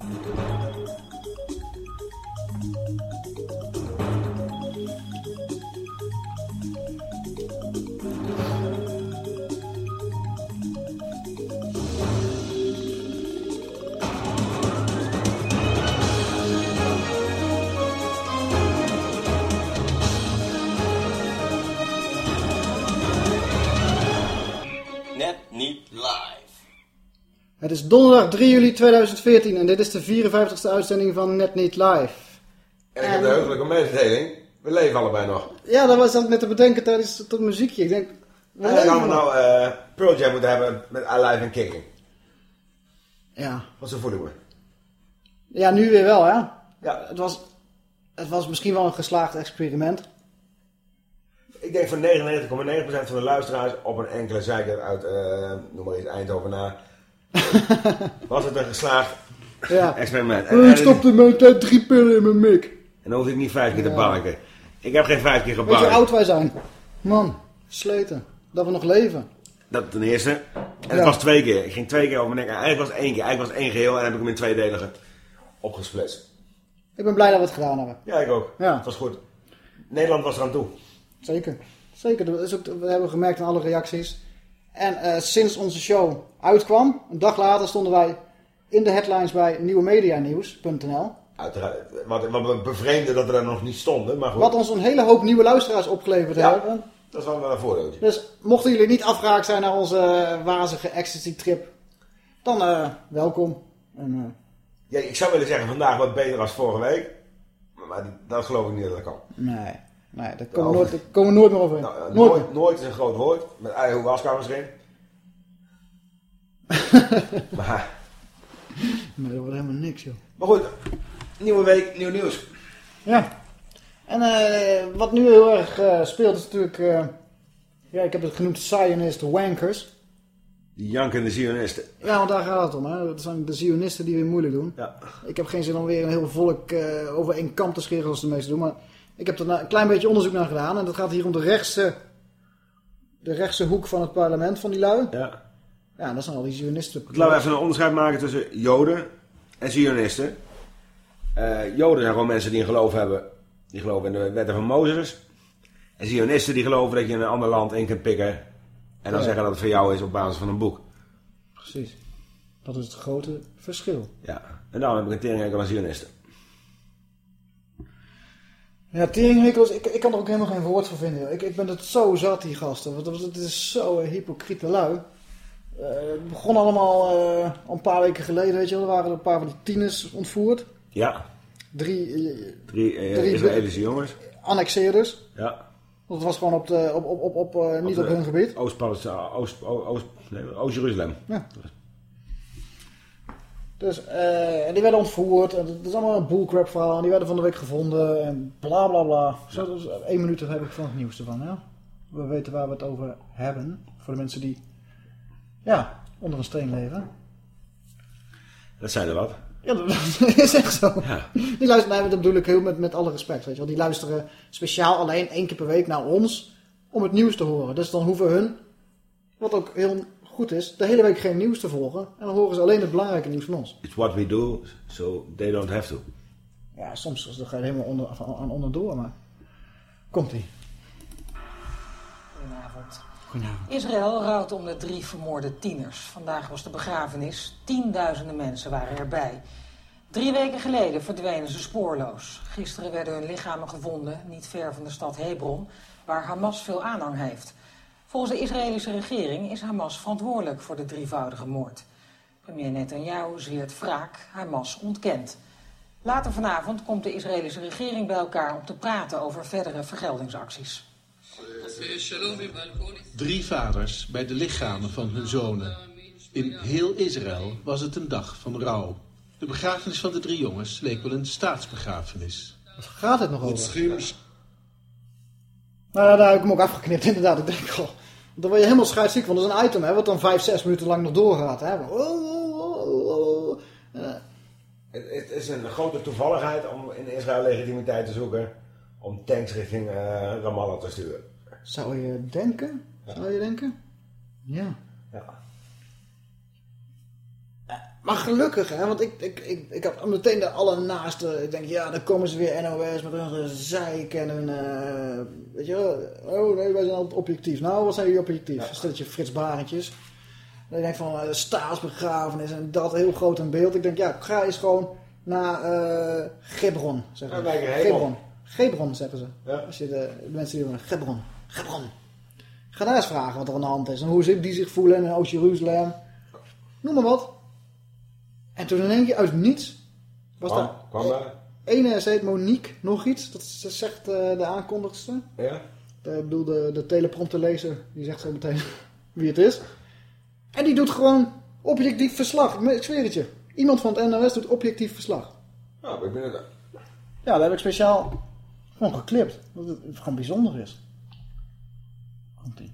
YouTube. Is donderdag 3 juli 2014 en dit is de 54ste uitzending van Net Niet Live. En ik heb de heugelijke mededeling. We leven allebei nog. Ja, dat was dat met te bedenken tijdens het muziekje. Ik denk, we En dan gaan we nou eh Pearl Jam moeten hebben met Alive and Kicking. Ja. Wat zo voelen we. ja, nu weer wel hè. Ja. Het was, het was misschien wel een geslaagd experiment. Ik denk van 99,9% van de luisteraars op een enkele zijkant uit, eh, noem maar eens Eindhoven na. Was het een geslaagd Ja. experiment. Oh, ik stopte mijn tijd drie pillen in mijn mik. En dan hoef ik niet vijf keer te balken. Ik heb geen vijf keer Weet je hoe oud wij zijn? Man, sleten. Dat we nog leven. Dat ten eerste. En het was twee keer. Ik ging twee keer over mijn nek. Eigenlijk was het één keer. Eigenlijk was het één geheel. En heb ik hem in twee delen ge- opgesplitst. Ik ben blij dat we het gedaan hebben. Ja, ik ook. Ja. Het was goed. Nederland was eraan toe. Zeker. Zeker. Dat is ook, we hebben gemerkt in alle reacties. En eh, sinds onze show uitkwam, een dag later stonden wij in de headlines bij nieuwemedianieuws.nl. Uiteraard. Wat, wat me bevreemde dat we daar nog niet stonden. Maar goed. Wat ons een hele hoop nieuwe luisteraars opgeleverd Ja. hebben. Dat is wel een voordeeltje. Dus mochten jullie niet afgehaakt zijn naar onze eh, wazige ecstasy trip, dan eh, welkom. En, Ja, ik zou willen zeggen vandaag wat beter dan vorige week. Maar dat geloof ik niet dat dat kan. nee, nee, daar komen, we nooit, daar komen we nooit meer over in. Nou, nooit nooit, nooit is een groot woord. Met ayahuasca misschien. maar. Nee, dat wordt helemaal niks, joh. maar goed. Nieuwe week, nieuw nieuws. Ja. En eh, wat nu heel erg eh, speelt is natuurlijk... eh, ja, ik heb het genoemd Zionist wankers. Die jankende zionisten. Ja, want daar gaat het om. Hè. Het zijn de Zionisten die weer moeilijk doen. Ja. Ik heb geen zin om weer een heel volk eh, over één kam te scheren zoals de meesten doen. Maar ik heb er een klein beetje onderzoek naar gedaan. En dat gaat hier om de rechtse, de rechtse hoek van het parlement van die lui. ja. Ja, dat zijn al die Zionisten. Laten we even een onderscheid maken tussen Joden en Zionisten. Eh, Joden zijn gewoon mensen die een geloof hebben. Die geloven in de wetten van Mozes. En Zionisten die geloven dat je in een ander land in kunt pikken. En dan Ja. zeggen dat het voor jou is op basis van een boek. Precies. Dat is het grote verschil. Ja. En daarom heb ik een tering aan Zionisten. Ja, teringwikkels, ik, ik kan er ook helemaal geen woord voor vinden. joh. Ik, ik ben het zo zat, die gasten. Want het is zo een hypocriete lui. Eh, het begon allemaal eh, al een paar weken geleden, weet je wel. Er waren een paar van die tieners ontvoerd. Ja. Drie eh, Drie, eh, Drie- Israëlische jongens. annexeerders. Ja. Het was gewoon op de, op, op, op, op, eh, niet op, de- hun gebied. Oost-Palestina, Oost, O- Oost, nee, Oost-Jeruzalem. Ja. Dus, eh, en die werden ontvoerd. En dat is allemaal een bullcrap verhaal. En die werden van de week gevonden. En bla bla bla. Zo, dus één minuut heb ik van het nieuws ervan. Ja? We weten waar we het over hebben. Voor de mensen die ja, onder een steen leven. Dat zijn er wat. Ja, dat is echt zo. Ja. Die luisteren, nee, dat bedoel ik heel met, met alle respect. Weet je wel. Die luisteren speciaal alleen één keer per week naar ons om het nieuws te horen. Dus dan hoeven hun, wat ook heel goed is, de hele week geen nieuws te volgen. En dan horen ze alleen het belangrijke nieuws van ons. It's what we do, so they don't have to. Ja, soms dan ga je helemaal onder, aan, aan onderdoor, maar... Komt-ie. Goedenavond. Goedenavond. Israël rouwt om de drie vermoorde tieners. Vandaag was de begrafenis. Tienduizenden mensen waren erbij. Drie weken geleden verdwenen ze spoorloos. Gisteren werden hun lichamen gevonden, niet ver van de stad Hebron, waar Hamas veel aanhang heeft. Volgens de Israëlische regering is Hamas verantwoordelijk voor de drievoudige moord. Premier Netanyahu zweert wraak, Hamas ontkent. Later vanavond komt de Israëlische regering bij elkaar om te praten over verdere vergeldingsacties. Drie vaders bij de lichamen van hun zonen. In heel Israël was het een dag van rouw. De begrafenis van de drie jongens leek wel een staatsbegrafenis. Wat gaat het nog over? Nou ja, daar heb ik hem ook afgeknipt inderdaad. Ik denk al, dan word je helemaal scheidsziek, want dat is een item hè, wat dan vijf, zes minuten lang nog doorgaat. Hè. Oh, oh, oh. Eh, Het, het is een grote toevalligheid om in Israël legitimiteit te zoeken om tanks richting eh, Ramallah te sturen. zou je denken? Zou je denken? Ja. Ja. Maar gelukkig, hè, want ik, ik, ik, ik had meteen de allernaaste. Ik denk, ja, dan komen ze weer NOS met hun zeik en hun. eh, weet je wel, oh nee, wij zijn altijd objectief. Nou, wat zijn jullie objectief? Ja. Stel dat je Frits Barentjes. Dan denk ik van eh, staatsbegrafenis en dat heel groot in beeld. Ik denk, ja, ga eens gewoon naar eh Gebron, zeggen ze. Gebron. Gebron, zeggen ze. Ja. Als je de, de mensen die doen, Gebron. Gebron. Ga daar eens vragen wat er aan de hand is. En hoe ze- die zich voelen in Oost-Jeruzalem. Noem maar wat. En toen in één keer uit niets was Kwam, daar kwam daar. ene, ze heet Monique, nog iets. Dat ze zegt eh, de aankondigste. Ja? De, ik bedoel, de, de teleprompterlezer, die zegt zo meteen wie het is. En die doet gewoon objectief verslag. Ik zweer het je. Iemand van het NOS doet objectief verslag. Nou, ik ben het. Ja, dat heb ik speciaal gewoon geklipt. Dat het gewoon bijzonder is. Komt-ie.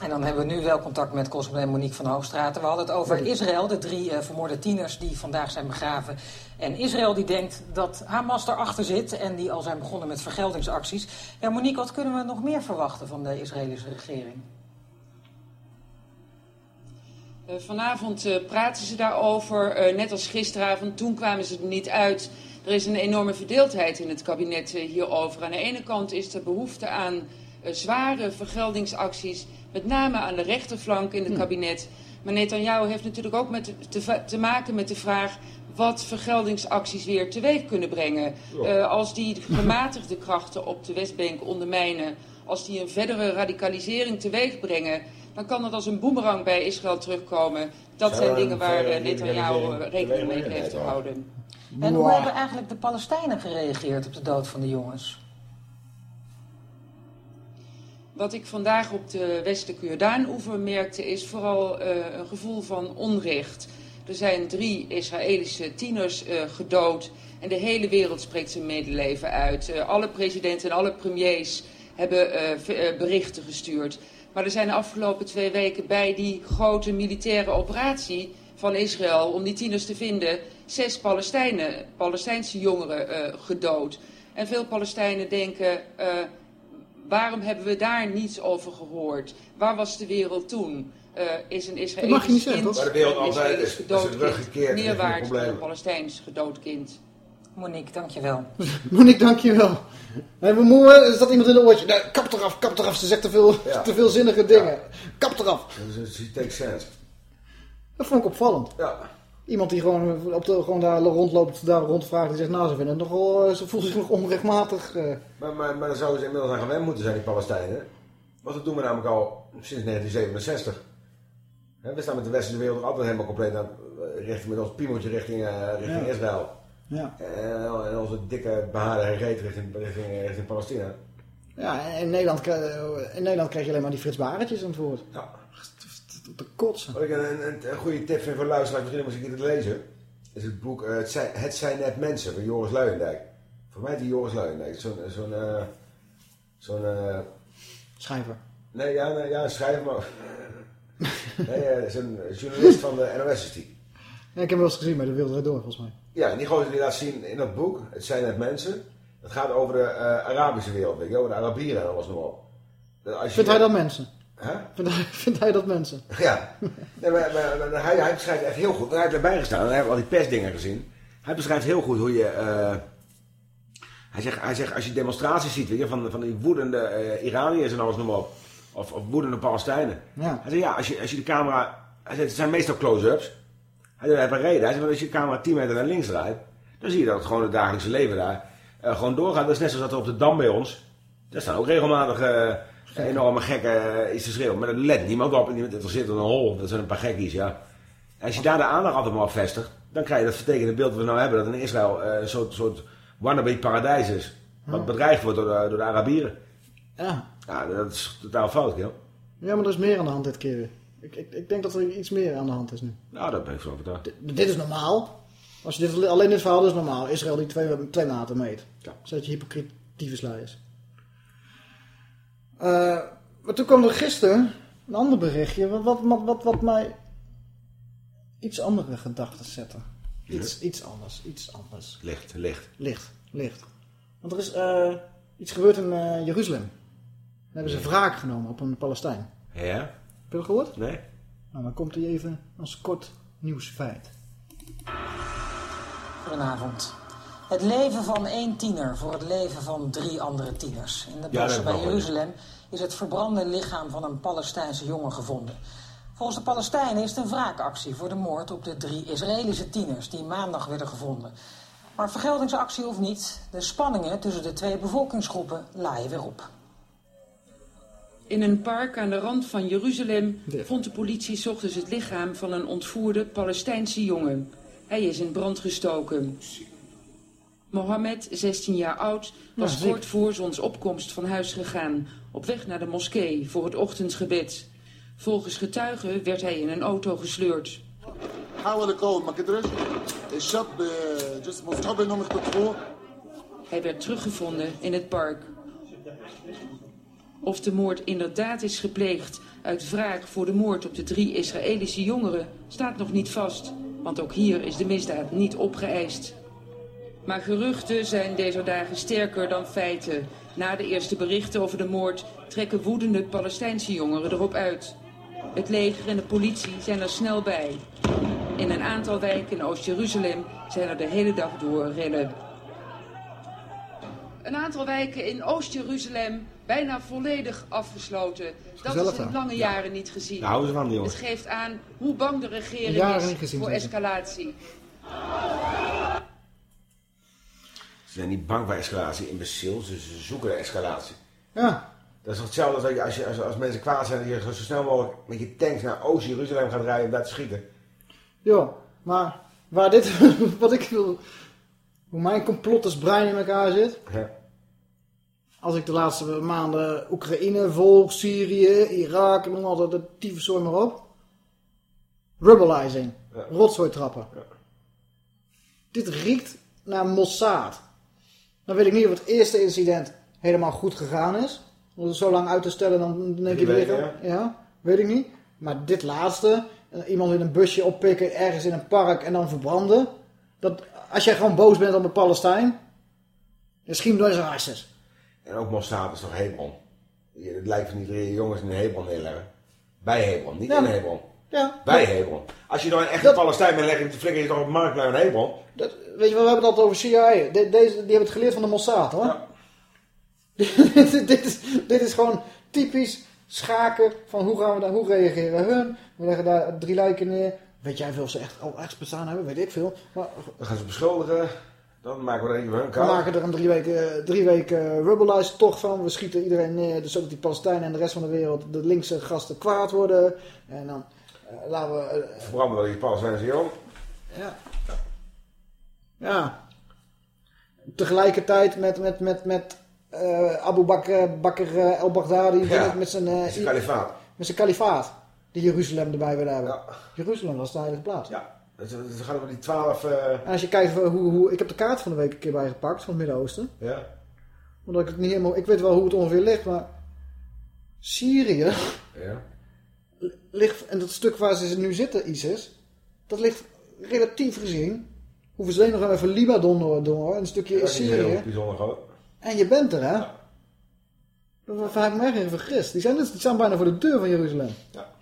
En dan hebben we nu wel contact met correspondent Monique van Hoogstraten. We hadden het over Israël, de drie eh, vermoorde tieners die vandaag zijn begraven. En Israël die denkt dat Hamas erachter zit en die al zijn begonnen met vergeldingsacties. Ja, Monique, wat kunnen we nog meer verwachten van de Israëlische regering? Eh, vanavond eh, praten ze daarover, eh, net als gisteravond. Toen kwamen ze er niet uit. Er is een enorme verdeeldheid in het kabinet hierover. Aan de ene kant is er behoefte aan zware vergeldingsacties, met name aan de rechterflank in het kabinet. Maar Netanyahu heeft natuurlijk ook met, te, te maken met de vraag wat vergeldingsacties weer teweeg kunnen brengen. Eh, als die gematigde krachten op de Westbank ondermijnen, als die een verdere radicalisering teweeg brengen, dan kan dat als een boemerang bij Israël terugkomen. Dat zijn dingen waar eh, Netanyahu eh, rekening mee heeft te houden. En hoe hebben eigenlijk de Palestijnen gereageerd op de dood van de jongens? Wat ik vandaag op de westelijke Jordaan-oever merkte is vooral eh, een gevoel van onrecht. Er zijn drie Israëlische tieners eh, gedood en de hele wereld spreekt zijn medeleven uit. Eh, alle presidenten en alle premiers hebben berichten gestuurd. Maar er zijn de afgelopen twee weken bij die grote militaire operatie van Israël om die tieners te vinden zes Palestijnen, Palestijnse jongeren gedood. En veel Palestijnen denken, waarom hebben we daar niets over gehoord? Waar was de wereld toen? Eh, is een mag je Israëlisch niet zeggen, kind, toch? Waar de wereld een altijd is. gedood Is teruggekeerd, een Palestijns gedood kind? Monique, dankjewel. Monique, dankjewel. Nee, we moeten, er staat iemand in de oortje. Nee, kap eraf, kap eraf. Ze zegt te veel, Ja. te veel zinnige dingen. Kap eraf. Het takes sense. Dat vond ik opvallend. Ja. Iemand die gewoon, op de, gewoon daar rondloopt, daar rondvraagt. Die zegt, nou, ze vinden het nogal, eh, ze voelt zich nog onrechtmatig. eh. Maar, maar, maar dan zouden ze inmiddels aan gewend moeten zijn, die Palestijnen. Want dat doen we namelijk al sinds 1967. Hè, we staan met de westerse wereld altijd helemaal compleet aan, eh, richting, met ons piemeltje richting, richting Ja. Israël. Ja, En, en onze dikke behaarde reet richting, richting, richting Palestina. ja en in Nederland, krijg- in Nederland krijg je alleen maar die Frits Barendjes aan het woord. Ja. Te kotsen. Wat ik een, een, een goede tip vind voor luisteraars, misschien een keer te lezen, is het boek eh, het, zijn, het zijn net mensen van Joris Luijendijk. Voor mij is die Joris Luijendijk. Zo'n, zo'n, eh, zo'n, eh, Schrijver. nee, ja, nee, ja, een schrijver, maar... nee, zo'n journalist van de NOS is die. Ja, ik heb hem wel eens gezien bij de Wereld Draait Door, volgens mij. Ja, en die gozer die laat zien in dat boek, het zijn net mensen. Het gaat over de Arabische wereld, weet je, over de Arabieren en alles nog op. Dat Vindt hij dat mensen? Hè? Vindt hij, vindt hij dat mensen? Ja, nee, maar, maar, maar hij, hij beschrijft echt heel goed. Hij heeft erbij gestaan en hij heeft al die persdingen gezien. Hij beschrijft heel goed hoe je. eh, hij, zegt, hij zegt, als je demonstraties ziet weet je, van, van die woedende eh, Iraniërs en alles noem maar op. Of, of woedende Palestijnen. Ja. Hij zegt, ja, als je, als je de camera. Hij zegt, het zijn meestal close-ups. Hij zegt, hij heeft een reden. Hij zegt, als je de camera 10 meter naar links draait. dan zie je dat het gewoon het dagelijkse leven daar eh, gewoon doorgaat. Dat is net zoals dat er op de dam bij ons. Daar staan ook regelmatig eh, enorme gekken eh, iets te schreeuwen. Maar daar let niemand op. En niemand interesseert in een hol. Dat zijn een paar gekkies, ja. En als je daar de aandacht altijd maar op vestigt. dan krijg je dat vertekende beeld dat we nou hebben. Dat in Israël eh, een soort, soort wannabe paradijs is. Wat bedreigd wordt door de, door de Arabieren. Ja. Ja, dat is totaal fout, joh. Ja, maar er is meer aan de hand dit keer weer. Ik, ik, ik denk dat er iets meer aan de hand is nu. Nou, daar ben ik van overtuigd. D- dit is normaal. Als je dit, alleen dit verhaal is normaal. Israël die twee, twee maten meet. Ja. Zodat je hypocriet is. Eh, maar toen kwam er gisteren een ander berichtje. Wat, wat, wat, wat, wat mij iets andere gedachten zette. Iets, iets anders. Iets anders. Licht, licht. Licht. Licht. Want er is eh, iets gebeurd in eh, Jeruzalem. Daar hebben ze wraak genomen op een Palestijn. Ja? Heb je dat gehoord? Nee? Nou, dan komt hij even als kort nieuwsfeit. Goedenavond. Het leven van één tiener voor het leven van drie andere tieners. In de bossen bij. Jeruzalem is het verbrande lichaam van een Palestijnse jongen gevonden. Volgens de Palestijnen is het een wraakactie voor de moord op de drie Israëlische tieners die maandag werden gevonden. Maar vergeldingsactie of niet, de spanningen tussen de twee bevolkingsgroepen laaien weer op. In een park aan de rand van Jeruzalem vond de politie 's ochtends het lichaam van een ontvoerde Palestijnse jongen. Hij is in brand gestoken. Mohammed, 16 jaar oud, was kort voor zonsopkomst van huis gegaan... op weg naar de moskee voor het ochtendgebed. Volgens getuigen werd hij in een auto gesleurd. Hij werd teruggevonden in het park. Of de moord inderdaad is gepleegd uit wraak voor de moord op de drie Israëlische jongeren staat nog niet vast. Want ook hier is de misdaad niet opgeëist. Maar geruchten zijn deze dagen sterker dan feiten. Na de eerste berichten over de moord trekken woedende Palestijnse jongeren erop uit. Het leger en de politie zijn er snel bij. In een aantal wijken in Oost-Jeruzalem zijn er de hele dag door rellen. Een aantal wijken in Oost-Jeruzalem bijna volledig afgesloten. Dat Gezellig is in lange jaren niet gezien. Houden ze van, Het geeft aan hoe bang de regering is voor ze. Ze zijn niet bang voor escalatie, imbecil. Ze, ze zoeken escalatie. Ja, Dat is toch hetzelfde als, je- als, je, als, als mensen kwaad zijn... dat je zo snel mogelijk met je tanks naar Oost-Jeruzalem gaat rijden om daar te schieten. joh. Maar waar dit, wat ik wil, hoe mijn complottersbrein in elkaar zit. Ja. Als ik de laatste maanden Oekraïne volg, Syrië, Irak, noem al dat de tyfuszooi maar op. Rebelizing. Ja. Rotzooi trappen. Ja. Dit riekt naar Mossad. Dan weet ik niet of het eerste incident helemaal goed gegaan is. Om het zo lang uit te stellen, dan denk je weer... ja. weet ik niet. Maar dit laatste, eh, iemand in een busje oppikken ergens in een park en dan verbranden. Dat, als jij gewoon boos bent op een Palestijn, dan schiet hem door zijn hartjes. En ook Mossad is toch Hebron. Het lijkt van die drie jongens in Hebron neerleggen. Bij Hebron, niet Ja. in Hebron. Ja, Bij Hebron. Als je dan een echte Dat- Palestijn bent, leg je, flikker je toch op de markt naar Hebron. Dat, weet je wel, we hebben het altijd over CIA. De- deze, die hebben het geleerd van de Mossad, hoor. Ja. dit, dit, is, dit is gewoon typisch schaken van hoe, gaan we daar, hoe reageren hun. We leggen daar drie lijken neer. Weet jij veel of ze echt al echt bestaan hebben? Weet ik veel. Maar Dan gaan ze beschuldigen. Dan maken we er van hun we maken er een drie weken, drie weken rebelize toch van. We schieten iedereen neer. Dus ook die Palestijnen en de rest van de wereld, de linkse gasten kwaad worden. En dan eh, laten we... eh, Verbranden door die Palestijnse jong. Ja. Ja. Tegelijkertijd met, met, met, met eh, Abu Bakr, Bakr eh, el-Baghdadi Ja. met, met zijn, eh, Dat is een kalifaat. met zijn kalifaat. Die Jeruzalem erbij willen hebben. Ja. Jeruzalem was de heilige plaats. Ja. Dus het gaat over die twaalf... eh, En als je kijkt hoe, hoe... Ik heb de kaart van de week een keer bijgepakt van het Midden-Oosten. ja. Omdat ik het niet helemaal... Ik weet wel hoe het ongeveer ligt, maar... Syrië Ja. Ligt... En dat stuk waar ze nu zitten, ISIS... Dat ligt relatief gezien... Hoeven ze alleen nog even Libanon door, door een stukje Dat niet Syrië. heel bijzonder groot. En je bent er, hè? Ja. Dat heb ik me echt in vergist. Die zijn, dus- die staan bijna voor de deur van Jeruzalem. Ja.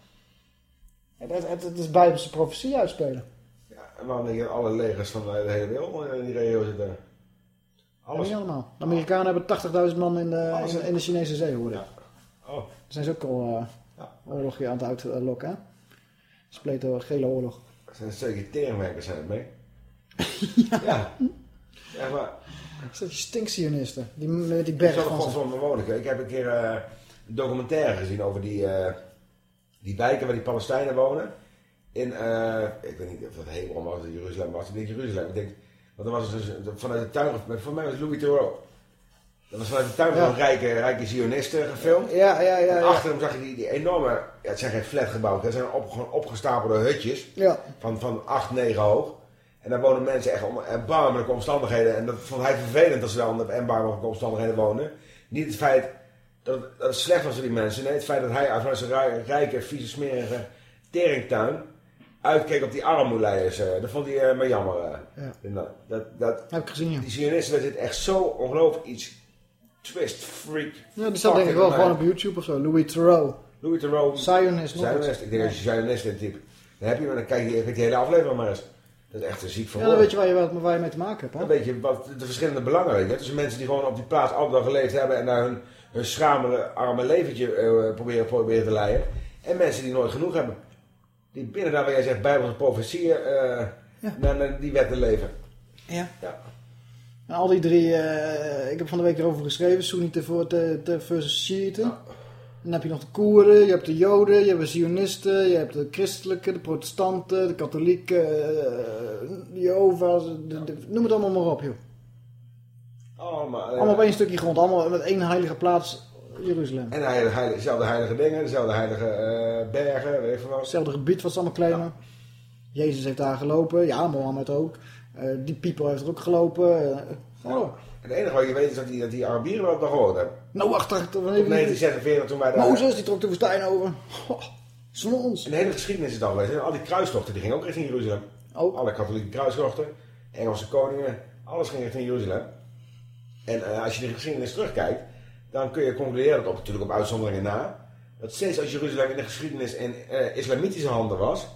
En het, het, het is Bijbelse profetie uitspelen. ja. En waarom denk je dat alle legers van de hele wereld in die regio zitten? Dat Alles. niet allemaal. De Amerikanen hebben 80.000 man in de, in, in de Chinese zee, hoor ik. Ja. Oh. Daar zijn ze ook al eh. Oorlogje aan het uitlokken, hè? Spleten een gele oorlog. Dat zijn zeker teringwerkers zijn het mee. ja. Ja, maar... Die stinksionisten. Die die Ik berg zal van er ze. godverdomme wonen. Ik heb een keer eh, een documentaire gezien over die, eh, die wijken waar die Palestijnen wonen. In, eh, ik weet niet of dat Hebron was, of Jeruzalem was. Ik denk Jeruzalem. Ik denk, want dat was dus vanuit de tuin, voor mij was het Louis Theroux. Dat was vanuit de tuin Ja. van rijke, rijke Zionisten gefilmd. Ja, ja, ja. Achter hem zag je die, die enorme, ja, het zijn geen flatgebouwen, het zijn op, gewoon opgestapelde hutjes ja. van, van 8, 9 hoog. En daar wonen mensen echt onder erbarmelijke omstandigheden. En dat vond hij vervelend dat ze daar onder erbarmelijke omstandigheden wonen. Niet het feit dat het, dat het slecht was voor die mensen. Nee, het feit dat hij vanuit zijn rij- rijke, vieze, smerige teringtuin uitkeek op die armoeleiders. eh, dat vond hij eh, maar jammer. eh. Ja. Dat, dat, dat, Heb ik gezien, ja. die Zionisten, daar zit echt zo ongelooflijk iets twist, freak. Ja, die staat denk ik wel gewoon op YouTube of zo. Louis Theroux. Louis Theroux. Zionist nog Zionist. Ik denk als je Zionist in type. Dan heb je, maar dan kijk je, die hele aflevering maar eens. Dat is echt een ziek Ja, verhoor. dan weet je waar je, wat, waar je mee te maken hebt. Dan Hoor. weet je wat de verschillende belangen weet je. Tussen mensen die gewoon op die plaats altijd al geleefd hebben en daar hun, hun schamele, arme leventje eh, proberen, proberen te leiden. En mensen die nooit genoeg hebben. Die binnen daar waar jij zegt bijbelse profetieën eh naar, naar die wetten leven. Ja. Ja. En al die drie, eh, ik heb van de week erover geschreven, Soenieten versus Shiiten. Dan heb je nog de Koerden, je hebt de Joden, je hebt de Zionisten, je hebt de christelijke, de protestanten, de katholieken, eh, de Jehovah's, de- de- noem het allemaal maar op joh. Allemaal. eh, Allemaal op één stukje grond, allemaal met één heilige plaats, Jeruzalem. En heilige, heilige, dezelfde heilige dingen, dezelfde heilige bergen, weet ik veel wat. Hetzelfde gebied wat ze allemaal claimen. Jezus heeft daar gelopen, ja, Mohammed ook. Eh, die people heeft er ook gelopen. eh, oh. En het enige wat je weet is dat die, dat die Arabieren wel nog gehoord hebben. Nou, wacht, wacht, Op 1946 toen wij daar... Mozes, die trok de woestijn over. Oh, ons. In de hele geschiedenis is het al geweest. En al die kruistochten die gingen ook richting Jeruzalem. Ook. Alle katholieke kruistochten, Engelse koningen, alles ging richting Jeruzalem. En eh, als je de geschiedenis terugkijkt, dan kun je concluderen, dat op, natuurlijk op uitzonderingen na, dat steeds als Jeruzalem in de geschiedenis in islamitische handen was,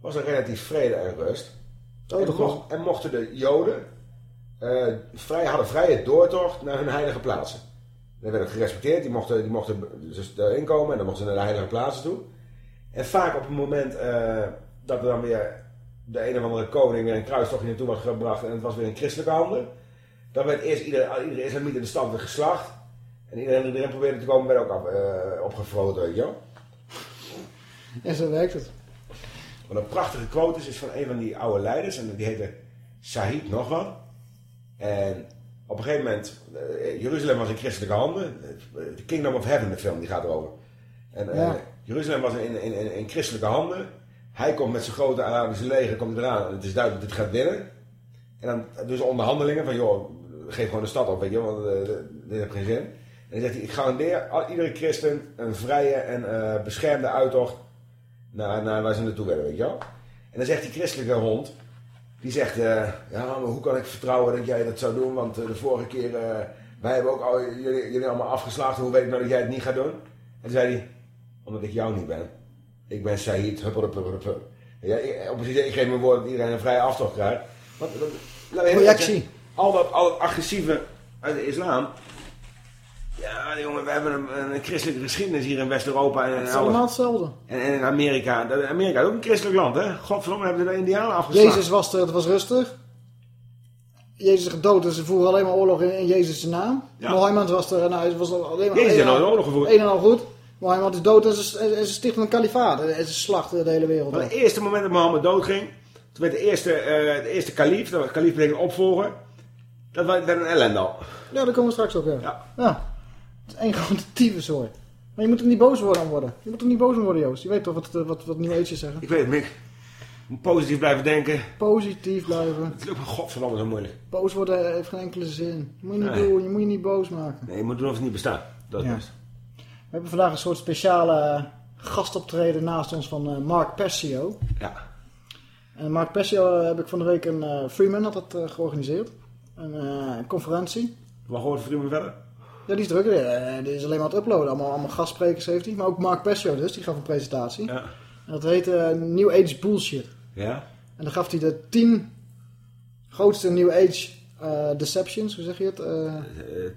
was er relatief vrede en rust. Oh, en, toch mocht- en mochten de Joden eh, vrij, hadden vrije doortocht naar hun heilige plaatsen. Dat werd ook gerespecteerd, die mochten, die mochten dus erin komen en dan mochten ze naar de heilige plaatsen toe. En vaak op het moment eh, dat er dan weer de een of andere koning weer een kruistochtje naartoe was gebracht en het was weer in christelijke handen, dan werd eerst iedere, iedere islamiet in de stad weer geslacht. En iedereen die erin probeerde te komen, werd ook af, eh, opgefroten, weet je wel. En zo werkt het. Wat een prachtige quote is, is van een van die oude leiders. En die heette Sahid nog wat. En op een gegeven moment, eh, Jeruzalem was in christelijke handen. The Kingdom of Heaven, de film, die gaat erover. En eh, Ja. Jeruzalem was in, in, in, in christelijke handen. Hij komt met zijn grote Arabische leger komt eraan. En het is duidelijk dat dit gaat winnen. En dan dus onderhandelingen van, joh, geef gewoon de stad op, weet je want eh, dit heeft geen zin. En dan zegt hij, ik garandeer iedere christen een vrije en beschermde uittocht naar, naar waar ze naartoe willen, weet je wel. En dan zegt die christelijke hond, die zegt, eh, ja, maar hoe kan ik vertrouwen dat jij dat zou doen? Want eh, de vorige keer, eh, wij hebben ook al, jullie, jullie allemaal afgeslacht, hoe weet ik nou dat jij het niet gaat doen? En toen zei hij, omdat ik jou niet ben. Ik ben Said, huppel, huppel, huppel. Ja, ik, op precies, ik geef mijn woord dat iedereen een vrije aftocht krijgt. Want, zeggen, Al dat, al dat agressieve uit de islam. Ja, jongen, we hebben een, een christelijke geschiedenis hier in West-Europa. En, Het en is allemaal hetzelfde. En, en in Amerika, dat- Amerika is ook een christelijk land, hè? Godverdomme, hebben de Indianen afgeslagen. Jezus was er, het was rustig. Jezus is gedood, dus ze voeren alleen maar oorlog in, in Jezus' naam. Ja. Mohammed was er, nou, het was alleen maar... Jezus heeft en nooit oorlog gevoerd. Een en al goed. Mohammed is dood en ze, en ze stichten een kalifaat. En ze slachten de hele wereld. Van af. het eerste moment dat Mohammed doodging, toen werd de eerste, eh, de eerste kalief, dat was kalief betekent opvolger, dat werd werd een ellende al. Ja, daar komen we straks op, ja. Ja. Ja. Het is één grote tyfuszooi. Maar je moet er niet boos worden aan worden. Je moet er niet boos om worden, Joost. Je weet toch wat, wat, wat New Age's zeggen. Ik weet het, Mick. Moet positief blijven denken. Positief blijven. Het is ook godverdomme zo moeilijk. Boos worden heeft geen enkele zin. Moet je niet Nee. doen, je moet je niet boos maken. Nee, je moet doen of het niet bestaat. Dat is Ja. We hebben vandaag een soort speciale gastoptreden naast ons van eh, Mark Persio. Ja. En Mark Persio eh, heb ik van de week een eh, Freeman had dat eh, georganiseerd. Een eh, conferentie. Wat hoort vrienden verder? Ja, die is druk. Eh, die is alleen maar aan het uploaden. Allemaal, allemaal gastsprekers heeft hij. Maar ook Mark Persio dus, die gaf een presentatie. Ja. En dat heette eh, New Age Bullshit. Ja? En dan gaf hij de 10 grootste New Age eh, deceptions, hoe zeg je het? Eh, Eh,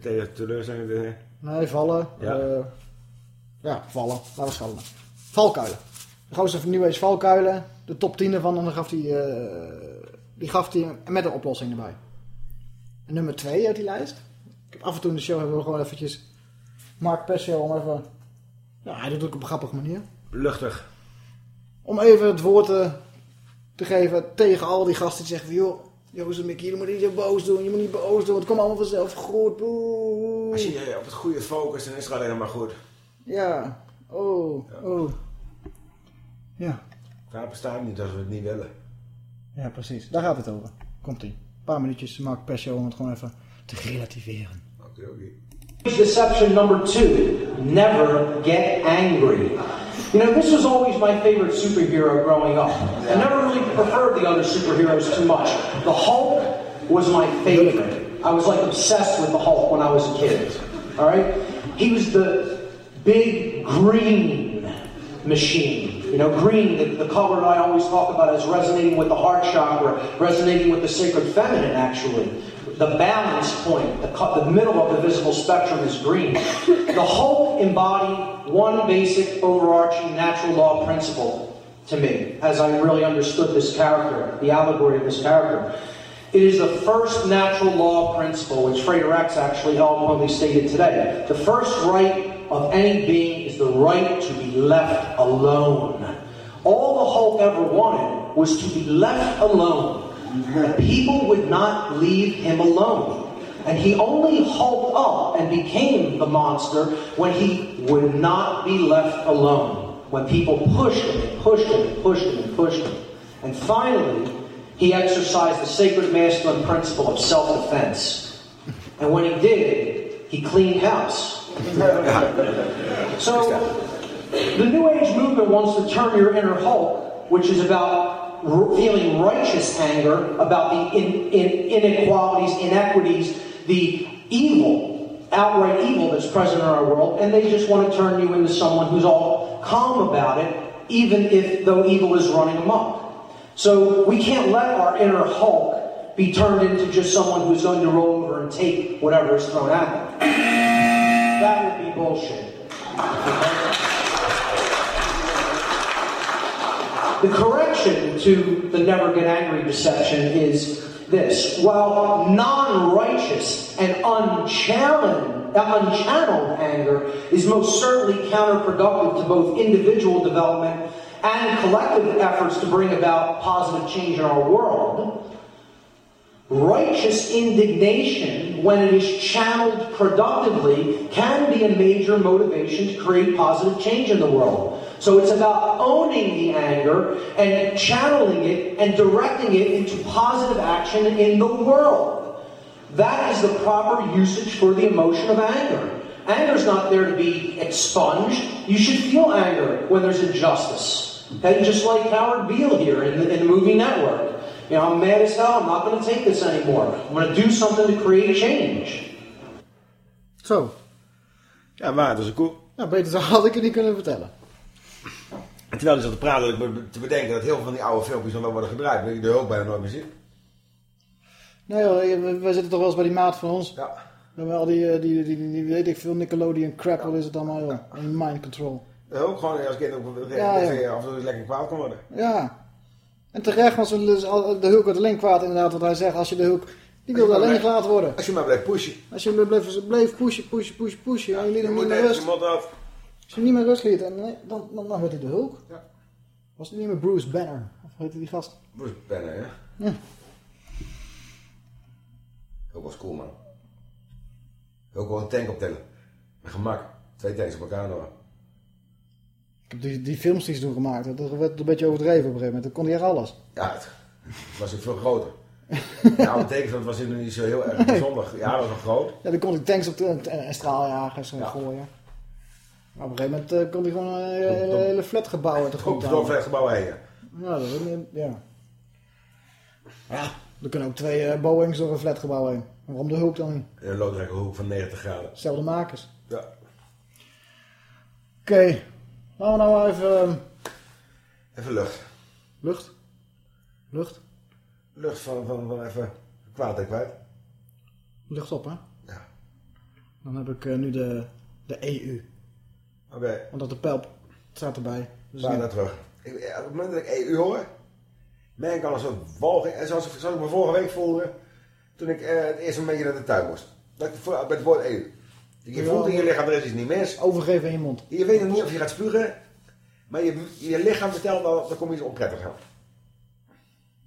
Tegen teleurstelling. de- nee, vallen. Ja. Ja, ja vallen. Laten we vallen. Valkuilen. De grootste New Age valkuilen. De top 10 ervan. En dan gaf hij, die gaf hij met een oplossing erbij. En nummer 2 uit die lijst. Ik heb af en toe in de show hebben we gewoon eventjes Mark Persio om even... Ja, hij doet het ook op een grappige manier. Luchtig. Om even het woord te, te geven tegen al die gasten die zeggen joh, en Mickey, je moet niet zo boos doen. Je moet niet boos doen. Het komt allemaal vanzelf goed. Boe. Als je je op het goede focust, dan is het alleen maar goed. Ja. Oh. Oh. Ja. Daar bestaat niet als we het niet willen. Ja, precies. Daar gaat het over. Komt-ie. Een paar minuutjes Mark Persio om het gewoon even te relativeren. Oké, oké. Deception number two never get angry. You know, this was always my favorite superhero growing up. I never really preferred the other superheroes too much. The Hulk was my favorite. I was like obsessed with the Hulk when I was a kid. All right? He was the big green machine. You know, green, the, the color that I always talk about as resonating with the heart chakra, resonating with the sacred feminine, actually. The balance point, the, the middle of the visible spectrum is green. The Hulk embodied one basic overarching natural law principle to me, as I really understood this character, the allegory of this character. It is the first natural law principle, which Frater X actually eloquently stated today. The first right of any being is the right to be left alone. All the Hulk ever wanted was to be left alone. The people would not leave him alone. And he only hulked up and became the monster when he would not be left alone. When people pushed him and pushed him and pushed him and pushed him. And finally, he exercised the sacred masculine principle of self defense. And when he did, he cleaned house. So, the New Age movement wants to turn your inner Hulk, which is about feeling righteous anger about the in, in, inequalities, inequities, the evil, outright evil that's present in our world, and they just want to turn you into someone who's all calm about it, even if though evil is running amok. So we can't let our inner Hulk be turned into just someone who's going to roll over and take whatever is thrown at them. That would be bullshit. The correction to the never get angry deception is this. While non righteous and unchallenged, uh, unchanneled anger is most certainly counterproductive to both individual development and collective efforts to bring about positive change in our world, Righteous indignation, when it is channeled productively, can be a major motivation to create positive change in the world. So it's about owning the anger and channeling it and directing it into positive action in the world. That is the proper usage for the emotion of anger. Anger is not there to be expunged. You should feel anger when there's injustice. Okay, just like Howard Beale here in the, in the movie Network. You know, I'm mad as hell. I'm not going to take this anymore. I'm going to do something to create change. Zo. Ja, waar, dat is een koe. Nou, beter zo had ik het niet kunnen vertellen. En terwijl hij zat te praten, dat ik te bedenken dat heel veel van die oude filmpjes nog wel worden gebruikt. Dat je de hulp bijna nooit meer ziet. Nee hoor, we, we zitten toch wel eens bij die maat van ons. Ja. Hebben al die, eh, die, die, die, weet ik veel, Nickelodeon crap, wat is het allemaal joh. En mind control. De hulp gewoon als kind ook dat Ja, ja. af en toe lekker kwaad kan worden. Ja. En terecht was al- de Hulk wordt alleen kwaad inderdaad wat hij zegt. Als je de Hulk, die wilde alleen gelaten worden. Als je maar blijft pushen. Als je bleef, bleef pushen, pushen, pushen, pushen. En je liet hem niet meer rust. Als je hem niet meer rust liet, en, nee, dan, dan, dan werd hij de Hulk. Ja. Was het niet meer Bruce Banner? Of heette die gast? Bruce Banner, hè? Ja. Hulk was cool, man. Hulk wil een tank optellen. Met gemak. Twee tanks op elkaar nog. Ik heb die, die films die ze toen gemaakt. Dat werd een beetje overdreven op een gegeven moment. Dan kon hij echt alles. Ja, het was ook veel groter. Ja, betekent dat was niet zo heel erg bijzonder. Ja, dat was nog groot. Ja, dan kon hij tanks op de, en, en straaljagers en Ja. gooien. Maar op een gegeven moment eh, kon hij gewoon een hele, hele, flatgebouw Op goed het houden. doorvlechtgebouw heen. ja. Dat ik niet. Ja. Ja, er kunnen ook twee eh, Boeings door een flatgebouw heen. Waarom de Hulk dan niet? In een loodrijke hoek van 90 graden. Zelfde makers. Ja. Oké, laten we nou even... ehm, Even lucht. lucht. Lucht. Lucht van, van, van even kwaad en kwijt. Lucht op, hè? Ja. Dan heb ik eh, nu de, de EU. Oké, Want dat de pijl staat erbij. Dus naar terug. Ik, op het moment dat ik EU hoor, merk ik al een walging. En zoals, zoals ik me vorige week voelde, toen ik eh, het eerste moment naar de tuin moest. Dat ik voor, met het woord EU. Je voelt in je lichaam, er is iets niet mis. Overgeven in je mond. Je weet nog niet of je gaat spugen, maar je, je lichaam vertelt al, er komt iets onprettigs aan.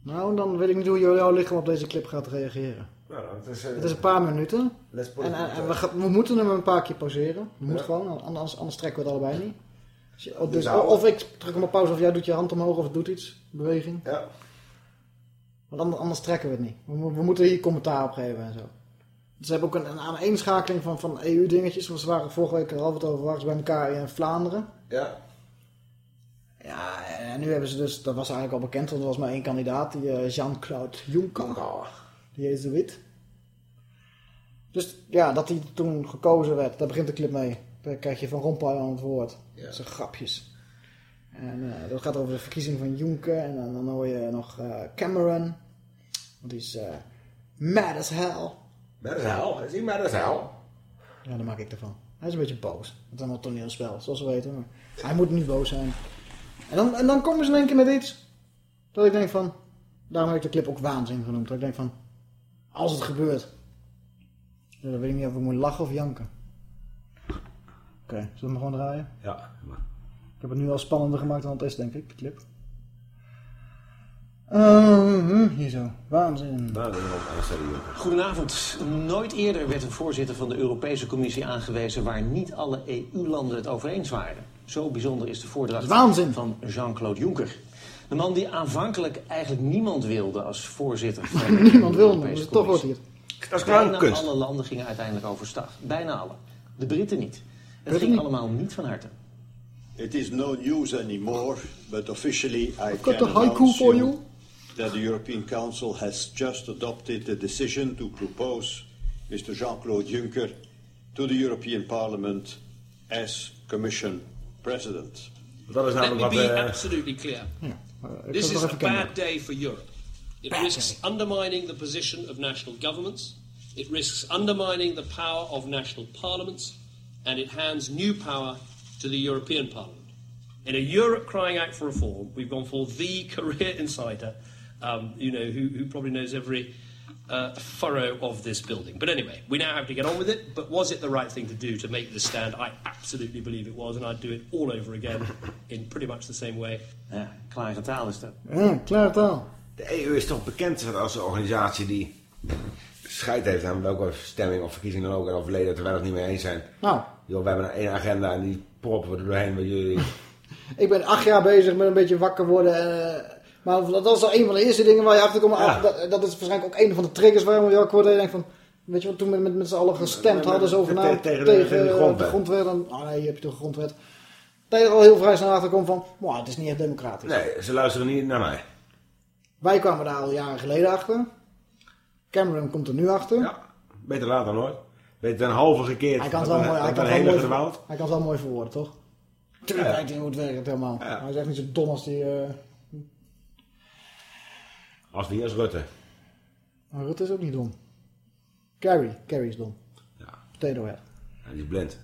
Nou, dan weet ik niet hoe jouw lichaam op deze clip gaat reageren. Nou, het is, eh, Het is een paar minuten. En, en, we, we moeten hem een paar keer pauzeren. We moeten gewoon, anders, anders trekken we het allebei niet. Dus, of ik druk hem op pauze of jij doet je hand omhoog of het doet iets, beweging. Ja. Want anders, anders trekken we het niet. We, we moeten hier commentaar op geven en zo. Dus ze hebben ook een, een aaneenschakeling van, van EU-dingetjes. Want ze waren vorige week er al wat over, waren bij elkaar in Vlaanderen. Ja. Ja, en nu hebben ze dus, dat was eigenlijk al bekend, want er was maar één kandidaat, die eh, Jean-Claude Juncker. Die is de wit. Dus ja, dat hij toen gekozen werd, daar begint de clip mee. Daar krijg je van Rompuy aan het woord. Ja. Dat zijn grapjes. En eh, dat gaat over de verkiezing van Juncker. En dan, dan hoor je nog eh, Cameron. Want die is eh, mad as hell. Mad as hell. Is hij mad as hell? Ja, daar maak ik ervan. Hij is een beetje boos. Het is allemaal toneelspel, zoals we weten. Maar hij moet nu boos zijn. En dan, en dan komen ze in één keer met iets. Dat ik denk van... Daarom heb ik de clip ook waanzin genoemd. Dat ik denk van... Als het gebeurt... dan weet ik niet of ik moet lachen of janken. Oké, zullen we hem gewoon draaien? Ja. maar- Ik heb het nu al spannender gemaakt dan het is, denk ik, de clip. Ehm, hier zo. Waanzin. Goedenavond. Nooit eerder werd een voorzitter van de Europese Commissie aangewezen waar niet alle EU-landen het over eens waren. Zo bijzonder is de voordracht Waanzin. van Jean-Claude Juncker. De man die aanvankelijk eigenlijk niemand wilde als voorzitter van de Niemand wil hem, Europese dus toch wordt het. Dat is Bijna alle landen gingen uiteindelijk overstag. Bijna alle. De Britten niet. Het ging niet. allemaal niet van harte. It is no news anymore, but officially I can announce you you. that the European Council has just adopted the decision to propose Mr. Jean-Claude Juncker to the European Parliament as Commission President. Dat is Let namelijk me wat... be eh, absolutely clear. This is a bad day for Europe. It risks undermining the position of national governments. It risks undermining the power of national parliaments. And it hands new power to the European Parliament. In a Europe crying out for reform, we've gone for the career insider, um, you know, who, who probably knows every uh, furrow of this building. But anyway, we now have to get on with it. But was it the right thing to do to make this stand? I absolutely believe it was, and I'd do it all over again in pretty much the same way. Ja, klare taal is dat. Ja, klaar taal. De EU is toch bekend als een organisatie die scheid heeft aan welke stemming of verkiezing dan ook en of leden het er weinig niet mee eens zijn. Nou, Joh, we hebben een één agenda en die proppen we er doorheen met jullie. ik ben acht jaar bezig met een beetje wakker worden. eh, maar dat is al een van de eerste dingen waar je achter komt. Ja. Dat, dat is waarschijnlijk ook een van de triggers waarom je wakker wordt. En je denkt van, weet je wat, toen we met, met z'n allen gestemd Met- hadden, met- zogenaamd tegen tegen, de- tegen de de, grondwet. grondwet. Dan, ah nee, hier heb je toch een grondwet. Dat je er al heel vrij snel achter komt van, wow, het is niet echt democratisch. Nee, ze luisteren niet naar mij. Wij kwamen daar al jaren geleden achter. Cameron komt er nu achter. Ja, beter laat dan nooit. Beter een halve gekeerd. Hij kan het wel mooi, hij kan wel mooi, hij kan het wel mooi verwoorden, toch? Tuurlijk Ja. hij hoe het werkt helemaal. Ja. Hij is echt niet zo dom als die... eh, Als wie als Rutte. maar Rutte is ook niet dom. Carrie, Carrie is dom. Ja. Potato head. Ja, die is blind.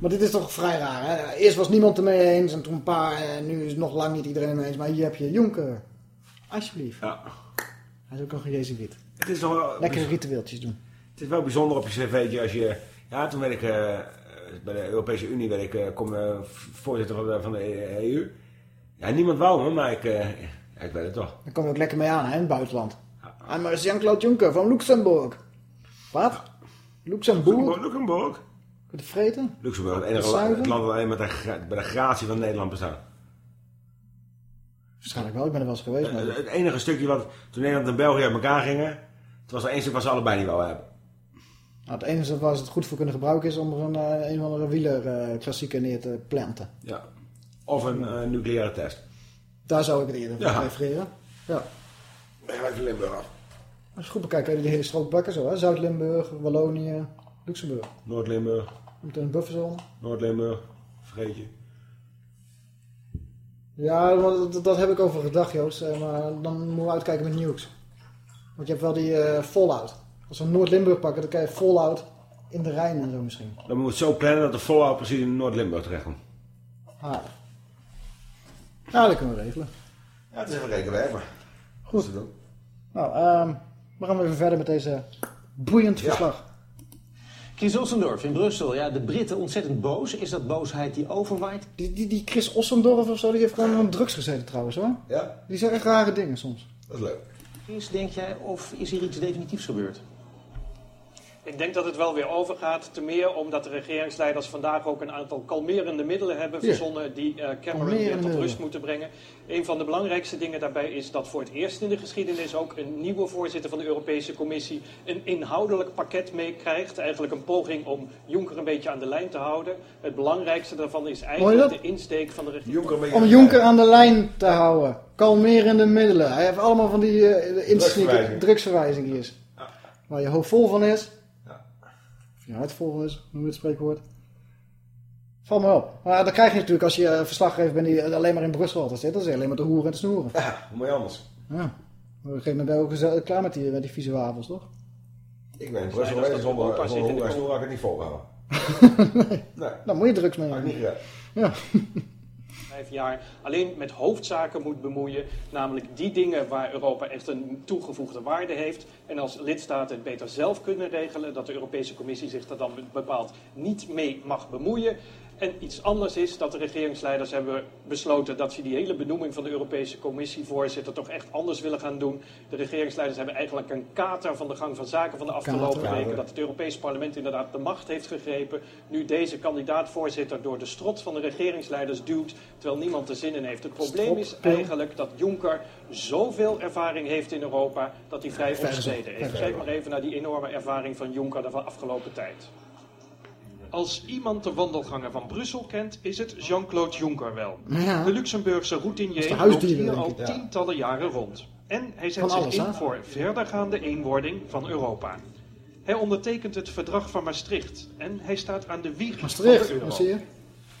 Maar dit is toch vrij raar, hè? Eerst was niemand ermee eens en toen een paar en nu is nog lang niet iedereen mee eens. Maar hier heb je Jonker. Alsjeblieft. Ja. Hij is ook nog een jezuïet. Het is toch wel, Lekkere ritueeltjes doen. het is wel bijzonder op je cv'tje als je... Ja, toen werd ik eh, bij de Europese Unie werd ik, eh, kom, eh, voorzitter van de, van de EU. Ja, niemand wou me, maar ik, eh, ja, ik weet het toch. Daar kom je ook lekker mee aan, hè, in het buitenland. Ah, maar Jean-Claude Juncker van Luxemburg. Wat? Luxemburg. Luxemburg. Kun vreten? Luxemburg, het enige het land dat alleen met de, bij de gratie van Nederland bestaat. Waarschijnlijk wel, ik ben er wel eens geweest. Maar... Het het enige stukje wat toen Nederland en België uit elkaar gingen, het was er één stuk wat ze allebei niet wel hebben. Nou, het enige waar ze het goed voor kunnen gebruiken is om er een, eh, een of andere wielerklassieker neer te planten. Ja. Of een eh, nucleaire test. Daar zou ik het eerder voor Ja. prefereren. Ja. Van Limburg af. Als je goed bekijkt, kan je die hele strook bakken zo? Zuid-Limburg, Wallonië, Luxemburg. Noord-Limburg, Met een bufferzone. Noord-Limburg, vergeet je. Ja, maar dat, dat heb ik over gedacht, Joost. Eh, Maar dan moeten we uitkijken met nukes. Want je hebt wel die eh, Fallout. Als we Noord-Limburg pakken, dan krijg je Fallout in de Rijn en zo misschien. Dan moet het zo plannen dat de Fallout precies in Noord-Limburg terechtkomt. Ah. Ja, dat kunnen we regelen. Ja, het is even maar goed doen. Nou, ehm, we gaan even verder met deze boeiend verslag. Chris Ossendorf in Brussel. Ja, de Britten ontzettend boos. Is dat boosheid die overwaait? Die, die, die Chris Ossendorf of zo, die heeft gewoon aan drugs gezeten trouwens hoor. Ja, Die zeggen echt rare dingen soms. dat is leuk. Chris, denk jij, of is hier iets definitiefs gebeurd? Ik denk dat het wel weer overgaat. Te meer omdat de regeringsleiders vandaag ook een aantal kalmerende middelen hebben verzonnen die eh, Cameron Kalmerende weer tot rust moeten brengen. Een van de belangrijkste dingen daarbij is dat voor het eerst in de geschiedenis ook een nieuwe voorzitter van de Europese Commissie een inhoudelijk pakket meekrijgt. Eigenlijk een poging om Juncker een beetje aan de lijn te houden. Het belangrijkste daarvan is eigenlijk de insteek van de regering. Om Jonker aan de lijn te houden. Kalmerende middelen. Hij heeft allemaal van die eh insneaker Drugsverwijzingen. drugsverwijzingjes. Waar je hoofd vol van is. Ja. Of je hart vol van is, hoe het spreekwoord. Valt me op. Maar dat krijg je natuurlijk als je eh, verslaggever bent die alleen maar in Brussel altijd zit. Dat is alleen maar te hoeren en te snoeren. Ja, hoe moet je anders? Ja. Op een gegeven moment ben je ook klaar met die, met die vieze wafels, toch? Ik ben in Brussel geweest, zonder, zonder hoe en snoer had ik het niet volgehouden. nee. Dan moet je drugs mee Had ik niet nemen. gedaan. Ja. Jaar alleen met hoofdzaken moet bemoeien. Namelijk die dingen waar Europa echt een toegevoegde waarde heeft. En als lidstaten het beter zelf kunnen regelen, dat de Europese Commissie zich daar dan bepaald niet mee mag bemoeien. En iets anders is dat de regeringsleiders hebben besloten dat ze die hele benoeming van de Europese Commissievoorzitter toch echt anders willen gaan doen. De regeringsleiders hebben eigenlijk een kater van de gang van zaken van de afgelopen Kater. weken. Dat het Europees Parlement inderdaad de macht heeft gegrepen. Nu deze kandidaat-voorzitter door de strot van de regeringsleiders duwt, terwijl niemand er zin in heeft. Het probleem is eigenlijk dat Juncker zoveel ervaring heeft in Europa dat hij vrij is. Verder Kijk maar even naar die enorme ervaring van Juncker de afgelopen tijd. Als iemand de wandelgangen van Brussel kent, is het Jean-Claude Juncker wel. Ja. De Luxemburgse routinier de loopt hier al ik, ja. tientallen jaren rond. En hij zet Van zich alles, in hè? voor verdergaande eenwording van Europa. Hij ondertekent het verdrag van Maastricht en hij staat aan de wieg van Maastricht, de euro. je?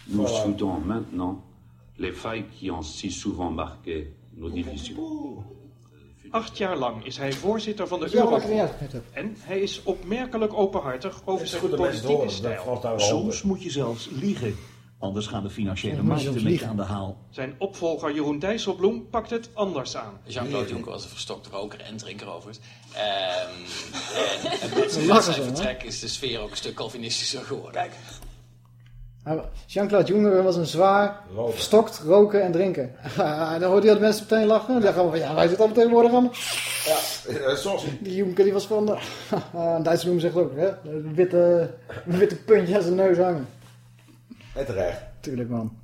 Nous soudons maintenant les failles qui ont si souvent marqué nos divisions. Acht jaar lang is hij voorzitter van de Ja. En hij is opmerkelijk openhartig over zijn politieke stijl. Soms moet je zelfs liegen. Anders gaan de financiële markten liegen. aan de haal. Zijn opvolger Jeroen Dijsselbloem pakt het anders aan. Jean-Claude Juncker was een verstokte roker en drinker overigens. Ehm, en, en met zijn vertrek is de sfeer ook een stuk Calvinistischer geworden. Kijk. Hij- Jean-Claude Juncker was een zwaar Roken. verstokt roken en drinken. dan hoorde hij dat mensen meteen lachen. Die dachten van, ja, wij zitten allemaal tegenwoordig aan. Ja, eh, soms. Die Juncker die was van, de, een Duitse noemen zegt ook, hè, een witte, witte puntje aan zijn neus hangen. En terecht. Tuurlijk man.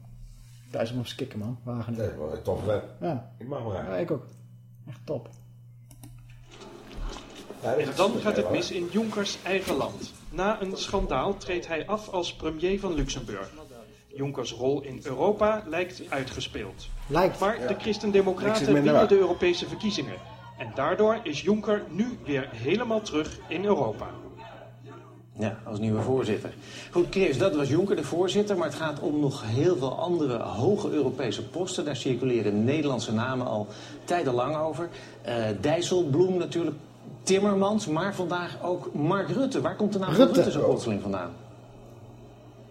Duitsers moest kicken man, Dat Wageningen. is wel een toffe vent. Ja. Ik mag maar ja, eigenlijk. ik ook. Echt top. Ja, En dan gaat het hè, mis in Junckers eigen land. Na een schandaal treedt hij af als premier van Luxemburg. Junckers rol in Europa lijkt uitgespeeld. Lijkt. Maar de Christendemocraten winnen de Europese verkiezingen. En daardoor is Juncker nu weer helemaal terug in Europa. Ja, als nieuwe voorzitter. Goed, Chris, dat was Jonker, de voorzitter. Maar het gaat om nog heel veel andere hoge Europese posten. Daar circuleren Nederlandse namen al tijdenlang over. Eh Dijsselbloem natuurlijk, Timmermans, maar vandaag ook Mark Rutte. Waar komt de naam van Rutte. Rutte zo plotseling vandaan?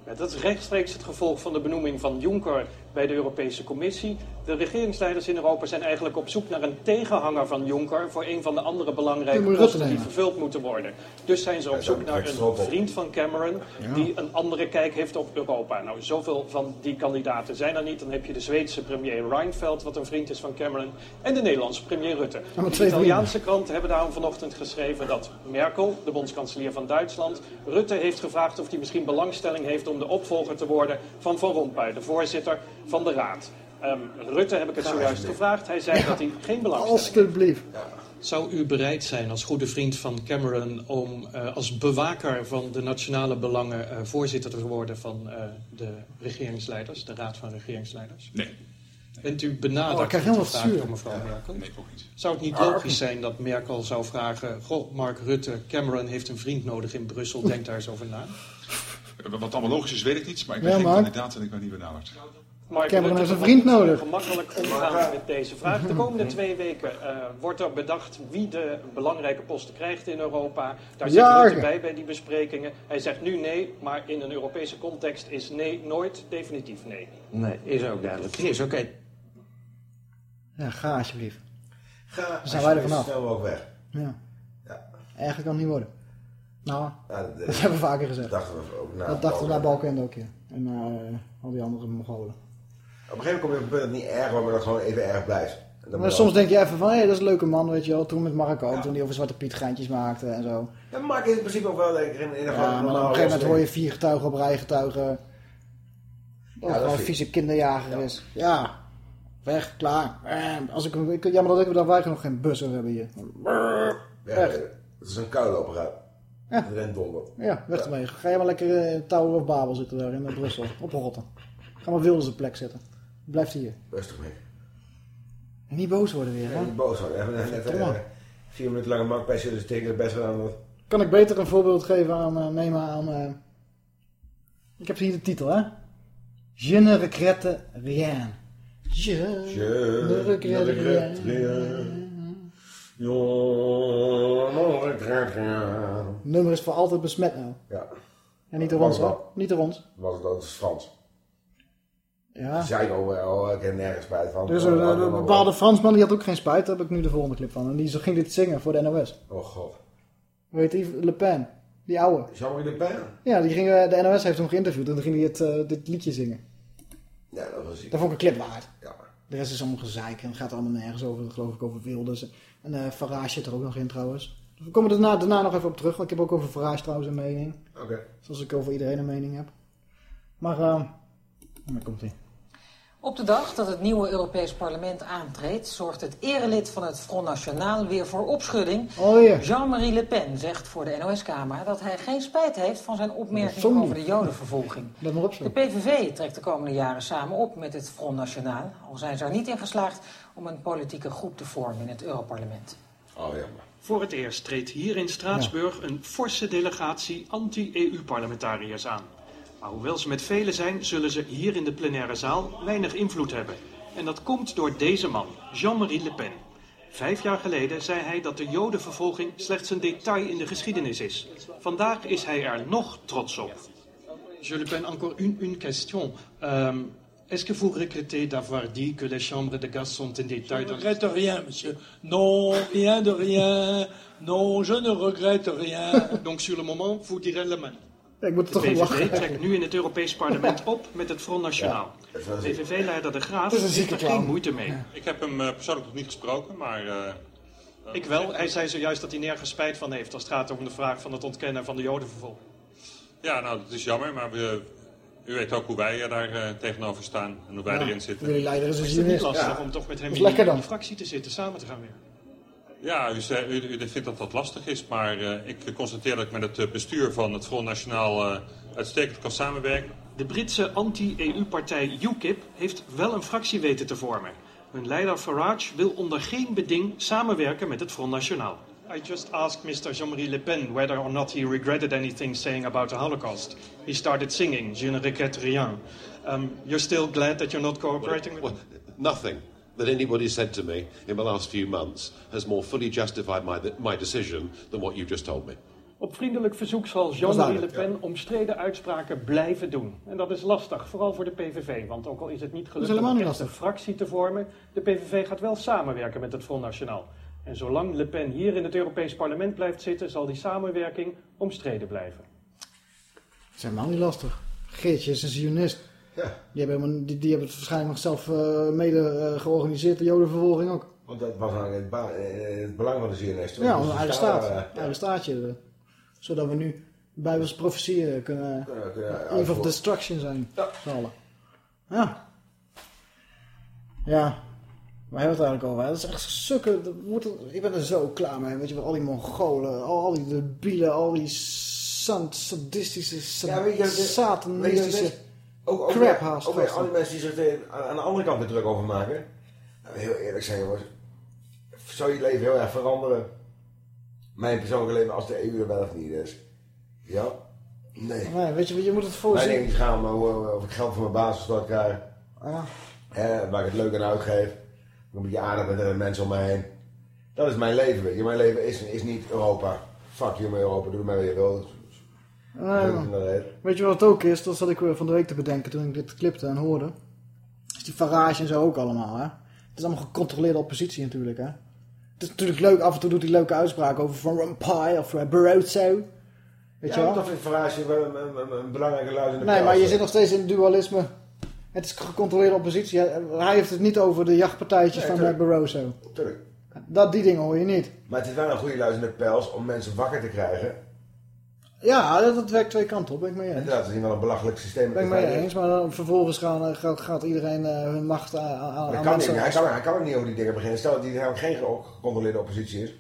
Ja, dat is rechtstreeks het gevolg van de benoeming van Juncker bij de Europese Commissie. De regeringsleiders in Europa zijn eigenlijk op zoek naar een tegenhanger van Juncker voor een van de andere belangrijke posten die vervuld moeten worden. Dus zijn ze op zoek naar een vriend van Cameron die een andere kijk heeft op Europa. Nou, zoveel van die kandidaten zijn er niet. Dan heb je de Zweedse premier Reinfeldt, wat een vriend is van Cameron, en de Nederlandse premier Rutte. De Italiaanse kranten hebben daarom vanochtend geschreven dat Merkel, de bondskanselier van Duitsland, Rutte heeft gevraagd of hij misschien belangstelling heeft om de opvolger te worden van Van Rompuy, de voorzitter van de Raad. Ehm, Rutte heb ik het zojuist gevraagd. Hij zei dat hij geen belangstelling heeft. Alsjeblieft. Zou u bereid zijn als goede vriend van Cameron om eh, als bewaker van de nationale belangen eh, voorzitter te worden van eh, de regeringsleiders, de Raad van Regeringsleiders? Nee. Bent u Oh, ik benaderd heel wat gevraagd zuur. door mevrouw Merkel? Nee, ook niet. Zou het niet Ah, logisch zijn dat Merkel zou vragen... Goh, Mark Rutte, Cameron heeft een vriend nodig in Brussel, denk daar eens over na. Wat allemaal logisch is, weet ik niet. Maar ik Ja, ben geen Mark. kandidaat en ik ben niet benaderd. Mark Cameron heeft een vriend nodig. Gemakkelijk omgaan met deze vraag. De komende twee weken eh, wordt er bedacht wie de belangrijke posten krijgt in Europa. Daar zit. Rutte bij bij die besprekingen. Hij zegt nu nee, maar in een Europese context is nee nooit definitief nee. Nee, is ook duidelijk. Chris, oké. Ja, ga alsjeblieft. Ga, zijn wij er vanaf. snel ook weg. Ja. Ja. Eigenlijk kan het niet worden. Nou, Ja, dat, dat hebben we vaker gezegd. dachten we ook na. dat dachten we naar Balkenende ook, ja. En eh, al die andere Mongolen. Op een gegeven moment kom je op een punt dat het niet erg wordt, maar dat gewoon even erg blijft. Dan Maar soms denk je even van, hé, dat is een leuke man, weet je wel. Toen met Mark ook, toen die over Zwarte Piet geintjes maakte en zo. Ja, Mark is in principe ook wel ik, in, in Ja, maar op een gegeven moment hoor je vier getuigen op rij getuigen. Dat dat het gewoon een vieze kinderjager is. Ja, weg, klaar. Als ik, ik, jammer dat, ik, dat wij nog geen bussen hebben hier. Weg. Het is een kuiloper uit. Ja. De rentdonder. Ja, weg ermee. Ga je maar lekker in uh, Tower of Babel zitten daar in Brussel. Op Rotten. Ga maar Wilders op plek zetten. Blijf hier. Rustig mee. En niet boos worden weer, hè? niet boos worden. Even net Verdomme. eh, vier minuten lang een marktprijsje, dus tegen het best gedaan. wordt. Kan ik beter een voorbeeld geven aan, eh, nemen aan... eh, ik heb hier de titel, hè? Je ne regrette rien. Je, Je ne regrette rien. Je ne regrette rien. Het nummer is voor altijd besmet nou. Ja. En niet door ons, hoor. Niet door ons. Was het, dat is Frans. Ja. Zij ook wel, ik heb nergens spijt van. Is een, een bepaalde Fransman die had ook geen spijt. Daar heb ik nu de volgende clip van. En die ging dit zingen voor de NOS. Oh god. Weet je, Le Pen. Die oude. Jean-Marie Le Pen? Ja, die ging, eh, de NOS heeft hem geïnterviewd en toen ging hij het, eh, dit liedje zingen. Ja, dat was ziek. Dat vond ik een clip waard. Ja. De rest is allemaal gezeik en het gaat allemaal nergens over, geloof ik, over Wilders. En eh Farage zit er ook nog in trouwens. We komen er daarna, daarna nog even op terug, want ik heb ook over Farage trouwens een mening. Oké. Zoals ik over iedereen een mening heb. Maar, eh daar komt ie. Op de dag dat het nieuwe Europees Parlement aantreedt, zorgt het erelid van het Front National weer voor opschudding. Oh ja. Jean-Marie Le Pen zegt voor de NOS-Kamer dat hij geen spijt heeft van zijn opmerking over de Jodenvervolging. Let maar op zo. De PVV trekt de komende jaren samen op met het Front National, al zijn ze er niet in geslaagd om een politieke groep te vormen in het Europarlement. Oh jammer. Voor het eerst treedt hier in Straatsburg een forse delegatie anti-EU-parlementariërs aan. Maar hoewel ze met velen zijn, zullen ze hier in de plenaire zaal weinig invloed hebben. En dat komt door deze man, Jean-Marie Le Pen. Vijf jaar geleden zei hij dat de Jodenvervolging slechts een detail in de geschiedenis is. Vandaag is hij er nog trots op. Je Le Pen, encore une, une question. Euh, Est-ce que vous regrettez d'avoir dit que les chambres de gaz sont un détail Je ne dans... regrette rien, monsieur. Non, rien de rien. Non, je ne regrette rien. Donc sur le moment, vous direz le même. Ik moet De toch wel PVV lachen. trekt nu in het Europees Parlement op met het Front Nationaal. ziek. PVV-leider De Graaf heeft zieke er geen moeite mee. Ik heb hem eh, persoonlijk nog niet gesproken, maar... eh, Ik wel. Hij zei zojuist dat hij nergens spijt van heeft als het gaat om de vraag van het ontkennen van de Jodenvervolging. ja, nou, dat is jammer, maar we, u weet ook hoe wij eh, daar eh, tegenover staan en hoe wij Ja, erin zitten. Jullie leider is het niet lastig om toch met hem in die dan. fractie te zitten, samen te gaan weer? Ja, u, zei, u, u vindt dat dat lastig is, maar eh, ik constateer dat ik met het eh, bestuur van het Front Nationaal eh, uitstekend kan samenwerken. De Britse anti-EU-partij UKIP heeft wel een fractie weten te vormen. Hun leider Farage wil onder geen beding samenwerken met het Front National. I just asked Mr. Jean-Marie Le Pen whether or not he regretted anything saying about the Holocaust. He started singing Je ne regrette rien. Um, you're still glad that you're not cooperating with Well, nothing that anybody said to me in the last few months has more fully justified my, my decision than what you've just told me. Op vriendelijk verzoek zal Jean-Marie Le Pen omstreden uitspraken blijven doen. En dat is lastig, vooral voor de PVV. Want ook al is het niet gelukt helemaal om niet een fractie te vormen... de PVV gaat wel samenwerken met het Front National. En zolang Le Pen hier in het Europees Parlement blijft zitten... zal die samenwerking omstreden blijven. Dat is helemaal niet lastig. Geertje is een zionist. Ja. Die hebben, helemaal- die, die hebben het waarschijnlijk nog zelf eh, mede eh, georganiseerd, de jodenvervolging ook. Want dat was eigenlijk het, ba- eh, het belang van de toch? Ja, onze eigen staat, staat. Eigen staatje. zodat we nu Bijbelse profetieën kunnen... Eve of destruction zijn. Allen. Ja. Ja. Waar hebben we het eigenlijk over? Dat is echt sukken. dat Ik ben er zo klaar mee. Weet je wel, al die Mongolen, al, die debielen, al die sadistische, sa- Ja, weet je, satanistische ook, ook, crap weer- haast. ook weer gasten. al die mensen die zich er aan de andere kant er druk over maken. Nou, heel eerlijk zijn jongens. Zou je leven heel erg veranderen? Mijn persoonlijke leven als de EU er wel of niet is. Ja? Nee. Nee, weet je, je moet het Mijn voorzien. dingen gaan om hoe- of ik geld voor mijn basisstort krijg. Ja. Hè, waar ik het leuk aan uitgeef. Een beetje aardig met de mensen om me heen. Dat is mijn leven. Weet je. Mijn leven is, is niet Europa. Fuck you met Europa. Doe maar wat je Weet je wat het ook is? Dat zat ik weer van de week te bedenken toen ik dit clipte en hoorde. Is die Farage en zo ook allemaal, hè? Het is allemaal gecontroleerde oppositie natuurlijk, hè? Het is natuurlijk leuk, af en toe doet hij leuke uitspraken over Van Rompuy of uh, Barroso. Weet je ja, wel? dat vind ik Farage wel een, een, belangrijke luid in de Nee, maar je zit nog steeds in dualisme. Het is gecontroleerde oppositie. Hij heeft het niet over de jachtpartijtjes Nee, van tuurlijk. Barroso. Tuurlijk. Dat, die dingen hoor je niet. Maar het is wel een goede luid in de pels om mensen wakker te krijgen. Ja, dat, dat werkt twee kanten op, ben ik mee eens. Inderdaad, het is wel een belachelijk systeem. Ben ik mee eens, maar dan vervolgens gaan, eh, gaat, gaat iedereen eh, hun macht aan, aan, Maar dat kan niet, mensen... hij, kan, hij kan ook niet over die dingen beginnen. Stel dat hij helemaal geen ge- gecontroleerde oppositie is.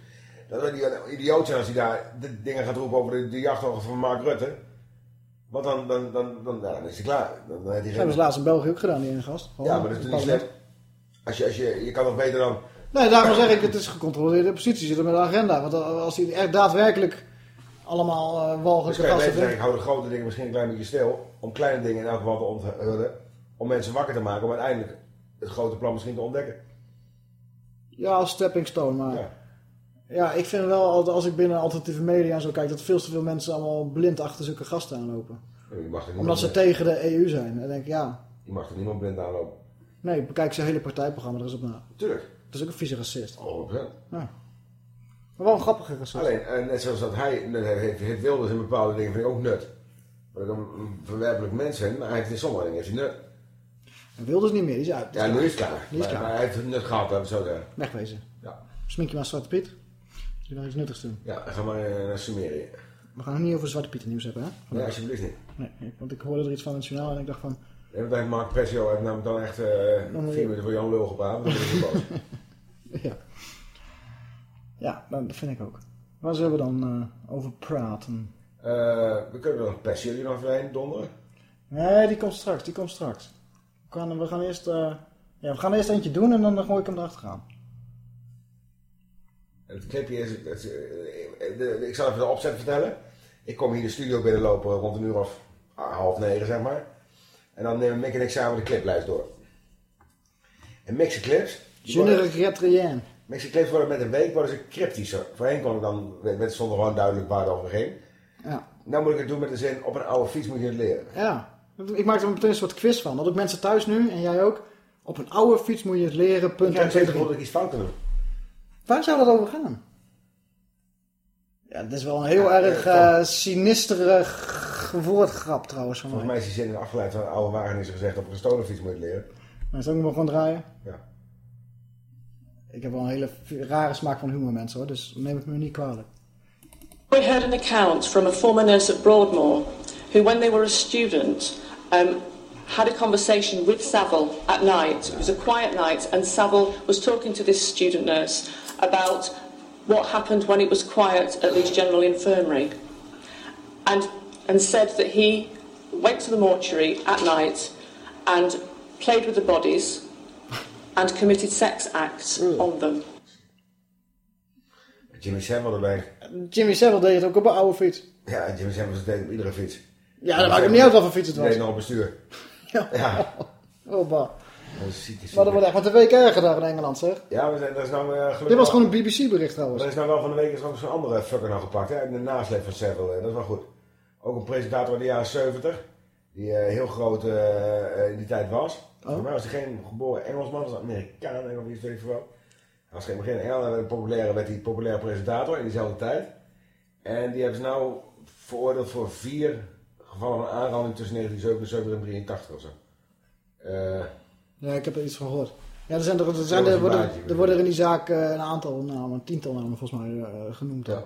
Dat zou die een idioot zijn als hij daar de dingen gaat roepen over de, de jachthoogte van Mark Rutte. Want dan, dan, dan, dan, ja, dan is hij klaar. Dan, dan heeft hij Dat geen... hebben ze laatst in België ook gedaan, die ene gast. Ja, maar dat is niet slim? Als je, als je, je kan nog beter dan... Nee, daarom zeg ik, het is gecontroleerde oppositie. Zit er met een agenda. Want als hij echt daadwerkelijk allemaal uh, Dus walgelijke je gasten ik hou de grote dingen misschien een klein beetje stil. Om kleine dingen in elk geval te onthullen. om mensen wakker te maken om uiteindelijk het grote plan misschien te ontdekken. Ja, als stepping stone, maar... Ja. ik vind wel, altijd als ik binnen alternatieve media en zo kijk, dat veel te veel mensen allemaal blind achter zulke gasten aanlopen. Je mag er niemand Omdat ze tegen de EU zijn. En denk ik, ja, Je mag er niemand blind aanlopen. nee, bekijk zijn hele partijprogramma er eens op na. Tuurlijk. Dat is ook een vieze racist. 100%. Ja. Maar wel een grappige racist. Alleen, eh, net zoals dat hij, net heeft, heeft Wilders in bepaalde dingen vind ik ook nut. Dat ik een verwerpelijk mens vind, maar hij heeft in sommige dingen heeft hij nut. En Wilders niet meer, die is uit. Ja, nu is het klaar. Die is maar, klaar. maar hij heeft het nut gehad, het zo zeggen. Wegwezen. Ja. Smink je maar Zwarte Piet. Die nog iets nuttigs doen. Ja, ga maar eh, naar Sumerië. We gaan het niet over Zwarte Piet nieuws hebben, hè? Nee, alsjeblieft niet. Nee, want ik hoorde er iets van in het journaal en ik dacht van... Nee, want Mark Pressio heeft namelijk dan echt eh, vier minuten voor Jan Lul gepraat. Ben ik boos. Ja. Ja, nou, dat vind ik ook. Waar zullen we dan eh, over praten? Eh, we kunnen nog Persio hier nog overheen donderen. Nee, die komt straks, die komt straks. We gaan, we gaan eerst... eh, ja, we gaan eerst eentje doen en dan gooi ik hem erachteraan. Het clipje is, het, ik zal even de opzet vertellen. Ik kom hier de studio binnenlopen rond een uur of ah, half negen, zeg maar. En dan nemen Mick en ik samen de cliplijst door. En Mick's clips... Je ne worden- regrette rien. Mick's clips worden met een week worden ze cryptischer. Voorheen kon ik dan, met stond er gewoon duidelijk waar het over ging. Ja. Nou moet ik het doen met de zin, op een oude fiets moet je het leren. Ja. Ik maak er meteen een soort quiz van. Dat ook mensen thuis nu, en jij ook... Op een oude fiets moet je het leren, punt Ik heb 1, 2, zeker 3. dat ik iets fout kan doen. Waar zou dat over gaan? Ja, dat is wel een heel Ja, erg eh sinisterig woordgrap trouwens van. Volgens mij is die zin afgeleid van een oude wagen is er gezegd op een gestolen fiets moet je het leren. Maar zal ik hem wel gewoon draaien? Ja. Ik heb wel een hele rare smaak van humor mensen hoor, dus neem het me niet kwalijk. We heard an account from a former nurse at Broadmoor who, when they were a student, um, had a conversation with Savile at night. It was a quiet night, and Savile was talking to this student nurse about what happened when it was quiet at Leeds General Infirmary, and and said that he went to the mortuary at night and played with the bodies and committed sex acts on them. Jimmy Savile erbij. Jimmy Savile deed het ook op een oude fiets. Ja, Jimmy Savile deed op iedere fiets. Ja, dat maakt hem niet uit wat voor fiets het was. deed nog op bestuur. Ja. ja. Oh, bah. Dat Maar dat wordt echt met de week erger daar in Engeland zeg. Ja, we zijn, dat is nou eh, gelukkig Dit was gewoon een BBC-bericht trouwens. Er is nou wel van de week is ook zo'n andere fucker nou gepakt, hè? In de nasleep van Savile, eh, dat is wel goed. Ook een presentator in de jaren 70, die eh, heel groot eh, eh, in die tijd was. Voor mij was hij geen geboren Engelsman, was een Amerikaan, of iets weet ik veel. Hij was geen begin werd een populaire, werd hij populaire presentator in diezelfde tijd. En die hebben ze nou veroordeeld voor vier gevallen van aanranding tussen 1977 en 83 of zo. Ja, ik heb er iets van gehoord. Ja, er, zijn er, er, zijn er, worden, er worden in die zaak een aantal namen, een tiental namen volgens mij genoemd. Ja,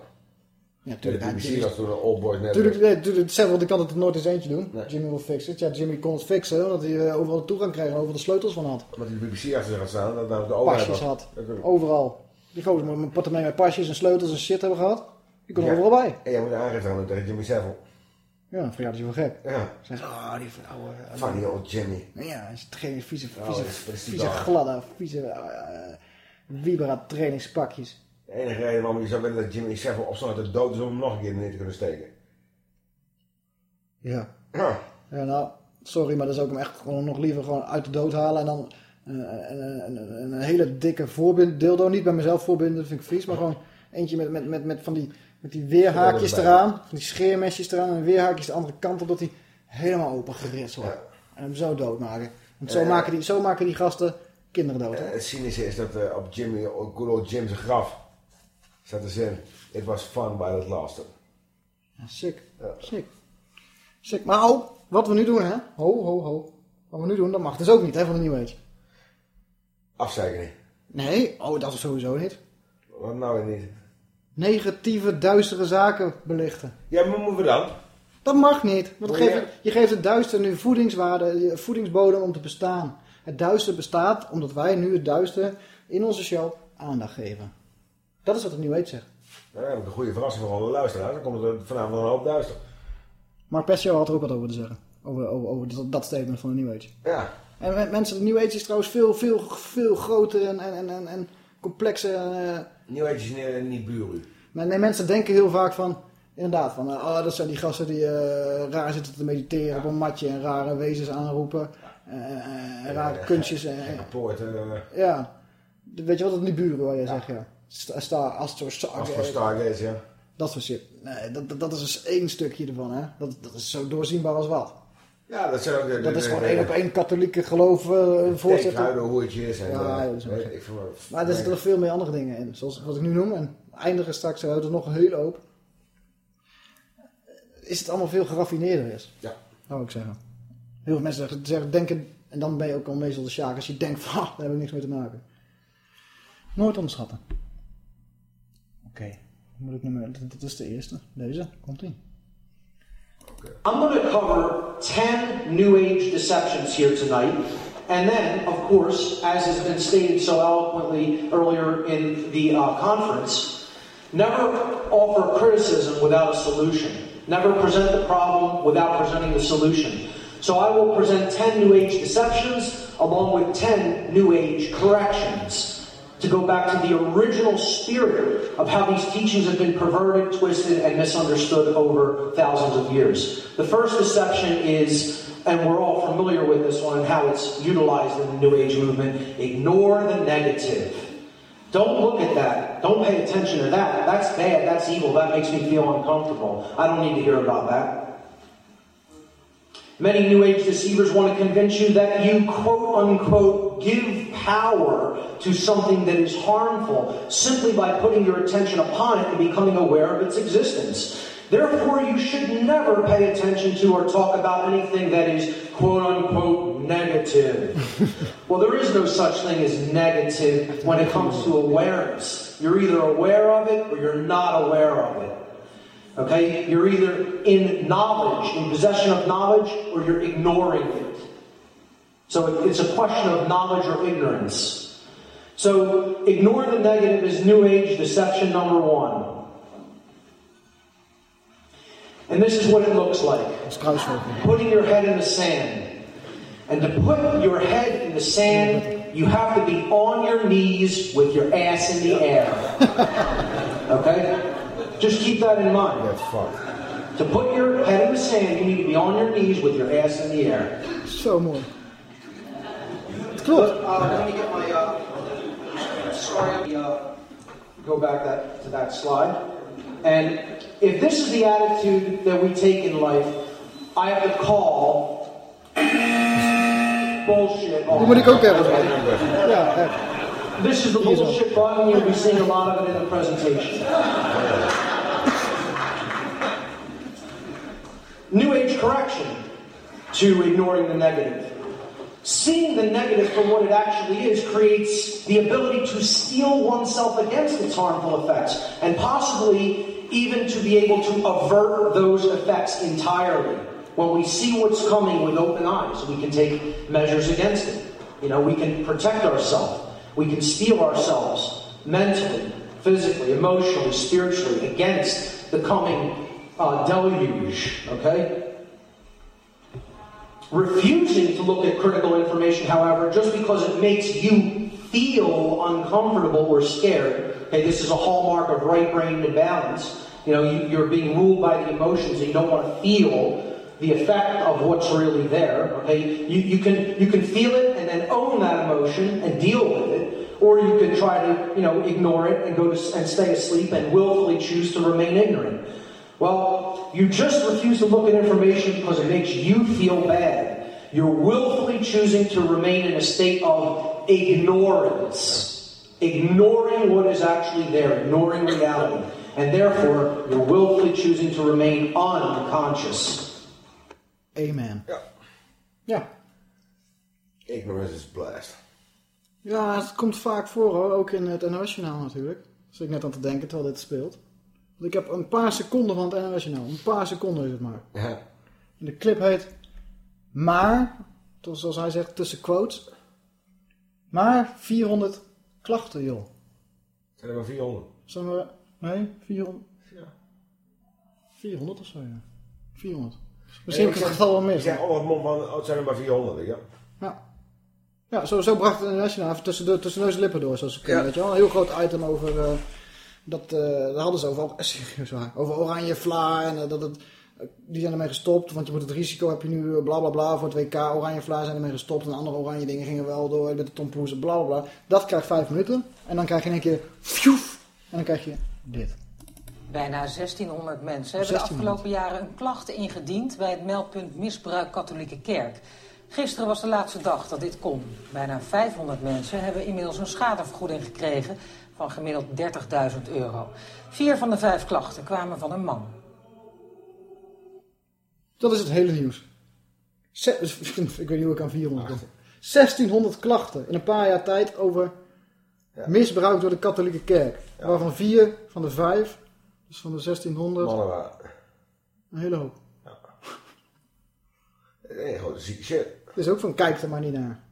ja de tuurlijk. BBC Jimmy- was toen een Old Boys Network. Tuurlijk, nee, tuurlijk, Savile die kan het nooit eens eentje doen. Jimmy wil fixen. Ja, Jimmy kon het fixen, omdat hij eh, overal de toegang kreeg en overal de sleutels van had. Omdat de BBC achter zich had staan, dat namelijk de overheid Pasjes had. Ook. Overal. Die gozer met een portemonnee met pasjes en sleutels en shit hebben gehad. Die kon er Ja. overal bij. En jij moet een aangifte gaan doen tegen Jimmy Savile. Ja, verjaardag is wel gek. Ja. Zijn ze, ah, die oude... Funny old Jimmy. Ja, hij is geen vieze, Oh, vieze, die vieze dag. gladde, vieze uh, Vibra trainingspakjes. De enige reden waarom je zou willen dat Jimmy Savile opstond uit de dood is om hem nog een keer neer te kunnen steken. Ja. Ja. Ja, nou, sorry, maar dan zou ik hem echt gewoon nog liever gewoon uit de dood halen en dan eh, een, een, een, een hele dikke voorbind, dildo, niet bij mezelf voorbinden, dat vind ik vies, maar gewoon eentje met, met, met, met van die, met die weerhaakjes eraan, van die scheermesjes eraan en weerhaakjes de andere kant op, dat hij helemaal open gerist wordt. En hem zo doodmaken. Want zo, Eh. maken die, zo maken die gasten kinderen dood. Hè? Eh, Het cynische is dat op Jimmy, op good old Jim's graf, staat de zin, it was fun while it lasted. Ja, sick. Sick. Sick. Maar oh, wat we nu doen, hè? Ho, ho, ho. Wat we nu doen, dat mag dus ook niet, hè, van de New Age. Afzeiken niet. Nee, oh, dat is sowieso niet. Wat nou weer niet? Negatieve, duistere zaken belichten. Ja, maar moeten we dan? Dat mag niet. Want je- geeft het duister nu voedingswaarde, voedingsbodem om te bestaan. Het duister bestaat omdat wij nu het duister in onze show aandacht geven. Dat is wat de New Age zegt. Nou, dan heb ik een goede verrassing voor alle luisteraars. Dan komt er vanavond een hoop duister. Maar Pessio had er ook wat over te zeggen. Over, over, over dat, statement van de New Age. Ja. En men- mensen, de New Age is trouwens veel, veel, veel groter en, en, en, en, complexer. eh, New Age is niet, niet buren. Maar nee, mensen denken heel vaak van, inderdaad, van, eh, oh, dat zijn die gasten die eh, raar zitten te mediteren op een matje en rare wezens aanroepen. eh, en rare kunstjes. En, en- Poorten. eh, ja, weet je wat, dat die buren waar je zegt, ja. Sta- Star, Astro, Stargate. Astro Stargate, ja. Dat soort shit. Nee, dat, dat, dat is dus één stukje ervan, hè. Dat, dat is zo doorzienbaar als wat. Ja, dat zijn ook. Dat is gewoon één op één katholieke geloof uh, voorzitter. Teekhuidenhoertjes en... Ja, eh, ja, dat is weet gek. ik veel wat. Maar er zitten nog veel meer andere dingen in. Zoals wat ik nu noem. En eindigen straks uit er nog een hele hoop. Is het allemaal veel geraffineerder is. Ja. Zou ik zeggen. Heel veel mensen zeggen, denken... En dan ben je ook al meestal de sjaak. Als je denkt van, daar heb ik niks mee te maken. Nooit onderschatten. Dat is de eerste. Deze. Komt-ie. I'm going to cover 10 New Age deceptions here tonight. And then, of course, as has been stated so eloquently earlier in the uh, conference, never offer criticism without a solution. Never present the problem without presenting the solution. So I will present 10 New Age deceptions along with 10 New Age corrections to go back to the original spirit of how these teachings have been perverted, twisted, and misunderstood over thousands of years. The first deception is, and we're all familiar with this one and how it's utilized in the New Age movement ignore the negative. Don't look at that. Don't pay attention to that. That's bad. That's evil. That makes me feel uncomfortable. I don't need to hear about that. Many New Age deceivers want to convince you that you, quote unquote, give power to something that is harmful simply by putting your attention upon it and becoming aware of its existence. Therefore, you should never pay attention to or talk about anything that is, quote unquote, negative. well, there is no such thing as negative when it comes to awareness. You're either aware of it or you're not aware of it. Okay? You're either in knowledge, in possession of knowledge, or you're ignoring it. So it's a question of knowledge or ignorance. So ignore the negative is New Age deception number one. And this is what it looks like putting your head in the sand. And to put your head in the sand, you have to be on your knees with your ass in the air. Just keep that in mind. To put your head in the sand, you need to be on your knees with your ass in the air. Zo mooi. Klopt. Uh, let me get my. Uh, sorry, uh, go back that to that slide. And if this is the attitude that we take in life, I have to call bullshit. Die moet ik ook hebben. Ja. This is the bullshit button. You'll be seeing a lot of it in the presentation. New Age correction to ignoring the negative. Seeing the negative for what it actually is creates the ability to steel oneself against its harmful effects and possibly even to be able to avert those effects entirely. When we see what's coming with open eyes, we can take measures against it. You know, we can protect ourselves. We can steel ourselves mentally, physically, emotionally, spiritually against the coming uh, deluge. Okay? Refusing to look at critical information, however, just because it makes you feel uncomfortable or scared. Okay, this is a hallmark of right brain imbalance. You know, you, you're being ruled by the emotions and you don't want to feel the effect of what's really there. Okay, you, you can you can feel it and then own that emotion and deal with it, or you can try to you know ignore it and go to and stay asleep and willfully choose to remain ignorant. Well, you just refuse to look at information because it makes you feel bad. You're willfully choosing to remain in a state of ignorance, ignoring what is actually there, ignoring reality, and therefore you're willfully choosing to remain unconscious. Amen. Yeah. Ja. Ignorance is blessed. Ja, het komt vaak voor hoor, ook in het NOS-journaal natuurlijk. Dat zit ik net aan te denken terwijl dit speelt. Want ik heb een paar seconden van het NOS-journaal. Een paar seconden is het maar. Ja. En de clip heet Maar, zoals hij zegt, tussen quotes. Maar 400 klachten joh. Zijn er maar 400. Zijn we, nee, 400. 400 of zo ja. 400. Misschien heb ik het getal wel mis. Ik zeg van, oh, het zijn er maar 400, ja. Ja. Ja, zo, zo bracht het NOS even tussen, de, tussen neus en lippen door, zoals ik weet je wel. Een heel groot item over, eh, dat, eh daar hadden ze over, over oranje vla en eh, dat het die zijn ermee gestopt, want je moet het risico heb je nu eh, bla bla bla voor het WK. Oranje Vlaar zijn ermee gestopt en andere oranje dingen gingen wel door met de Tom Cruise bla bla bla. Dat krijgt vijf minuten en dan krijg je in één keer fjoef, en dan krijg je dit. Bijna 1600 mensen hebben de 1600. afgelopen jaren een klacht ingediend bij het meldpunt misbruik katholieke kerk. Gisteren was de laatste dag dat dit kon. Bijna 500 mensen hebben inmiddels een schadevergoeding gekregen van gemiddeld 30.000 euro. Vier van de vijf klachten kwamen van een man. Dat is het hele nieuws. Ze- ik weet niet hoe ik aan 400 kom. 1600 klachten in een paar jaar tijd over misbruik door de katholieke kerk. Waarvan vier van de vijf, dus van de 1600, Mannen waren. een hele hoop. Nee, gewoon zieke shit. Dus ook van kijk er maar niet naar.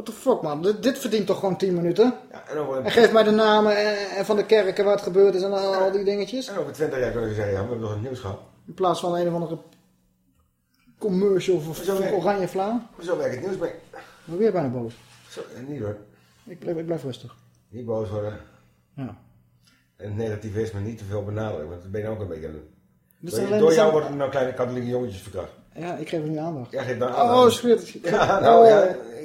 What the fuck man, dit, dit verdient toch gewoon 10 minuten? Ja, en, over, En geef mij de namen en, van de kerken waar het gebeurd is en al, al die dingetjes. en over 20 jaar kunnen ze zeggen, ja, we hebben nog een nieuws gehad. In plaats van een of andere commercial voor, Zo voor werkt- Oranje Vlaam. Zo werkt het nieuws mee. Maar weer bijna boos. Zo, en niet hoor. Ik blijf, ik blijf rustig. Niet boos worden. Ja. En het negativisme niet te veel benadrukken, want dat ben je ook een beetje aan het doen. Dus Door, dus jou worden nou kleine katholieke jongetjes verkracht. Ja, ik geef er nu aandacht. Ja, geef dan Oh, aandacht. Ja, nou Oh. ja,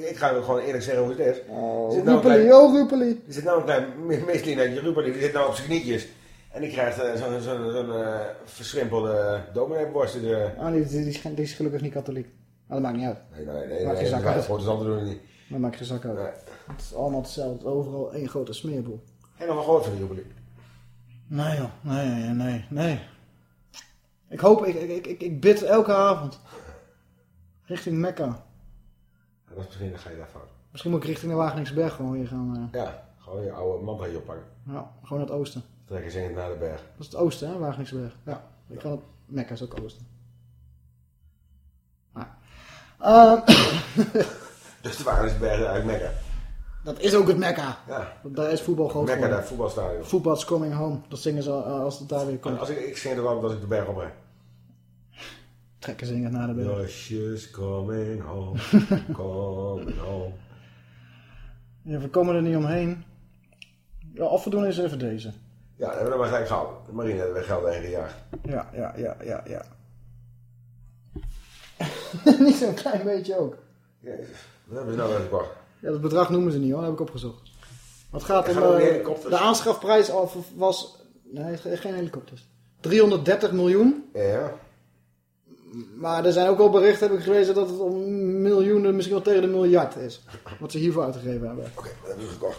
ik ga gewoon eerlijk zeggen hoe het is. Oh, zit nou klein- oh Rupelie. Er zit nou een klein mi- misdienaartje, Rupelie, die zit nou op zijn knietjes. En die krijgt eh, zo'n zo'n zo'n eh, verschrimpelde domineeborst in de... Ah, die, die, die, is, geen- die is gelukkig niet katholiek. Maar dat maakt niet uit. Nee, nee, nee. Nee, geen zak uit. protestanten doen het niet. Dat maakt geen zak uit. Het is allemaal hetzelfde. Overal één grote smeerboel. En nog een groot van die Rupelie. Nee joh, nee, nee, nee, nee. Ik hoop, ik, ik, ik, ik, bid elke avond. Richting Mekka. Dat was misschien een geile fout. Misschien moet ik richting de Wageningsberg gewoon weer gaan. eh, Ja, gewoon je oude mantraatje oppakken. ja, gewoon naar het oosten. Trekken zingend naar de berg. Dat is het oosten, hè, Wageningsberg. Ja, ik ga het... Mekka is ook oosten. Ah. Eh, Dus de Wageningsberg uit Mekka. Dat is ook het Mekka. Ja. Daar is voetbal groot Mekka, dat voetbalstadion. Football's coming home. Dat zingen ze eh, als het daar weer komt. Als ik, ik zing het wel als ik de berg oprijd. Trekken zingen naar de berg. Josjes coming home, coming home. Ja, we komen er niet omheen. Ja, of we doen eens even deze. Ja, hebben we maar gelijk gehaald. De marine hebben we geld heen gejaagd. Ja, ja, ja, ja, ja. niet zo'n klein beetje ook. Jezus, wat hebben ze nou weer gekocht? Ja, dat bedrag noemen ze niet hoor, dat heb ik opgezocht. Wat gaat Het om... gaat om die helikopters. de aanschafprijs al was... Nee, ge- geen helikopters. 330 miljoen. Ja. Maar er zijn ook al berichten, heb ik gelezen, dat het om miljoenen, misschien wel tegen de miljard is. Wat ze hiervoor uitgegeven hebben. Oké, wat hebben ze gekocht?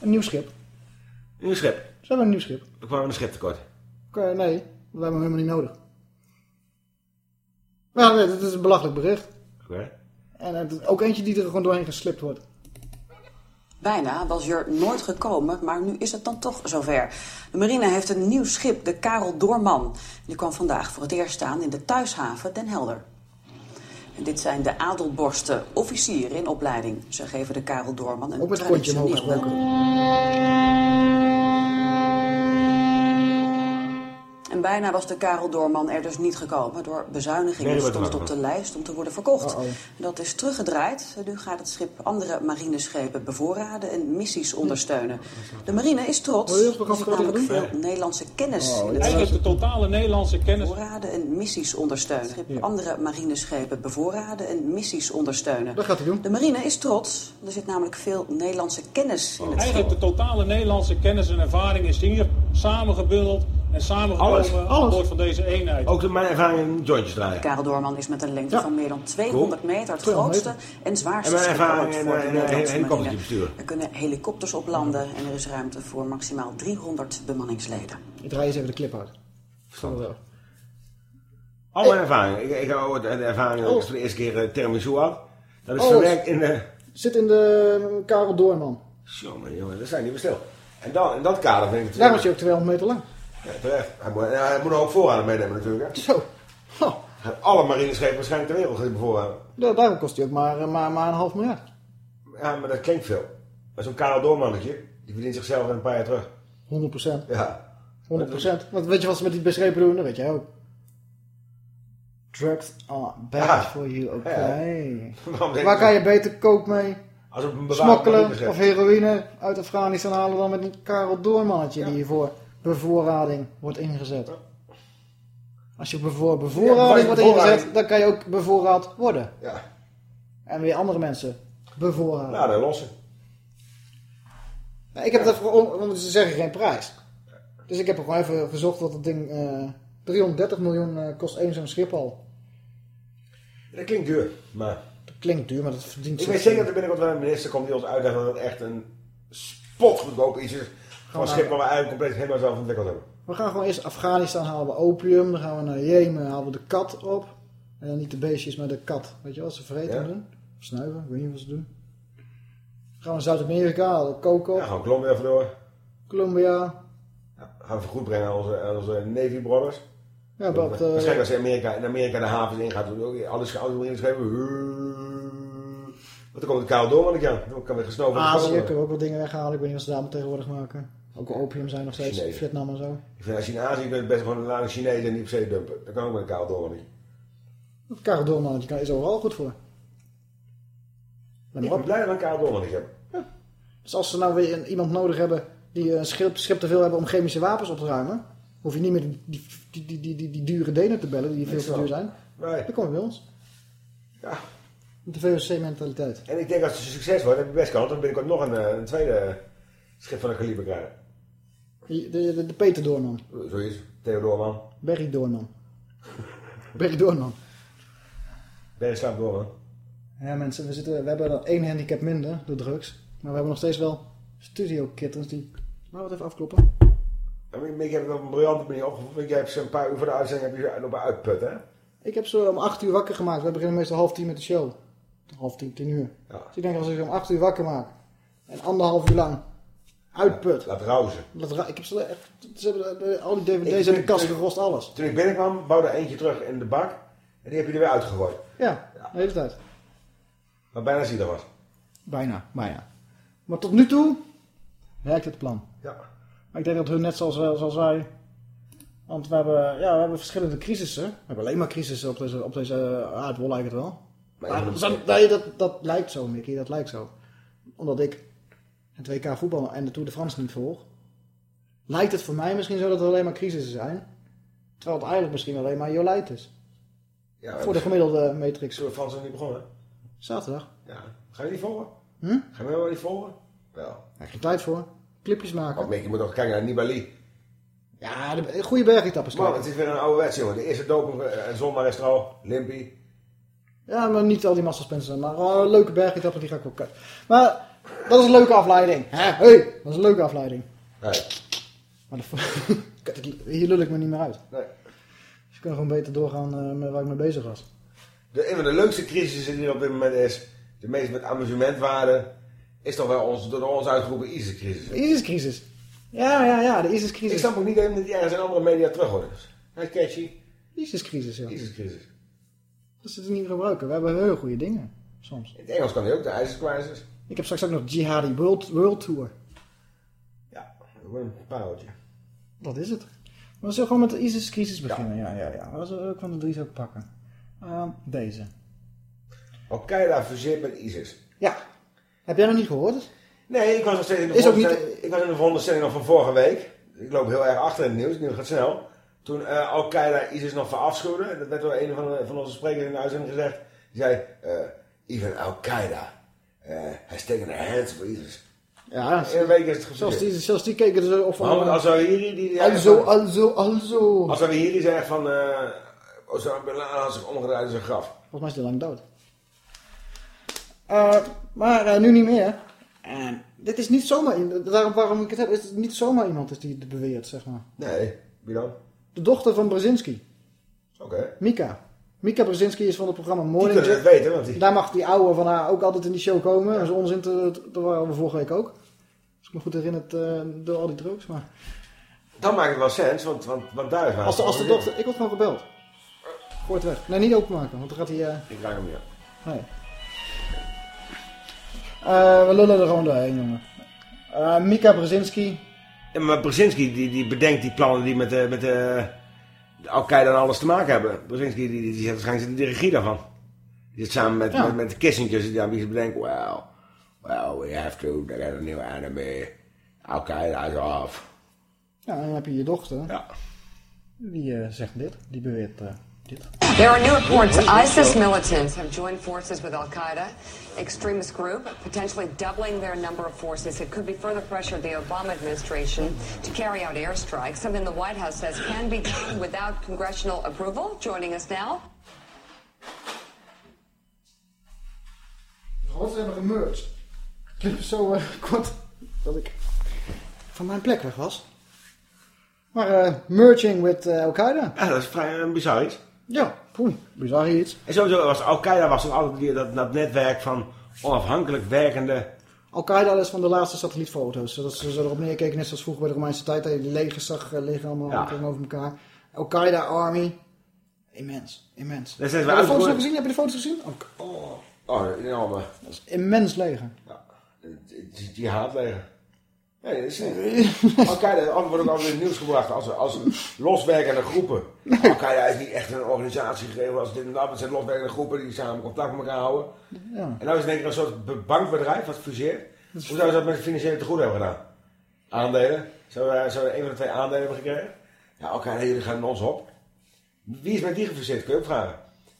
Een nieuw schip. Een nieuw schip. Ze hebben een nieuw schip. We kwamen een schip tekort. Oké, nee, dat hebben we helemaal niet nodig. Nou, nee, dit is een belachelijk bericht. Oké. En het is ook eentje die er gewoon doorheen geslipt wordt. Bijna was je er nooit gekomen, maar nu is het dan toch zover. De marine heeft een nieuw schip, de Karel Doorman. Die kwam vandaag voor het eerst staan in de thuishaven Den Helder. En dit zijn de adelborsten, officieren in opleiding. Ze geven de Karel Doorman een kontje omhoog traditioneel gesproken. En bijna was de Karel Doorman er dus niet gekomen. Door bezuinigingen Nee, stond het op de lijst om te worden verkocht. Uh-oh. Dat is teruggedraaid. Nu gaat het schip andere marineschepen bevoorraden en missies ondersteunen. De marine is trots. Er zit namelijk doen? veel Nederlandse kennis Oh, in het schip. de totale Nederlandse kennis. Bevoorraden en missies ondersteunen. Schip andere marineschepen bevoorraden en missies ondersteunen. Dat gaat hij doen. De marine is trots. Er zit namelijk veel Nederlandse kennis in het schip. Eigenlijk de totale Nederlandse kennis en ervaring is hier samengebundeld en samengekomen Alles, aan alles. boord van deze eenheid. Ook de, mijn ervaring in jointjes draaien. Karel Doorman is met een lengte Ja. van meer dan 200 meter het 200 grootste en zwaarste En ervaring voor de eh, in, eh, Nederlandse besturen. Er kunnen helikopters op landen en er is ruimte voor maximaal 300 bemanningsleden. Ik draai eens even de clip uit. Zal wel. Al mijn ervaring. Ik, ik heb ook de ervaring ik voor de eerste keer uh, tiramisu. Dat is Oh. verwerkt in de... Zit in de Karel Doorman. Jongen, jongen, dat zijn niet meer stil. En dan, in dat kader vind ik het... Daarom is hij ook 200 meter lang. Ja, terecht. Hij moet, ja, hij moet ook voorraden meenemen natuurlijk. Hè. Zo. Alle marineschepen waarschijnlijk ter wereld gaan bevoorraden. Da- Daarom kost hij ook maar, eh, maar, maar een half miljard. Ja, maar dat klinkt veel. Maar zo'n Karel Doormannetje, die verdient zichzelf in een paar jaar terug. 100 procent. Ja. 100 procent. Want weet je wat ze met die beschepen doen? Dat weet jij ook. Drugs are bad Ja. for you, oké. Denk Waar kan je beter kook mee Als op een smokkelen of heroïne uit Afghanistan halen dan met een Karel Doormannetje die voor bevoorrading wordt ingezet? Als je bevoor, bevoorrading wordt ingezet, dan kan je ook bevoorraad worden. Ja. En weer andere mensen bevoorraden. Nou, dan lossen. Ja, ik heb het even, on- want ze zeggen geen prijs. Dus ik heb er gewoon even gezocht wat het ding... eh 330 miljoen eh, kost één zo'n schip al. Dat klinkt duur, maar... Dat klinkt duur, maar dat verdient Ik weet zeker dat er binnenkort wel een minister komt die ons uitlegt dat het echt een spotgoedkoop iets is. Naar- schip waar we eigenlijk compleet helemaal zelf ontwikkeld hebben. We gaan gewoon eerst Afghanistan halen we opium. Dan gaan we naar Jemen halen we de kat op. En dan niet de beestjes, maar de kat. Weet je wat ze vreten Ja. doen? Of snuiven, ik weet niet wat ze doen. Dan gaan we naar Zuid-Amerika, halen op. Ja, gaan we Colombia even door. Colombia. Gaan we vergoed brengen aan onze, aan onze Navy brothers. Ja, dat, eh, Waarschijnlijk als Amerika, in Amerika de havens ingaat, doen we ook alles alles ingeschreven. Want dan komt het koud door, want ik dan kan weer gesnoven. Azië kunnen we ook wat dingen weghalen. Ik weet niet wat ze daar tegenwoordig maken. Ook opium zijn nog steeds. Chinezen. Vietnam en zo. Ik vind als je in Azië bent, best gewoon een lading Chinezen en die op zee dumpen. Dat kan ook met een koud door. Het Karel Doormannetje is overal goed voor. Ben Ik ben blij dat we een koud doormannetje hebben. Dus als ze nou weer een- iemand nodig hebben die een schip, schip te veel hebben om chemische wapens op te ruimen, hoef je niet meer die, die, die, die, die, dure Denen te bellen die veel te duur zijn. Nee. Dan kom je bij ons. Ja. Met de VOC-mentaliteit. En ik denk als het een succes wordt, heb je best kans. Dan binnenkort nog een, eh, een tweede schip van een kaliber krijgen. De, de, Peter Doorman. Zoiets. Theodorman. Berry Doorman. Berry Doorman. Ben je slaap door, man. Ja mensen, we, zitten, we hebben dan één handicap minder, de drugs. Maar we hebben nog steeds wel studio kittens die... Maar wat even afkloppen. Ik heb het op een briljante manier opgevoed. Want jij hebt ze een paar uur voor de uitzending heb je ze lopen uitput, hè? Ik heb ze om 8 uur wakker gemaakt. We beginnen meestal half tien met de show. Half tien, tien uur. Ja. Dus ik denk als ik ze om 8 uur wakker maak. En anderhalf uur lang uitput. Laat rousen. Laat ra- ik heb ze echt... Ze hebben de- al die dvd's in de kast gerost, alles. Toen ik binnenkwam, bouwde eentje terug in de bak. En die heb je er weer uitgegooid. Ja, de hele tijd. Maar bijna zielig was. Bijna, bijna. Maar tot nu toe werkt het plan. Ja. Maar ik denk dat hun net zoals, eh, zoals wij... Want we hebben, ja, we hebben verschillende crisissen. We hebben alleen maar crisissen op deze, op deze aardbol lijkt het wel. Maar Maar je dat, dat, dat lijkt zo, Mickey. Dat lijkt zo. Omdat ik het WK voetbal en de Tour de France niet volg. Lijkt het voor mij misschien zo dat er alleen maar crisissen zijn. Terwijl het eigenlijk misschien alleen maar Jolijt is. Ja, Voor de gemiddelde matrix. Zullen we Frans nog niet begonnen? Zaterdag. Ja. Ga je die volgen? Hm? Ga je wel niet volgen? Wel. Daar heb je tijd voor. Clipjes maken. Mick, je moet toch kijken naar Nibali. Ja, de goede bergetappes Man, kijken. het is weer een ouderwets, jongen. De eerste doping, eh, zondag is er al. Limpy. Ja, maar niet al die massaspensen. Maar een leuke bergetappen, die ga ik ook kijken. Maar dat is een leuke afleiding. Hè? Hey, dat is een leuke afleiding. Nee. Maar de- hier lul ik me niet meer uit. Nee. Dus ik kan gewoon beter doorgaan eh, met waar ik mee bezig was. De, een van de leukste crisissen die er op dit moment is, de meest met amusementwaarde, is toch wel ons, door ons uitgeroepen ISIS-crisis. ISIS-crisis. Ja, ja, ja, de Ik ISIS-crisis. snap ook niet dat die ergens in andere media terug hoort. Is catchy. ISIS-crisis, ja. ISIS-crisis. Dat ze het niet gebruiken. We hebben heel goede dingen. Soms. In het Engels kan hij ook, de ISIS-crisis. Ik heb straks ook nog Jihadi World, World Tour. Gewoon een pareltje. Dat is het. Maar we zullen gewoon met de ISIS-crisis beginnen. Ja, ja, ja. We zullen ook van de drie zo pakken. Ehm, deze. Al-Qaeda fuseert met ISIS. Ja. Heb jij nog niet gehoord? Nee, ik was nog steeds in de Is ook veronderstelling- Ik was in de veronderstelling nog van vorige week. Ik loop heel erg achter in het nieuws, het nieuws gaat snel. Toen eh, Al-Qaeda ISIS nog verafschuwde, dat werd door een van, de- van onze sprekers in de uitzending gezegd. Die zei, eh, even Al-Qaeda eh, has taken a hands for ISIS. Ja, In een week is het gefuseerd. zelfs die, zelfs die keken er zo op van... Mohammed al-Zawahiri, die... die Also, also, also. Al-Zawahiri zei van... eh Osama Bin Laden had zich omgedraaid in zijn graf. Volgens mij is hij lang dood. Eh, maar eh, nu niet meer. En dit is niet zomaar... Daarom waarom ik het heb, is het niet zomaar iemand is die het beweert, zeg maar. Nee, wie dan? De dochter van Brzezinski. Oké. Mika. Mika Brzezinski is van het programma Morning het weten, want die... Daar mag die oude van haar ook altijd in die show komen. En zo onzin, te, te- dat waren we vorige week ook. Als ik me goed herinner, eh, door al die drugs. Maar Dan maakt het wel sens, want, want, want daar is waar. als de, als de dochter... Ik word gewoon gebeld. Het weg. Nee, niet openmaken, want dan gaat hij... eh, Ik raak hem niet. Nee. Eh, we lullen er gewoon doorheen, jongen. Mika Brzezinski. Ja, maar Brzezinski die, die bedenkt die plannen die met, de met de Al-Qaeda en alles te maken hebben. Brzezinski die, die, die zet waarschijnlijk de regie daarvan. Die zit samen met, Ja. met, met de ja, die ze bedenken, well, well, we have to, got a new enemy. Al-Qaeda is off. Ja, en dan heb je je dochter. Ja. Die eh, zegt dit. Die beweert eh. There are new reports ISIS militants have joined forces with Al Qaeda, extremist group, potentially doubling their number of forces. It could be further pressure of the Obama administration to carry out airstrikes, something the White House says can be done without congressional approval. Joining us now. Wat is nog gemerged? Clip zo eh, kort dat ik van mijn plek weg was. Maar eh, merging with eh, Al-Qaeda. Ja, dat is vrij een bizar iets. Ja, poeh, bizar iets. En sowieso was Al-Qaeda was altijd die- dat, dat netwerk van onafhankelijk werkende... Al-Qaeda is van de laatste satellietfoto's. Zodat ze erop neerkeken, net zoals vroeger bij de Romeinse tijd. Dat je die legers zag eh, liggen allemaal Ja. tegenover elkaar. Al-Qaeda Army. Immens, immens. Dat zijn Heb ze je de foto's nog gezien? Heb je de foto's gezien? Oh, Oh, enorme... dat is immens leger. Die, die haatleger. Nee, dat is niet. Al-Qaeda wordt ook altijd in het nieuws gebracht als, als loswerkende groepen. Al-Qaeda is niet echt een organisatie gegeven als dit en dat. Het zijn loswerkende groepen die samen contact met elkaar houden. Ja. En nou is denk ik een soort be- bankbedrijf wat fuseert. Hoe zouden ze dat met de financiële tegoed hebben gedaan? Aandelen? Zouden we, zouden we een van de twee aandelen hebben gekregen? Ja, Al-Qaeda, jullie gaan ons op. Wie is met die gefuseerd? Kun je ook vragen.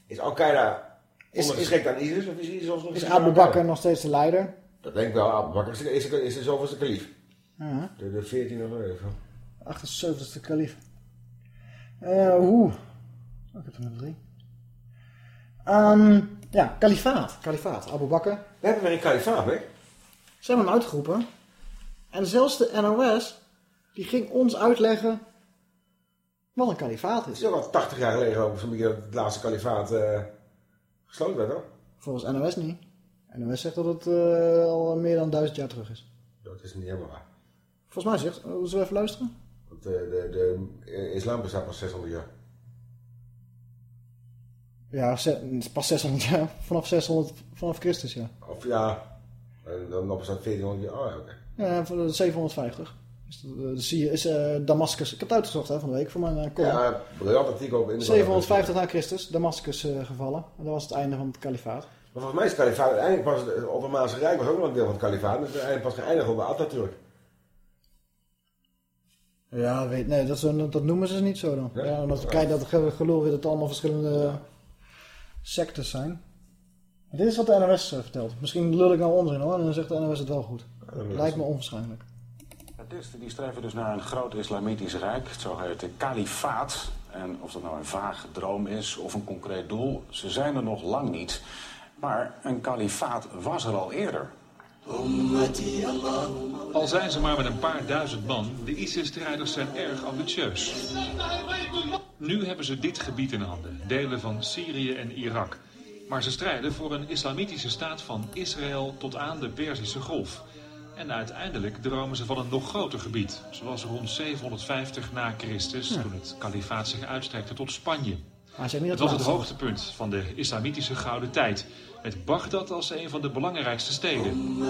Is Al-Qaeda Is- ondergeschikt aan ISIS of is ISIS nog Is Abu? Bakr nog steeds de leider? Dat denk ik wel. Abu Bakr is is de, is de zoveelste kalief. Ja. De, de 14 of zo. 78ste kalif. Eh, Oeh. Oh, ik heb er nog drie. Ehm, ja, kalifaat. Kalifaat. Abu Bakr. We hebben weer een kalifaat, hè? Ze hebben hem uitgeroepen. En zelfs de NOS, die ging ons uitleggen wat een kalifaat is. is ook al 80 jaar geleden over zo'n beetje dat het laatste kalifaat eh, gesloten werd, hoor. Volgens NOS niet. NOS zegt dat het eh, al meer dan duizend jaar terug is. Dat is niet helemaal waar. Volgens mij zegt, oh, zullen we even luisteren? Eh, de, de, de islam bestaat pas 600 jaar. Ja, pas 600 jaar. Vanaf 600, vanaf Christus, ja. Of ja, en dan nog bestaat 1400 jaar. Oh ja, oké. Ja, voor de 750. Is, de, de, Syrië- is eh, Damascus. Ik heb het uitgezocht hè, van de week voor mijn eh, column. Ja, briljant artikel op internet. 750 na Christus, Damascus eh, gevallen. En dat was het einde van het kalifaat. Maar volgens mij is het kalifaat uiteindelijk pas... Het Ottomaanse Rijk was ook nog een deel van het kalifaat. Dus uiteindelijk pas geëindigd onder Atatürk. Ja, weet, nee, dat, een- dat noemen ze niet zo dan. Ja, omdat kijk dat ge- gelul weer dat het allemaal verschillende sectes zijn. Dit is wat de NOS eh, vertelt. Misschien lul ik nou onzin hoor, en dan zegt de NOS het wel goed. Lijkt me onwaarschijnlijk. Jihadisten die streven dus naar een groot islamitisch rijk, het zogeheten kalifaat. En of dat nou een vage droom is of een concreet doel, ze zijn er nog lang niet. Maar een kalifaat was er al eerder. Al zijn ze maar met een paar duizend man, de ISIS-strijders zijn erg ambitieus. Nu hebben ze dit gebied in handen, delen van Syrië en Irak. Maar ze strijden voor een islamitische staat van Israël tot aan de Perzische Golf. En uiteindelijk dromen ze van een nog groter gebied, zoals rond 750 na Christus, toen het kalifaat zich uitstrekte tot Spanje. Maar Het was het hoogtepunt van de islamitische gouden tijd. Het Bagdad als een van de belangrijkste steden.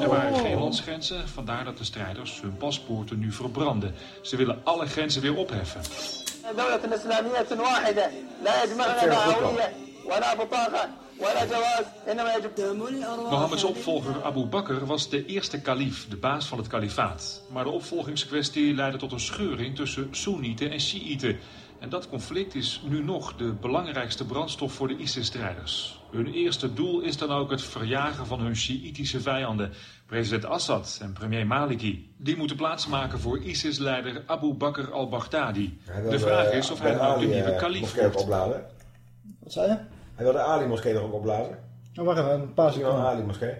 Er waren geen landsgrenzen, vandaar dat de strijders hun paspoorten nu verbranden. Ze willen alle grenzen weer opheffen. Mohammeds opvolger Abu Bakr was de eerste kalif, de baas van het kalifaat. Maar de opvolgingskwestie leidde tot een scheuring tussen Soenieten en Shiiten. En dat conflict is nu nog de belangrijkste brandstof voor de ISIS-strijders. Hun eerste doel is dan ook het verjagen van hun Shiïtische vijanden, president Assad en premier Maliki. Die moeten plaatsmaken voor ISIS-leider Abu Bakr al-Baghdadi. De vraag is of hij ook de nieuwe eh, kalif wordt. opblazen. Wat zei je? Hij wil de Ali-moskee nog ook opblazen. Oh, wacht even, een paar seconden. Ali-moskee.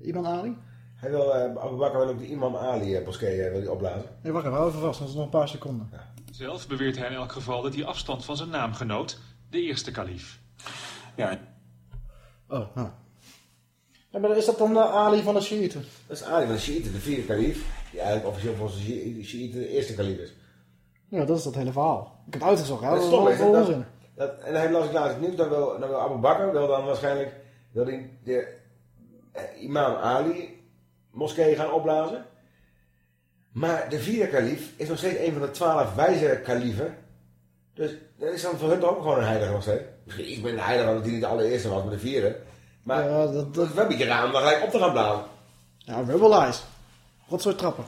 Iemand Ali? Hij wil, eh Abu Bakr wil ook de Imam Ali-moskee wil hij opblazen. Nee, wacht even, hou even vast, dat is nog een paar seconden. Zelf beweert hij in elk geval dat hij afstand van zijn naamgenoot, de eerste kalif. Ja, Oh, nou. Ja, maar is dat dan de Ali van de Shiiten? Dat is Ali van de Shiiten, de vierde kalif. Die eigenlijk officieel volgens de Shi- Shiiten de eerste kalif is. Ja, dat is dat hele verhaal. Ik heb het uitgezocht, hè? Dat is is toch, wel onzin. dat, en hij las ik laatst nieuws, dan wil, dan wil Abu Bakr, wil dan waarschijnlijk wil hij de eh, imam Ali moskee gaan opblazen. Maar de vierde kalif is nog steeds een van de twaalf wijze kalieven. Dus dat is dan voor hun toch ook gewoon een heilige nog steeds. Misschien iets minder heilig omdat hij niet de allereerste was, maar de vierde. Maar Ja, dat, dat is wel een beetje raar om dan gelijk op te gaan blazen. Ja, rebelize. Rotzooi trappen.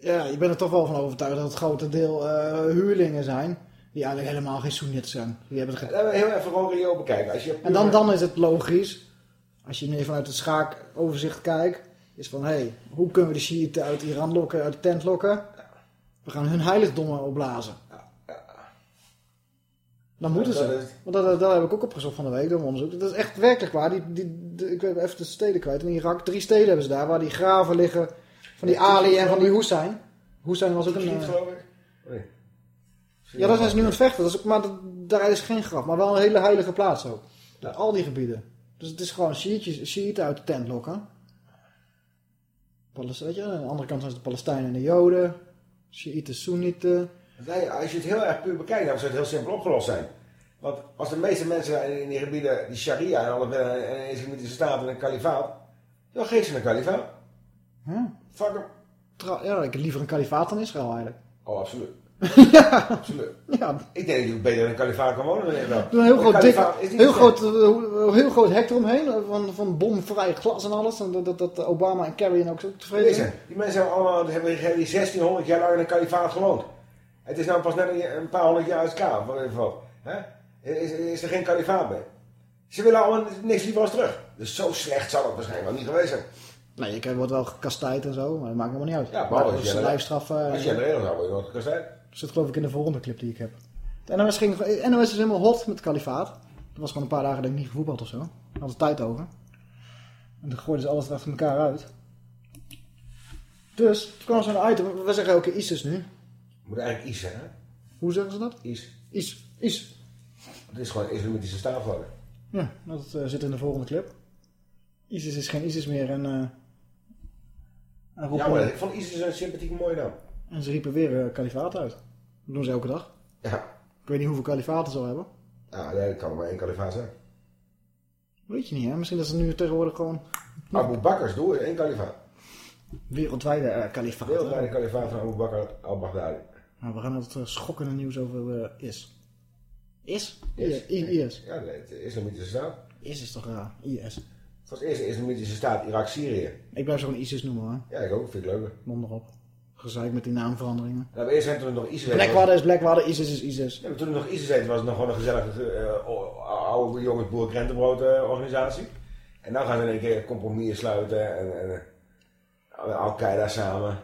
Ja, je bent er toch wel van overtuigd dat het grote deel eh, huurlingen zijn. Die eigenlijk helemaal geen Soenieten zijn. Die hebben het ge- heel even gewoon Rio bekijken. Als je En dan, dan is het logisch, als je meer vanuit het schaakoverzicht kijkt, is van hé, hey, hoe kunnen we de Shiiten uit Iran lokken, uit de tent lokken? We gaan hun heiligdommen opblazen. Dan moeten Dat ze. Want dat, dat heb ik ook opgezocht van de week door mijn onderzoek. Dat is echt werkelijk waar. Die, die, ik weet even de steden kwijt. In Irak, drie steden hebben ze daar, waar die graven liggen van die Ali en van die Hussein. Hussein was ook een... Niet, geloof ik. Nee. ja, daar zijn ze nu aan het vechten. Dat is ook, maar dat- daar is geen graf. Maar wel een hele heilige plaats ook. Al die gebieden. Dus het is gewoon Shiiten uit de tent lokken. Palest- weet je, aan de andere kant zijn het de Palestijnen en de Joden. Shiiten, Soenieten. Nee, als je het heel erg puur bekijkt, dan zou het heel simpel opgelost zijn. Want als de meeste mensen in die gebieden, die sharia en alle en de islamitische staat en een kalifaat, dan geef ze een kalifaat. Hm? Fuck hem. Ja, ik heb liever een kalifaat dan Israël eigenlijk. Oh, absoluut. ja. Absoluut. Ja. Ik denk dat je beter in een kalifaat kan wonen dan in Nederland. Doe een heel groot, dik, heel, groot, eh, heel groot hek eromheen. eh, Van, van bomvrij glas en alles. En dat, dat, dat Obama en Kerry ook zo tevreden zijn. die mensen hebben allemaal die hebben die 1600 jaar lang in een kalifaat gewoond. Het is nou pas net een paar honderd jaar uit elkaar. Hè? Is, is er geen kalifaat bij. Ze willen allemaal niks liever als terug. Dus zo slecht zal het waarschijnlijk wel niet geweest zijn. Nee, je wordt wel gekastijd en zo, maar dat maakt helemaal niet uit. Ja, maar als als je lijfstraffen... Als je in zou worden, wordt het kastijn. Dat zit geloof ik in de volgende clip die ik heb. De NOS, ging, NOS is helemaal hot met het kalifaat. Dat was gewoon een paar dagen denk ik niet gevoetbald of zo. Daar hadden ze tijd over. En dan gooiden ze alles er achter elkaar uit. Dus, toen kwam zo'n item. We zeggen elke keer ISIS nu. Moet eigenlijk IS zeggen. Hoe zeggen ze dat? IS. IS. IS. Het is gewoon islamitische staat geworden. Ja, dat eh, zit in de volgende clip. ISIS is geen ISIS meer en... eh en, Ja, maar ik vond ISIS een sympathieke mooie naam. En ze riepen weer eh, kalifaat uit. Dat doen ze elke dag. Ja. Ik weet niet hoeveel kalifaten ze al hebben. Ja, nee, dat kan er maar één kalifaat zijn. Weet je niet, hè? Misschien dat ze nu tegenwoordig gewoon Abu Bakkers is één kalifaat. wereldwijde eh kalifaat. hè? Wereldwijde kalifaat van Abu Bakr al-Baghdadi. Nou, we gaan het uh, schokkende nieuws over eh, is. Is? Is. IS. Ja, nee, het islamitische staat. Is is toch raar? IS. Het was eerst de islamitische staat Irak-Syrië. Ik blijf zo gewoon ISIS noemen hoor. Ja, ik ook. Vind ik leuker. Mond erop. Gezeik met die naamveranderingen. Nou, eerst zijn toen het nog ISIS Blackwater is Blackwater, ISIS is ISIS. Ja, maar toen het nog ISIS heette, was het nog gewoon een gezellige eh, oude jongens boer krentenbrood eh, organisatie. En dan gaan ze in één keer compromissen sluiten en, en eh, Al-Qaeda samen.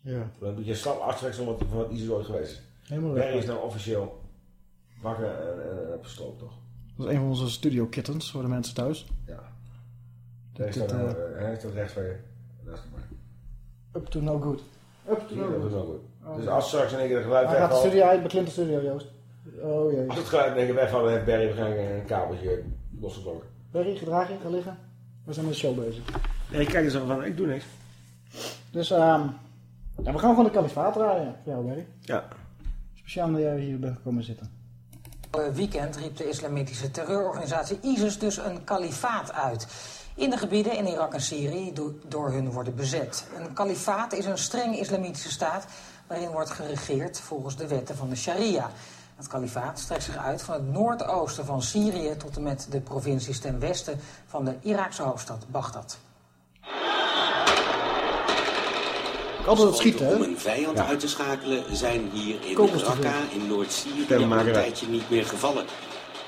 Ja. Dan doe je een stap afwechsel van wat, van wat ISIS ooit geweest is. Helemaal weg. is nou officieel wakker en, en, toch? Dat is een van onze studio kittens voor de mensen thuis. Ja. Hij staat, eh, nou, eh, staat rechts van je. Up to no good. Up to Ja, no dat good. Oh. Dus als straks in één keer het geluid Hij gaat de studio uit, beklimt de studio, Joost. Oh jee. Als het geluid in één keer wegvalt, dan heeft Barry waarschijnlijk een kabeltje losgetrokken. Barry, gedraag je, ga liggen. We zijn met de show bezig. Nee, kijk eens even van, ik doe niks. Dus ehm ja, we gaan gewoon de kalifaat draaien. Voor jou, Barry. Ja. Speciaal omdat jij hier bent gekomen zitten. Weekend riep de islamitische terreurorganisatie ISIS dus een kalifaat uit. In de gebieden in Irak en Syrië do- door hun worden bezet. Een kalifaat is een streng islamitische staat waarin wordt geregeerd volgens de wetten van de sharia. Het kalifaat strekt zich uit van het noordoosten van Syrië tot en met de provincies ten westen van de Iraakse hoofdstad Bagdad. Altijd het schieten, Om een vijand uit te schakelen zijn hier in Raqqa in Noord-Syrië al een tijdje niet meer gevallen.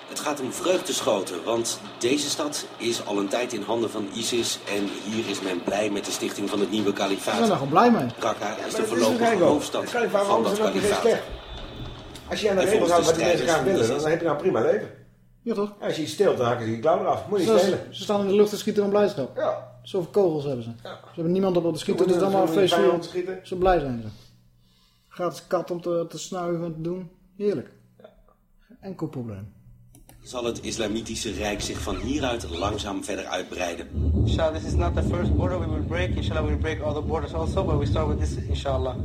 Het gaat om vreugdeschoten, want deze stad is al een tijd in handen van ISIS en hier is men blij met de stichting van het nieuwe We zijn kalifaat. daar gewoon blij mee. Raqqa is de voorlopige wel. hoofdstad Het kalifaat van dat is kalifaat. slecht. Als je aan de regels houdt de wat die mensen graag willen, dan heb je nou een prima leven. Ja toch? Ja, als je iets steelt, dan hakken ze je klauw eraf. Moet je niet Ze, stelen. ze staan in de lucht te schieten van blijdschap. Ja. Zoveel kogels hebben ze. Ze hebben niemand op te schieten, dus het is allemaal ze een moeten feest vijand voor- schieten. Zo blij zijn ze. Gratis kat om te, te snuiven en te doen. Heerlijk. Enkel probleem. Zal het islamitische rijk zich van hieruit langzaam verder uitbreiden. Inshallah, this is not the first border we will break. Inshallah, we will break other borders also, but we start with this, inshallah.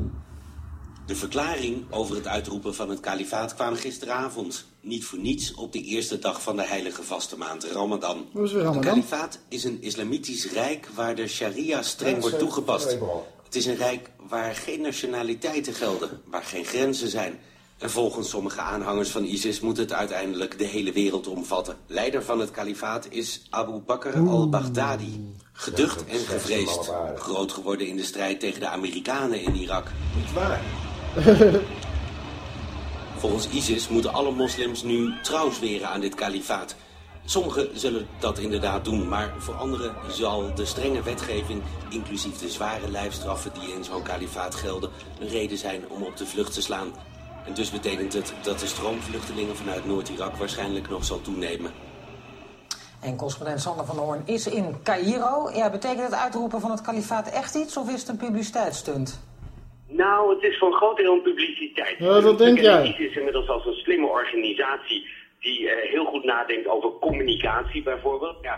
De verklaring over het uitroepen van het kalifaat kwam gisteravond. Niet voor niets op de eerste dag van de heilige vaste maand Ramadan. Het kalifaat is een islamitisch rijk waar de sharia streng wordt toegepast. al. Het is een rijk waar geen nationaliteiten gelden, waar geen grenzen zijn. En volgens sommige aanhangers van ISIS moet het uiteindelijk de hele wereld omvatten. Leider van het kalifaat is Abu Bakr al-Baghdadi. Geducht en gevreesd. Groot geworden in de strijd tegen de Amerikanen in Irak. Niet waar. Volgens ISIS moeten alle moslims nu trouw zweren aan dit kalifaat. Sommigen zullen dat inderdaad doen, maar voor anderen zal de strenge wetgeving, inclusief de zware lijfstraffen die in zo'n kalifaat gelden, een reden zijn om op de vlucht te slaan. En dus betekent het dat de stroom vluchtelingen vanuit Noord-Irak waarschijnlijk nog zal toenemen. En correspondent Sander van Hoorn is in Cairo. Ja, betekent het uitroepen van het kalifaat echt iets of is het een publiciteitsstunt? Nou, het is voor een groot deel een publiciteit. Ja, dat denk jij. ISIS inmiddels als een slimme organisatie die eh, heel goed nadenkt over communicatie bijvoorbeeld. Ja,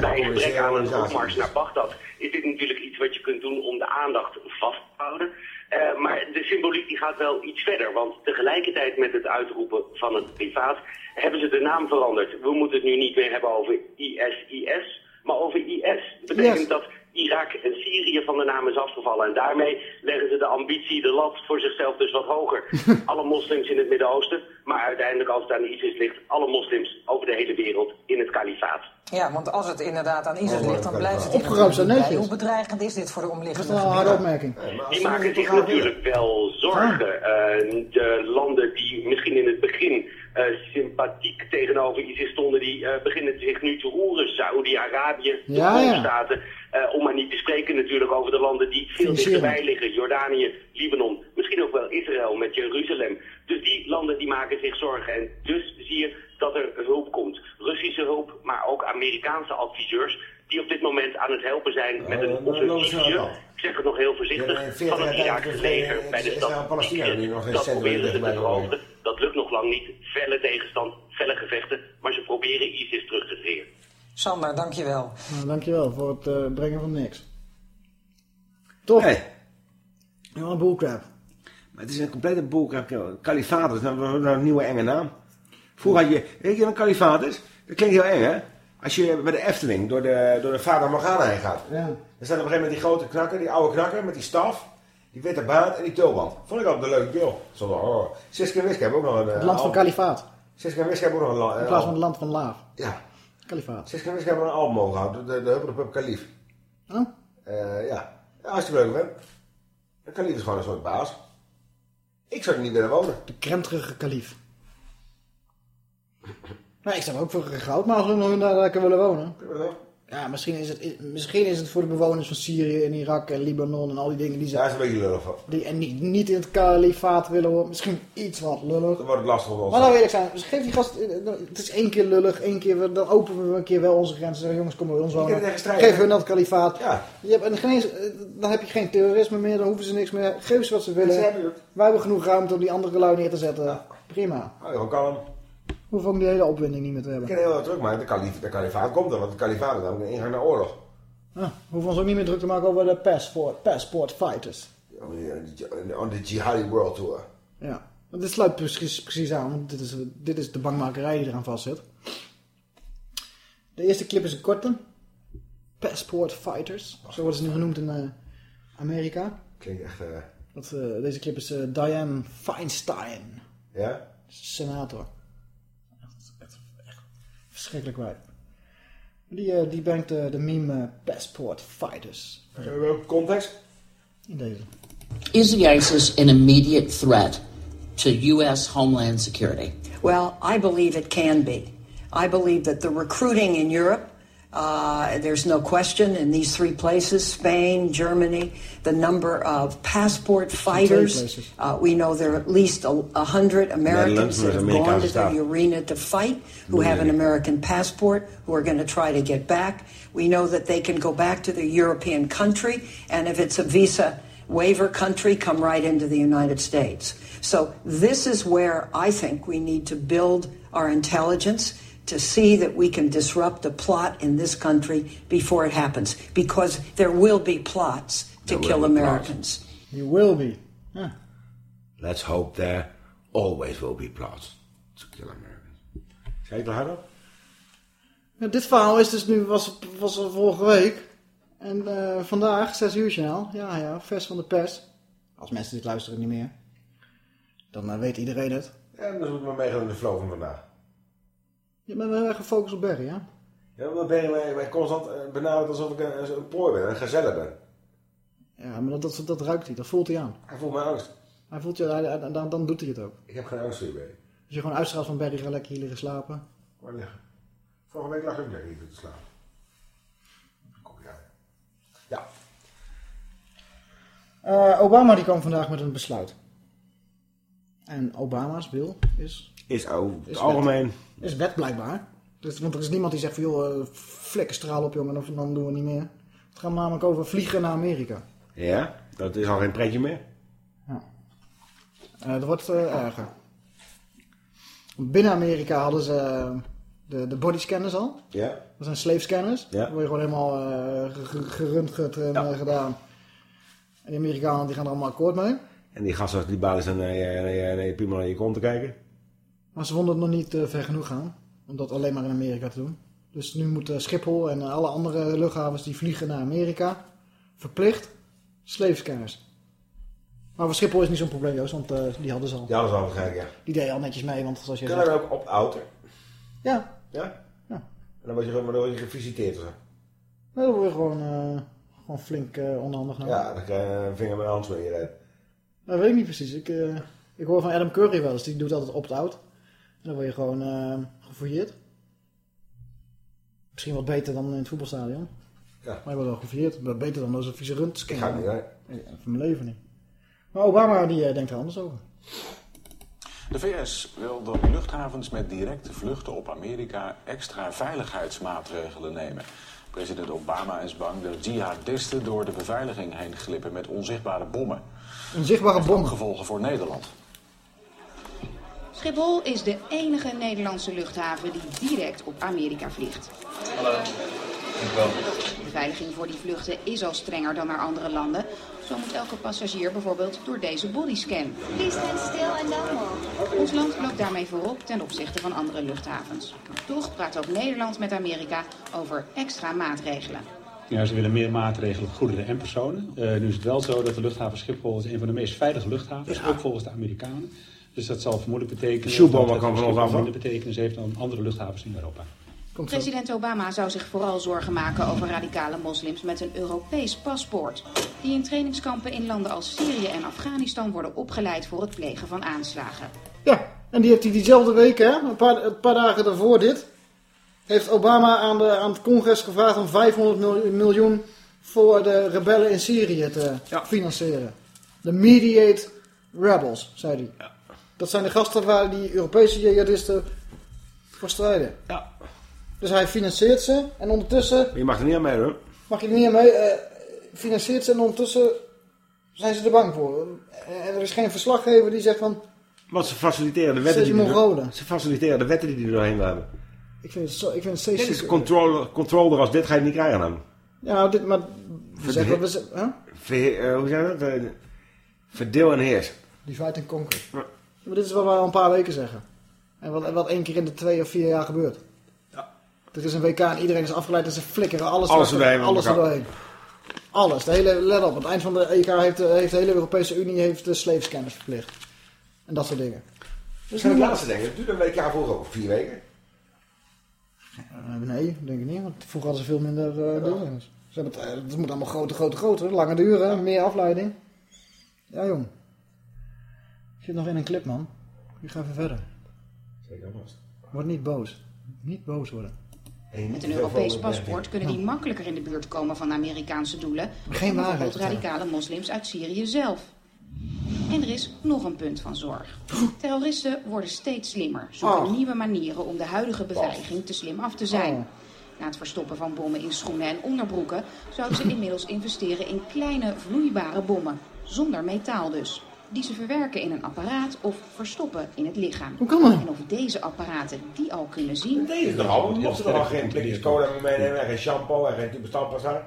bij een gebrek aan een opmars naar Bagdad is dit natuurlijk iets wat je kunt doen om de aandacht vast te houden. Eh, maar de symboliek die gaat wel iets verder, want tegelijkertijd met het uitroepen van het privaat hebben ze de naam veranderd. We moeten het nu niet meer hebben over ISIS, maar over IS. Dat betekent Yes. dat Irak en Syrië van de naam is afgevallen. En daarmee leggen ze de ambitie, de lat voor zichzelf dus wat hoger. alle moslims in het Midden-Oosten, maar uiteindelijk als het aan ISIS ligt, alle moslims over de hele wereld in het kalifaat. Ja, want als het inderdaad aan ISIS Oh, ligt, dan dat blijft het hier Opgeruimd zijn netjes. Hoe bedreigend is dit voor de Dat omliggende is wel een harde opmerking. Die maken zich natuurlijk wel zorgen. Eh, de landen die misschien in het begin eh, sympathiek tegenover ISIS stonden, die eh, beginnen zich nu te roeren. Saoedi-Arabië, de Ja, ja. Golfstaten. Eh, om maar niet te spreken natuurlijk over de landen die veel dichterbij liggen. Jordanië, Libanon, misschien ook wel Israël met Jeruzalem. Dus die landen die maken zich zorgen. En dus zie je dat er hulp komt. Russische hulp, maar ook Amerikaanse adviseurs die op dit moment aan het helpen zijn met een offensiefje. wel. Ik zeg het nog heel voorzichtig. Ja, 40 van het jaar Iraakse leger eh, bij de stad dat proberen ze te veroveren. Dat lukt nog lang niet. Felle tegenstand, felle gevechten. Maar ze proberen ISIS terug te dringen. Sander, dankjewel. Nou, dankjewel voor het eh, brengen van niks. Toch? Ja, een bullcrap. Maar het is een complete boelkrap. Kalifaat is nou, nou een nieuwe enge naam. Vroeger had je, weet je wat een kalifaat is? Dat klinkt heel eng hè? Als je bij de Efteling door de, door de Vader Morgana heen gaat. Ja. Dan staat op een gegeven moment die grote knakker, die oude knakker met die staf. Die witte baard en die tulband. Vond ik altijd een leuke kill. Zo, oh. Siska en Wiske hebben ook nog een... eh, Het land van kalifaat. Siska en Wiske hebben ook nog een... la- In eh, plaats van het land van laaf. Ja. Kalifaat. Siska en Wiske hebben een album houden. De, de de Pup Kalif. Oh? Eh, ja. ja, hartstikke leuk hè. Een kalif is gewoon een soort baas. Ik zou er niet willen wonen. De krenterige kalief. Nou, ik zou ook voor goud maar als we nog daar lekker willen wonen. Ja, misschien is, het, misschien is het voor de bewoners van Syrië en Irak en Libanon en al die dingen die ze... Daar is een beetje lullig van. Die en niet, niet in het kalifaat willen horen. Misschien iets wat lullig. Dan wordt het lastig voor ons. Maar nou eerlijk zijn, dus geef die gast, eh, het is één keer lullig, één keer, dan openen we een keer wel onze grenzen. Zeggen, jongens, kom bij ons wonen. Geef hun dat kalifaat. Ja. Je hebt, en geen eh, dan heb je geen terrorisme meer, dan hoeven ze niks meer. Geef ze wat ze willen. Wij hebben genoeg ruimte om die andere lui neer te zetten. Prima. Hou je gewoon kalm. Hoeven ook die hele opwinding niet meer te Ik hebben. ken heel erg druk maken. De, kalif, de kalifaat komt er, want de kalifaat is namelijk een ingang naar oorlog. Ah, hoeven ons ook niet meer druk te maken over de passport, passport fighters. On the Jihadi World Tour. Ja, want dit sluit precies, precies aan, want dit is, dit is de bangmakerij die eraan vastzit. De eerste clip is een korte. Passport Fighters, zo worden ze nu genoemd in eh, Amerika. Klinkt echt... eh, Dat, eh, deze clip is Diane Feinstein, ja? senator. Verschrikkelijk wijf. Die, eh, die brengt eh, de meme eh, Passport Fighters. welke context? In deze. Is the ISIS an immediate threat to U.S. homeland security? Well, I believe it can be. I believe that the recruiting in Europe, uh, there's no question, in these three places Spain, Germany, the number of passport fighters. Uh, we know there are at least a, a hundred Americans that have Amerikaanse gone to staat. the arena to fight, who have an American passport, who are going to try to get back. We know that they can go back to their European country, and if it's a visa waiver country, come right into the United States. So this is where I think we need to build our intelligence to see that we can disrupt a plot in this country before it happens, because there will be plots to There kill. Americans. You will be. Ja. Let's hope there always will be plots to kill Americans. Het al hardop? Ja, dit verhaal is dus nu, was, was er vorige week. En eh, vandaag, 6 uur journaal. Ja, ja, vers van de pers. Als mensen dit luisteren niet meer. Dan eh, weet iedereen het. Ja, dat moeten we meegaan in de flow van vandaag. Je bent erg gefocust op Barry, hè? Ja, dan ben je mij, mij constant eh, benaderd alsof ik een, een prooi ben, een gazelle ben. Ja, maar dat, dat, dat ruikt hij, dat voelt hij aan. Hij voelt mij angst. Hij voelt je, hij- dan, dan doet hij het ook. Ik heb geen angst voor je, Barry. Als je gewoon uitstraalt van Barry, ga lekker hier liggen slapen. Waar liggen? Vorige week lag ik lekker hier te slapen. Kom je uit. Ja. Eh, Obama die kwam vandaag met een besluit. En Obama's wil is... Is over het is algemeen. Wet, is wet blijkbaar. Dus, want er is niemand die zegt van joh, eh, flikkerstraal op jongen, of dan doen we niet meer. Het gaat namelijk over vliegen naar Amerika. Ja, dat is al geen pretje meer. Eh, dat wordt eh, erger. Binnen Amerika hadden ze de, de bodyscanners al. Ja. Dat zijn slave scanners. Ja. Daar word je gewoon helemaal ge- ge- geröntgend en eh, gedaan. En die Amerikanen die gaan er allemaal akkoord mee. En die gasten die balen zijn naar je, naar je, naar je piemel naar je kont te kijken. Maar ze vonden het nog niet eh, ver genoeg gaan. Om dat alleen maar in Amerika te doen. Dus nu moeten Schiphol en eh, alle andere luchthavens die vliegen naar Amerika verplicht slave scanners. Maar voor Schiphol is niet zo'n probleem, Joost, want eh, die hadden ze al. Die hadden ze al waarschijnlijk, ja. Die deden al netjes mee, want zoals je Kunnen zegt... ook op auto? Ja. Ja? Ja. En dan word je, gewoon- maar dan word je gevisiteerd of zo. Nou, dan word je gewoon, eh, gewoon flink eh onhandig. Nou. Ja, dan krijg je een vinger met een handschoen in je. Dat weet ik niet precies. Ik, eh, ik hoor van Adam Curry wel eens, die doet altijd opt-out. En dan word je gewoon eh gefouilleerd. Misschien wat beter dan in het voetbalstadion. Ja. Maar je wordt wel gefouilleerd. Wat Beter dan zo'n vieze rundscan. Ik ga niet, Van mijn leven niet. Maar Obama die eh, denkt er anders over. De VS wil door luchthavens met directe vluchten op Amerika extra veiligheidsmaatregelen nemen. President Obama is bang dat jihadisten door de beveiliging heen glippen met onzichtbare bommen. Een zichtbare Heeft bom. ook gevolgen voor Nederland. Schiphol is de enige Nederlandse luchthaven die direct op Amerika vliegt. Hallo. Dankjewel. De beveiliging voor die vluchten is al strenger dan naar andere landen. Zo moet elke passagier bijvoorbeeld door deze bodyscan. Please stand still and don't move. Ons land loopt daarmee voorop ten opzichte van andere luchthavens. Toch praat ook Nederland met Amerika over extra maatregelen. Ja, ze willen meer maatregelen voor goederen en personen. Eh, nu is het wel zo dat de luchthaven Schiphol is een van de meest veilige luchthavens, ook volgens de Amerikanen. Dus dat zal vermoedelijk betekenen... Het kan van ons af, minder betekenis heeft dan andere luchthavens in Europa. President Obama zou zich vooral zorgen maken over radicale moslims met een Europees paspoort. Die in trainingskampen in landen als Syrië en Afghanistan worden opgeleid voor het plegen van aanslagen. Ja, en die heeft hij diezelfde week, hè, een paar, een paar dagen daarvoor dit, heeft Obama aan, de, aan het congres gevraagd om 500 mil- miljoen voor de rebellen in Syrië te financieren. De Mediate Rebels, zei hij. Dat zijn de gasten waar die Europese jihadisten voor strijden. Ja. Dus hij financiert ze en ondertussen Je mag er niet aan meedoen. mag je er niet aan mee, eh, financiert ze en ondertussen zijn ze er bang voor. En er is geen verslaggever die zegt van, Want ze faciliteren de wetten die er- Mongolen. Ze faciliteren de wetten die er doorheen hebben. ik vind het, zo, ik vind het steeds... Dit is controle, controller als dit ga je niet krijgen dan. Ja, dit, maar... We zeggen, we huh? Ver, eh, hoe zeg je dat? Eh, verdeel en heers. Divide and conquer. Maar dit is wat we al een paar weken zeggen. En wat, wat één keer in de twee of vier jaar gebeurt. Ja. Er is een WK en iedereen is afgeleid en ze flikkeren alles, Alles erdoorheen alles erdoorheen. Alles. De hele, let op, aan het eind van de EK heeft, de- heeft de hele Europese Unie heeft de slave scanners verplicht. En dat soort dingen. Dus zijn het laatste dingen. Het duurt een week jaar vroeger ook. Vier weken. Eh, nee, denk ik niet. Want vroeger hadden ze veel minder eh dingen. Ze hebben het, eh, het moet allemaal groter, groter, groter. Lange duren, meer afleiding. Ja, jong. Zit nog in een clip, man. Ik ga even verder. Zeker vast. Word niet boos. Niet boos worden. Met een Europees paspoort kunnen die makkelijker in de buurt komen van Amerikaanse doelen. Geen waarheid radicale moslims uit Syrië zelf. En er is nog een punt van zorg. Terroristen worden steeds slimmer, zoeken Oh. nieuwe manieren om de huidige beveiliging te slim af te zijn. Na het verstoppen van bommen in schoenen en onderbroeken zouden ze inmiddels investeren in kleine vloeibare bommen, zonder metaal dus. Die ze verwerken in een apparaat of verstoppen in het lichaam. Hoe kan dat? En of deze apparaten die al kunnen zien. Deze nog al. Mochten er al geen blikjes cola meer meenemen. En geen shampoo en geen type standpasta.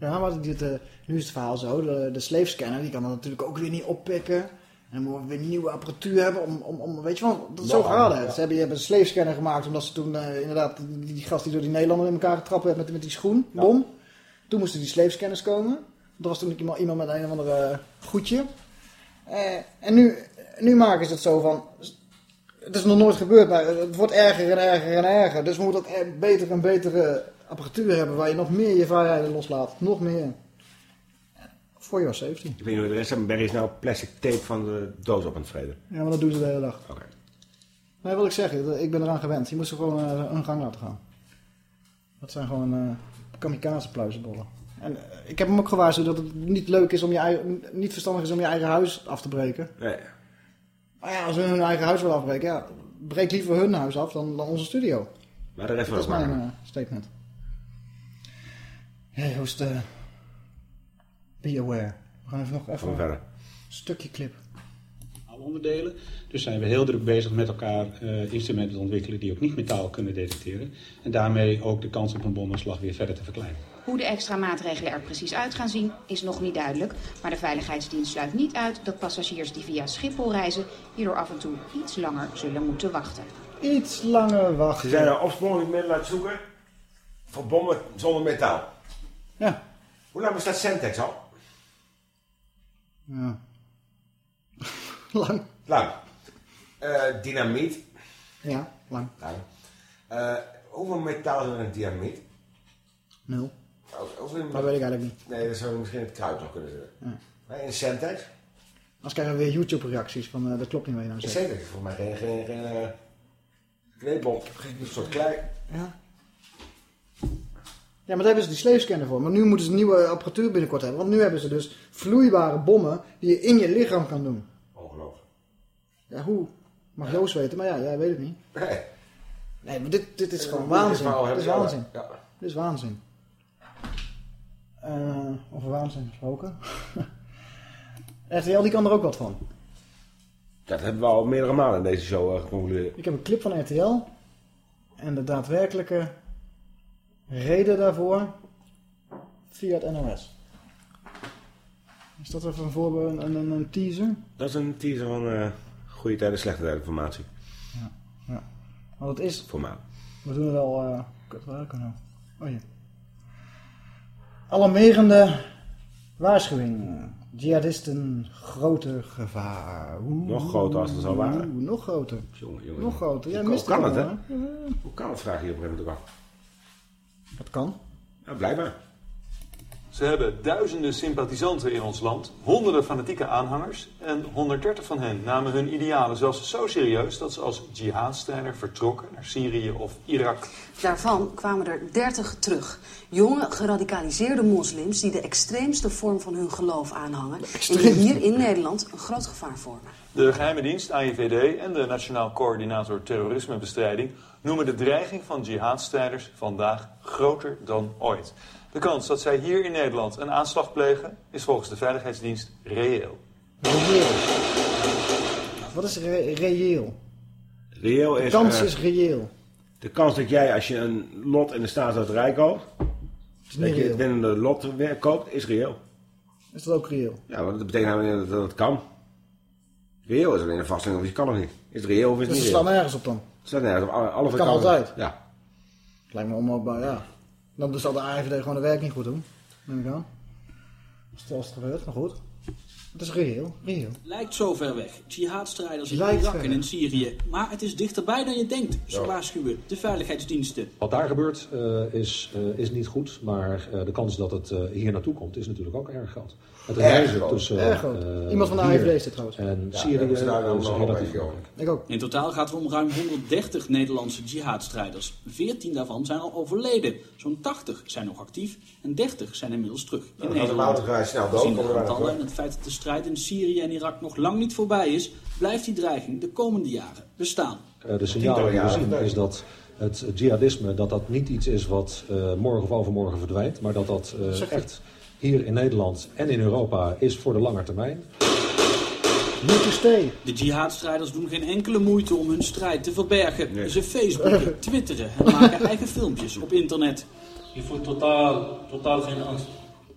Ja, maar dit, eh, nu is het verhaal zo. De, de slave scanner die kan dat natuurlijk ook weer niet oppikken. En dan moeten we weer nieuwe apparatuur hebben om, om, om weet je wel, dat is zo gaat ja. het. Ze hebben, die hebben een slave scanner gemaakt omdat ze toen eh, inderdaad, die, die gast die door die Nederlander in elkaar getrapt werd met, met die schoen, bom. Toen moesten die slave scanners komen. Er was toen iemand, iemand met een of andere goedje. Eh, en nu, nu maken ze het zo van... Het is nog nooit gebeurd, maar het wordt erger en erger en erger. Dus we moeten ook eh, beter en betere apparatuur hebben... waar je nog meer je vrijheden loslaat. Nog meer. For your safety. Ik weet niet hoe de rest van Barry is nou plastic tape van de doos op aan het vreden. Ja, maar dat doen ze de hele dag. Oké. Nee, wat ik zeg, ik ben eraan gewend. Je moet ze gewoon uh, hun gang laten gaan. Dat zijn gewoon uh, kamikaze pluizenbollen. En uh, ik heb hem ook gewaarschuwd dat het niet leuk is om je eigen, niet verstandig is om je eigen huis af te breken. Nee. Maar ja, als hun hun eigen huis willen afbreken, ja, breek liever hun huis af dan, dan onze studio. Maar daar even dat is mijn statement. Hé, hey, hoe is de... Be aware. We gaan even nog even verder. een stukje clip alle onderdelen. Dus zijn we heel druk bezig met elkaar uh, instrumenten te ontwikkelen die ook niet metaal kunnen detecteren. En daarmee ook de kans op een bomaanslag weer verder te verkleinen. Hoe de extra maatregelen er precies uit gaan zien is nog niet duidelijk. Maar de Veiligheidsdienst sluit niet uit dat passagiers die via Schiphol reizen hierdoor af en toe iets langer zullen moeten wachten. Iets langer wachten. Ze zijn er opsporingsmiddelen aan het zoeken voor bommen zonder metaal. Ja. Hoe lang bestaat Sentex al? Ja. Lang. Lang. Uh, dynamiet. Ja, lang. lang. Uh, hoeveel metaal is er in dynamiet? Nul. Hoeveel... Dat weet ik eigenlijk niet. Nee, dat zou misschien het kruid nog kunnen zijn. Ja. Maar in Sentex? Als krijgen we weer YouTube-reacties van uh, dat klopt niet wat je nou zegt. Sentex is voor mij geen, geen, geen uh, kneepel. Een soort klei. Ja. Ja, maar daar hebben ze die sleepscanner voor. Maar nu moeten ze nieuwe apparatuur binnenkort hebben. Want nu hebben ze dus vloeibare bommen die je in je lichaam kan doen. Ongelooflijk. Ja, hoe? Mag Joost weten, maar ja, jij weet het niet. Nee. Nee, maar dit, dit is gewoon Dit is waanzin. Dit is waanzin. ja. Dit is waanzin. Eh, over waanzin gesproken. RTL die kan er ook wat van. Dat hebben we al meerdere malen in deze show uh, geconcludeerd. Ik heb een clip van RTL. En de daadwerkelijke reden daarvoor via het NOS. Is dat even een voorbeeld, een, een, een teaser? Dat is een teaser van uh, goede tijden, slechte tijden informatie. Ja. ja. Want het is... Voor mij. We doen het al... Uh, kut, waar kan nou? Oh ja. Alarmerende waarschuwing. Jihadisten, groter gevaar. Oeh, Nog groter als het al waren. Oeh, nog groter. Jongen, jongen. Nog groter. Jij Hoe kan het, hè? Hoe kan het, vraag je op een gegeven moment ook af. Dat kan. Ja, blijkbaar. Ze hebben duizenden sympathisanten in ons land, honderden fanatieke aanhangers en 130 van hen namen hun idealen zelfs zo serieus dat ze als jihadstrijder vertrokken naar Syrië of Irak. Daarvan kwamen er 30 terug. Jonge, geradicaliseerde moslims die de extreemste vorm van hun geloof aanhangen en die hier in Nederland een groot gevaar vormen. De geheime dienst, AIVD en de Nationaal Coördinator Terrorismebestrijding noemen de dreiging van jihadstrijders vandaag groter dan ooit. De kans dat zij hier in Nederland een aanslag plegen is volgens de Veiligheidsdienst reëel. Reëel. Wat is re reëel? Reëel De is... kans eh, is reëel. De kans dat jij, als je een lot in de staatsloterij koopt... Is dat je het winnende lot koopt, is reëel. Is dat ook reëel? Ja, want dat betekent namelijk dat, dat het kan. Reëel is alleen een vaststelling of je kan of niet. Is het reëel of is het Dus niet het slaat nergens op dan. Het staat nergens op. Alle, alle Het kan altijd. Ja. Lijkt me onmogelijk, ja. Dan zal de AIVD gewoon de werk niet goed doen. Neem ik aan. Stel als het gebeurt, maar goed. Het is reëel, reëel. Lijkt zo ver weg. Jihadstrijders in Lijkt Irak en in Syrië. Maar het is dichterbij dan je denkt. Zo Ja. waarschuwen de veiligheidsdiensten. Wat daar gebeurt eh, is, eh, is niet goed, maar eh, de kans dat het eh, hier naartoe komt is natuurlijk ook erg groot. Het Erg reizen groot, tussen erg groot. Iemand van de AIVD is dit trouwens. En Ja, Syrië daar is nog relatief makkelijk. Ik ook. In totaal gaat het om ruim 130 Nederlandse jihadstrijders. 14 daarvan zijn al overleden. Zo'n 80 zijn nog actief en 30 zijn inmiddels terug in gaat de Nederland. louter snel dood, Gezien de aantallen daar en het feit dat de strijd in Syrië en Irak nog lang niet voorbij is, blijft die dreiging de komende jaren bestaan. Eh, de signalen die we zien is dat het jihadisme dat dat niet iets is wat eh, morgen of overmorgen verdwijnt, maar dat dat eh, echt hier in Nederland en in Europa is voor de lange termijn. De jihadstrijders doen geen enkele moeite om hun strijd te verbergen. Ze facebooken, twitteren en maken eigen filmpjes op internet. Je voelt totaal, totaal geen angst.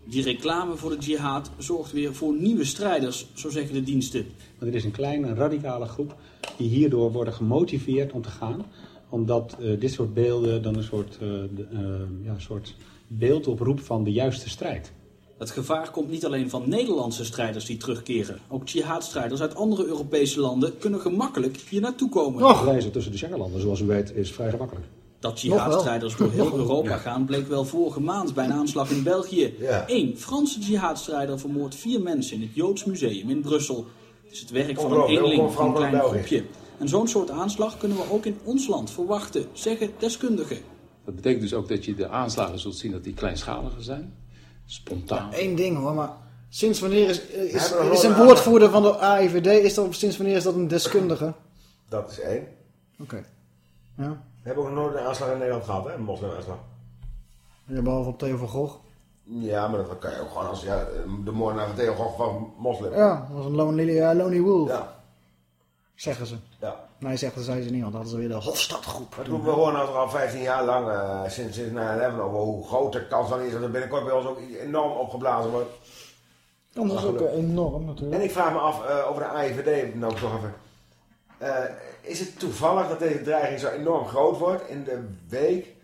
Die reclame voor de jihad zorgt weer voor nieuwe strijders, zo zeggen de diensten. Maar er is een kleine radicale groep die hierdoor worden gemotiveerd om te gaan. Omdat eh, dit soort beelden dan een soort, eh, de, eh, ja, een soort beeld oproept van de juiste strijd. Het gevaar komt niet alleen van Nederlandse strijders die terugkeren. Ook jihadstrijders uit andere Europese landen kunnen gemakkelijk hier naartoe komen. Reizen tussen de Schengenlanden, zoals u weet, is vrij gemakkelijk. Dat jihadstrijders door heel Europa gaan bleek wel vorige maand bij een aanslag in België. Eén Franse jihadstrijder vermoordt vier mensen in het Joods Museum in Brussel. Het is het werk van een eenling van een klein groepje. En zo'n soort aanslag kunnen we ook in ons land verwachten, zeggen deskundigen. Dat betekent dus ook dat je de aanslagen zult zien dat die kleinschaliger zijn. Spontaan. Eén ding hoor, maar sinds wanneer is, is, een woordvoerder van de AIVD, is dat, sinds wanneer is dat een deskundige? Dat is één. Oké. Ja. We hebben ook nog nooit een aanslag in Nederland gehad, hè? Een moslimaanslag. Ja, behalve op Theo van Gogh. Ja, maar dat kan je ook gewoon als ja, de moordenaar van Theo Gogh van moslim. Ja, dat was een lonely, ja, lonely wolf. Ja. Zeggen ze. Ja. Nee, zeggen ze, zei ze niet, want dan hadden ze weer de Hofstadgroep. We horen nou toch al 15 jaar lang, eh, sinds, sinds 9-11, over hoe groot de kans dan is dat er binnenkort bij ons ook enorm opgeblazen wordt. Dat is ook eh, enorm natuurlijk. En ik vraag me af eh, over de AIVD, nou toch even. Eh, is het toevallig dat deze dreiging zo enorm groot wordt in de week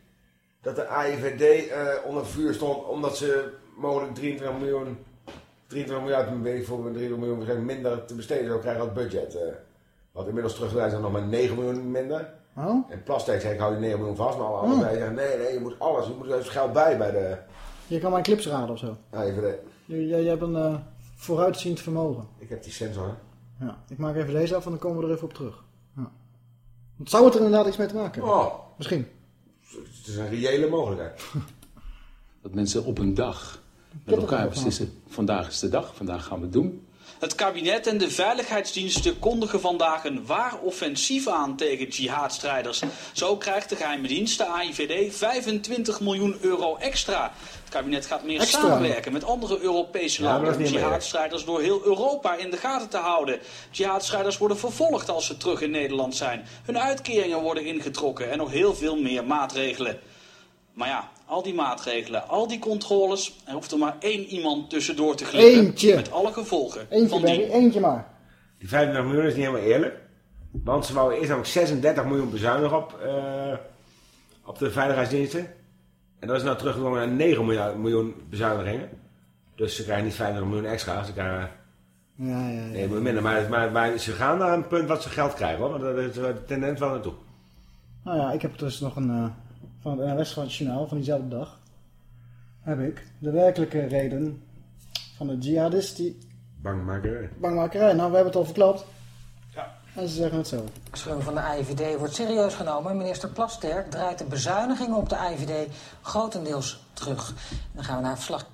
dat de AIVD eh, onder vuur stond omdat ze mogelijk 23 miljoen, 23 miljard, weet ik voor 23 miljoen minder te besteden zou krijgen als budget. eh. wat inmiddels teruggedraaid is naar nog maar 9 miljoen minder. Oh? En Plastex zei ik hou die 9 miljoen vast, maar alle Oh. zeggen nee, nee, je moet alles, je moet er geld bij bij de Je kan mijn clips raden of zo. AIVD. Je, je, je hebt een vooruitziend vermogen. Ik heb die sensor. Ja, ik maak even deze af en dan komen we er even op terug. Ja. Want Zou het er inderdaad iets mee te maken hebben? Oh. Misschien. Het is een reële mogelijkheid. Dat mensen op een dag met elkaar beslissen, vandaag is de dag, vandaag gaan we het doen. Het kabinet en de veiligheidsdiensten kondigen vandaag een waar offensief aan tegen jihadstrijders. Zo krijgt de geheime dienst, de AIVD, 25 miljoen euro extra. Het kabinet gaat meer Extra? samenwerken met andere Europese landen om jihadstrijders door heel Europa in de gaten te houden. Jihadstrijders worden vervolgd als ze terug in Nederland zijn. Hun uitkeringen worden ingetrokken en nog heel veel meer maatregelen. Maar ja, al die maatregelen, al die controles, er hoeft er maar één iemand tussendoor te glippen. Eentje. Met alle gevolgen Eentje, van die. eentje maar. Die 35 miljoen is niet helemaal eerlijk. Want ze wouden eerst namelijk 36 miljoen bezuinigen op, eh, op de veiligheidsdiensten. En dat is nou teruggekomen naar 9 miljoen, miljoen bezuinigingen. Dus ze krijgen niet 50 miljoen extra, ze krijgen Ja, ja, ja. 9 miljoen minder. Maar, maar, maar ze gaan naar een punt wat ze geld krijgen hoor. Want dat is de tendens wel naartoe. Nou ja, ik heb dus nog een... eh, van het NRS van het journaal van diezelfde dag. Heb ik de werkelijke reden van de jihadistie Bangmaker. bangmakerij. Nou, we hebben het al verklapt. Ja. En ze zeggen het zo. De waarschuwing van de IVD wordt serieus genomen. Minister Plasterk draait de bezuinigingen op de IVD grotendeels terug. Dan gaan we naar verslag.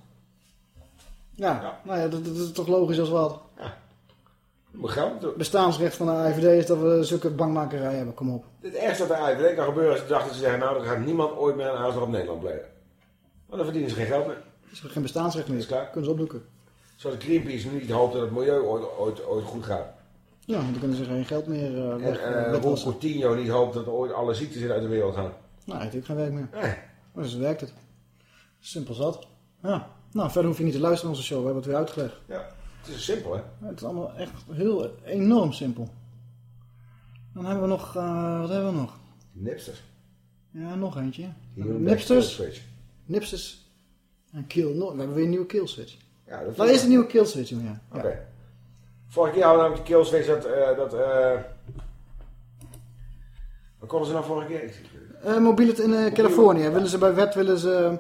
Ja, nou ja, dat, dat is toch logisch als wat. Doen. Bestaansrecht van de AIVD is dat we zulke bangmakerij hebben. Kom op. Het ergste wat de AIVD kan gebeuren is dachten ze zeggen, nou dan gaat niemand ooit meer een aanslag op Nederland plegen. Want dan verdienen ze geen geld meer. Er is geen bestaansrecht meer. Kunnen ze opdoeken. Zoals Greenpeace niet hoopt dat het milieu ooit, ooit, ooit goed gaat. Ja, want dan kunnen ze geen geld meer uh, En weg. eh uh, Ron. Coutinho niet hoopt dat er ooit alle ziektes uit de wereld gaan. Nou, hij heeft ook geen werk meer. Nee. Maar dus werkt het. Simpel zat. Ja. Nou, verder hoef je niet te luisteren naar onze show. We hebben het weer uitgelegd. Ja, het is simpel hè. Het is allemaal echt heel enorm simpel. Dan hebben we nog... eh, wat hebben we nog? Nipsters. Ja, nog eentje. Nipsters. Switch. Nipsters. En kill. No, we hebben weer een nieuwe killswitch. Ja, dat Waar is de nieuwe killswitch, jongen? Ja. Oké. Vorige keer hadden we namelijk de killswitch dat... eh dat eh wat konden ze nou vorige keer? Eh, mobiele in Californië. Willen ze bij wet willen ze,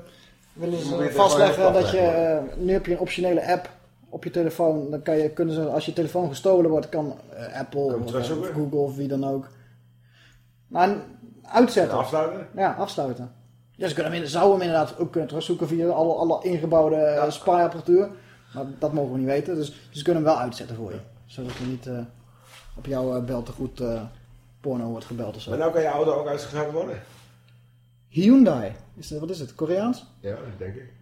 willen ze vastleggen dat je... nu heb je een optionele app op je telefoon. Dan kan je, kunnen ze, als je telefoon gestolen wordt, kan eh, Apple Kan je of, of Google of wie dan ook. Nou, uitzetten. En afsluiten? Ja, afsluiten. Ze kunnen hem, zouden hem inderdaad ook kunnen terugzoeken via alle, alle ingebouwde ja. spyapparatuur. Maar dat mogen we niet weten. Dus, dus ze kunnen hem wel uitzetten voor je. Zodat er niet eh, op jouw uh, beltegoed eh porno wordt gebeld of zo. Maar nou kan je auto ook uitgeschakeld worden. Hyundai. Is het, wat is het? Koreaans? Ja, dat denk ik.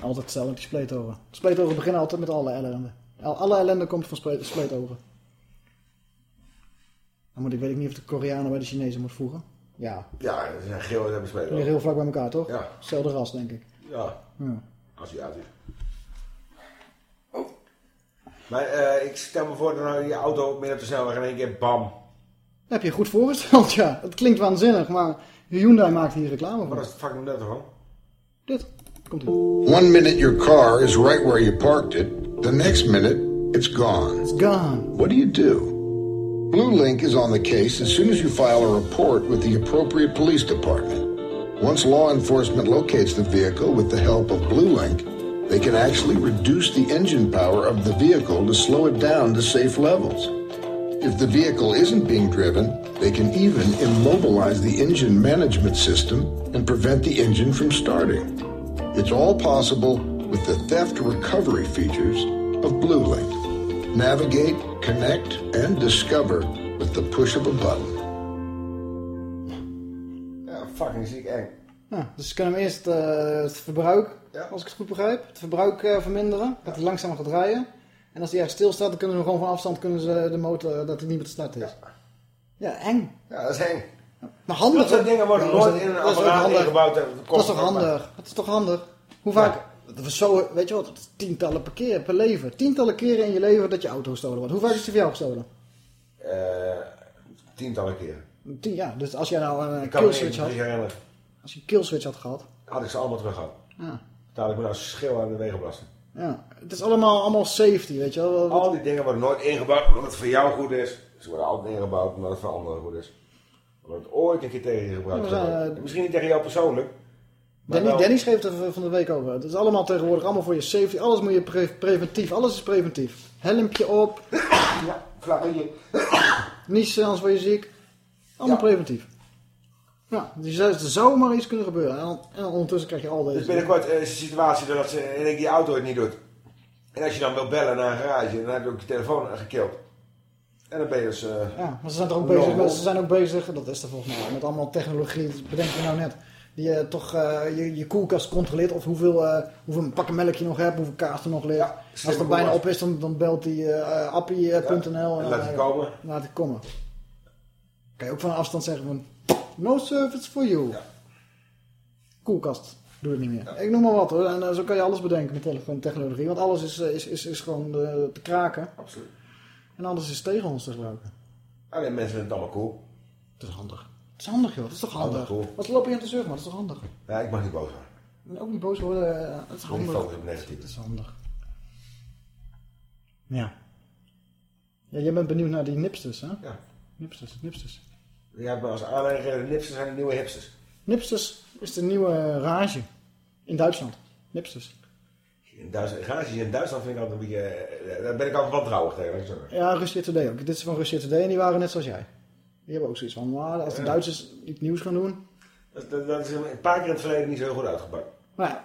Altijd hetzelfde met die spleetogen. Spleetogen beginnen altijd met alle ellende. Al- Alle ellende komt van spleet, spleetogen. Dan moet ik, weet ik niet of de Koreanen bij de Chinezen moet voegen. Ja. Ja, dat zijn geel en hebben Die liggen spelen. heel vlak bij elkaar, toch? Ja. Hetzelfde ras, denk ik. Ja, Ja. Aziatisch. Oh. Maar eh, ik stel me voor dat nou je auto midden op de snelweg in één keer bam. Dat heb je goed voorgesteld, ja. Het klinkt waanzinnig, maar Hyundai maakt hier reclame voor. Wat is het fucking nut ervan? Dit. One minute your car is right where you parked it, the next minute it's gone. It's gone. What do you do? Blue Link is on the case as soon as you file a report with the appropriate police department. Once law enforcement locates the vehicle with the help of Blue Link, they can actually reduce the engine power of the vehicle to slow it down to safe levels. If the vehicle isn't being driven, they can even immobilize the engine management system and prevent the engine from starting. It's all possible with the theft recovery features of Blue Link. Navigate, connect, and discover with the push of a button. Ja, fucking ziek eng. Ja, dus ze kunnen hem eerst eh, het verbruik, als ik het goed begrijp, het verbruik eh, verminderen. Dat hij langzamer gaat rijden. En als hij ergens stilstaat, dan kunnen ze gewoon van afstand kunnen ze de motor, dat hij niet meer te starten is. Ja, eng. Ja, dat is eng. Maar handig. Dat soort dingen worden nooit dat in een dat apparaat ingebouwd. Dat kost is toch handig? Dat is toch handig? Hoe vaak, dat is zo, weet je wat, dat tientallen per keer per leven. Tientallen keren in je leven dat je auto gestolen wordt. Hoe vaak is die voor jou gestolen? Eh, tientallen keren. Tien, ja, dus als jij nou een killswitch niet had, als je een killswitch had gehad, Had ik ze allemaal terug gehad. Ja. Betaal ik me nou schil aan de wegenbelasting. ja, het is allemaal, allemaal safety, weet je wel. Al die dingen worden nooit ingebouwd omdat het voor jou goed is. Ze worden altijd ingebouwd omdat het voor anderen goed is. Het ooit een keer tegen je gebruikt Ja, wordt. eh, Misschien niet tegen jou persoonlijk. Danny, wel- Danny schreef er van de week over. Het is allemaal tegenwoordig allemaal voor je safety. Alles moet je pre- preventief. Alles is preventief. Helmpje op. Ja, vlaggetje. Niezen, anders word je ziek. Allemaal preventief. Ja, dus er zou maar iets kunnen gebeuren. En, ondertussen krijg je al deze... Dus binnenkort is de situatie dat ze die auto het niet doet. En als je dan wil bellen naar een garage, dan heb je ook je telefoon gekild. En dan ben je dus... eh, Ja, maar ze zijn er ook bezig, met, ze zijn ook bezig, dat is er volgens mij, met allemaal technologie, dat bedenk je nou net, die je toch eh, je, je koelkast controleert of hoeveel, eh hoeveel pakken melk je nog hebt, hoeveel kaas er nog ligt. Als het er bijna op is, dan, dan belt die appie.nl en laat hij komen. Laat hij komen. Kan je ook van afstand zeggen van, no service for you. Koelkast, doe het niet meer. Ik noem maar wat hoor, en zo kan je alles bedenken met tele- technologie, want alles is, is, is, is gewoon te kraken. Absoluut. En alles is tegen ons te gebruiken. Alleen mensen vinden het allemaal cool. Het is handig. Het is handig joh, dat is toch handig? Handig, cool. Wat loop je aan te zeuren, maar dat is toch handig? Ja, ik mag niet boos worden. En ook niet boos worden, eh, het is handig. Het is handig. Ja. Ja, jij bent benieuwd naar die nipsters, hè? Ja. Nipsters, nipsters. Hebt maar als aanleiding de nipsters zijn de nieuwe hipsters. Nipsters is de nieuwe rage in Duitsland. Nipsters. In Duitsland, garage in Duitsland vind ik altijd een beetje... eh, Daar ben ik altijd wantrouwig tegen. Ja, Russia Today ook. Dit is van Russia Today en die waren net zoals jij. Die hebben ook zoiets van, maar als de. Duitsers iets nieuws gaan doen... Dat, dat, dat is een paar keer in het verleden niet zo heel goed uitgepakt. Maar ja,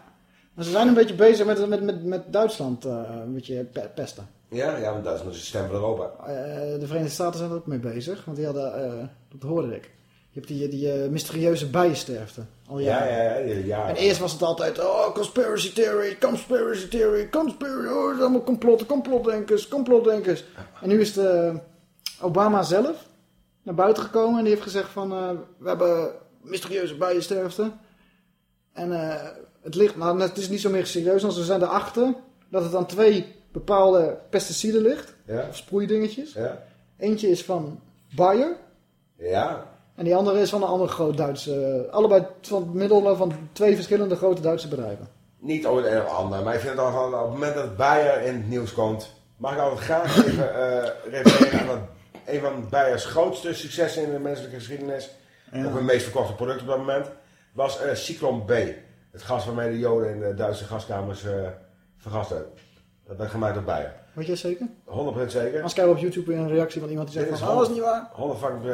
maar ze zijn een beetje bezig met, met, met, met Duitsland eh, een beetje pe- pesten. Ja, ja, want Duitsland is een stem van Europa. Eh, de Verenigde Staten zijn er ook mee bezig, want die hadden, eh, dat hoorde ik. Je hebt die, die eh, mysterieuze bijensterfte. Al Ja, jaren. ja, ja. ja, ja. En eerst was het altijd, oh, conspiracy theory, conspiracy theory, conspiracy, oh, het is allemaal complotten, complotdenkers, complotdenkers. En nu is de Obama zelf naar buiten gekomen en die heeft gezegd van, eh, we hebben mysterieuze bijensterfte. En eh, het ligt, nou, het is niet zo meer serieus, want ze zijn erachter dat het aan twee bepaalde pesticiden ligt, Ja. of sproeidingetjes. Ja. Eentje is van Bayer Ja. En die andere is van een ander groot Duitse, allebei van middelen van twee verschillende grote Duitse bedrijven. Niet over de een of ander, maar ik vind het altijd, op het moment dat Bayer in het nieuws komt, mag ik altijd graag even eh refereren aan dat een van Bayers grootste successen in de menselijke geschiedenis, Ja. ook hun meest verkochte product op dat moment, was eh Cyclone B. Het gas waarmee de Joden in de Duitse gaskamers eh vergast hebben. Dat werd gemaakt door Bayer. Weet jij zeker? 100% zeker. Als kijk op YouTube een reactie van iemand die zegt van, oh, is niet waar.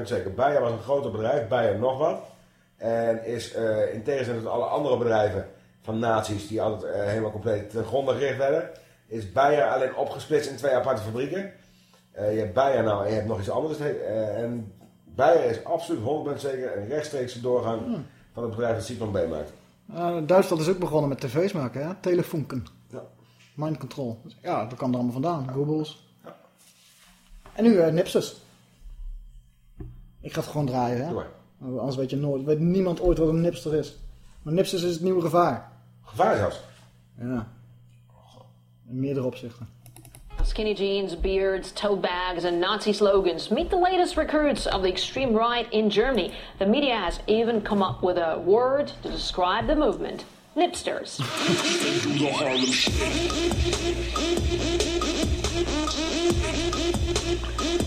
100% zeker. Bayer was een groter bedrijf, Bayer nog wat. En is eh, in tegenstelling tot alle andere bedrijven van naties die altijd eh, helemaal compleet ten gronde gericht werden, is Bayer alleen opgesplitst in twee aparte fabrieken. Eh, je hebt Bayer nou en je hebt nog iets anders. En Bayer is absoluut 100% zeker een rechtstreekse doorgang Hmm. van het bedrijf dat Cyclone B maakt. Duitsland is ook begonnen met tv's maken, hè? Telefunken. Ja. Mind control. Dus ja, dat kan er allemaal vandaan. Googles. En nu uh, Nipsers. Ik ga het gewoon draaien, hè? Doe maar. Anders weet je nooit, weet niemand ooit wat een Nipster is. Maar Nipsers is het nieuwe gevaar. Gevaar zelfs? Ja. In meerdere opzichten. Skinny jeans, beards, tote bags, and Nazi slogans. Meet the latest recruits of the extreme right in Germany. The media has even come up with a word to describe the movement Nipsters.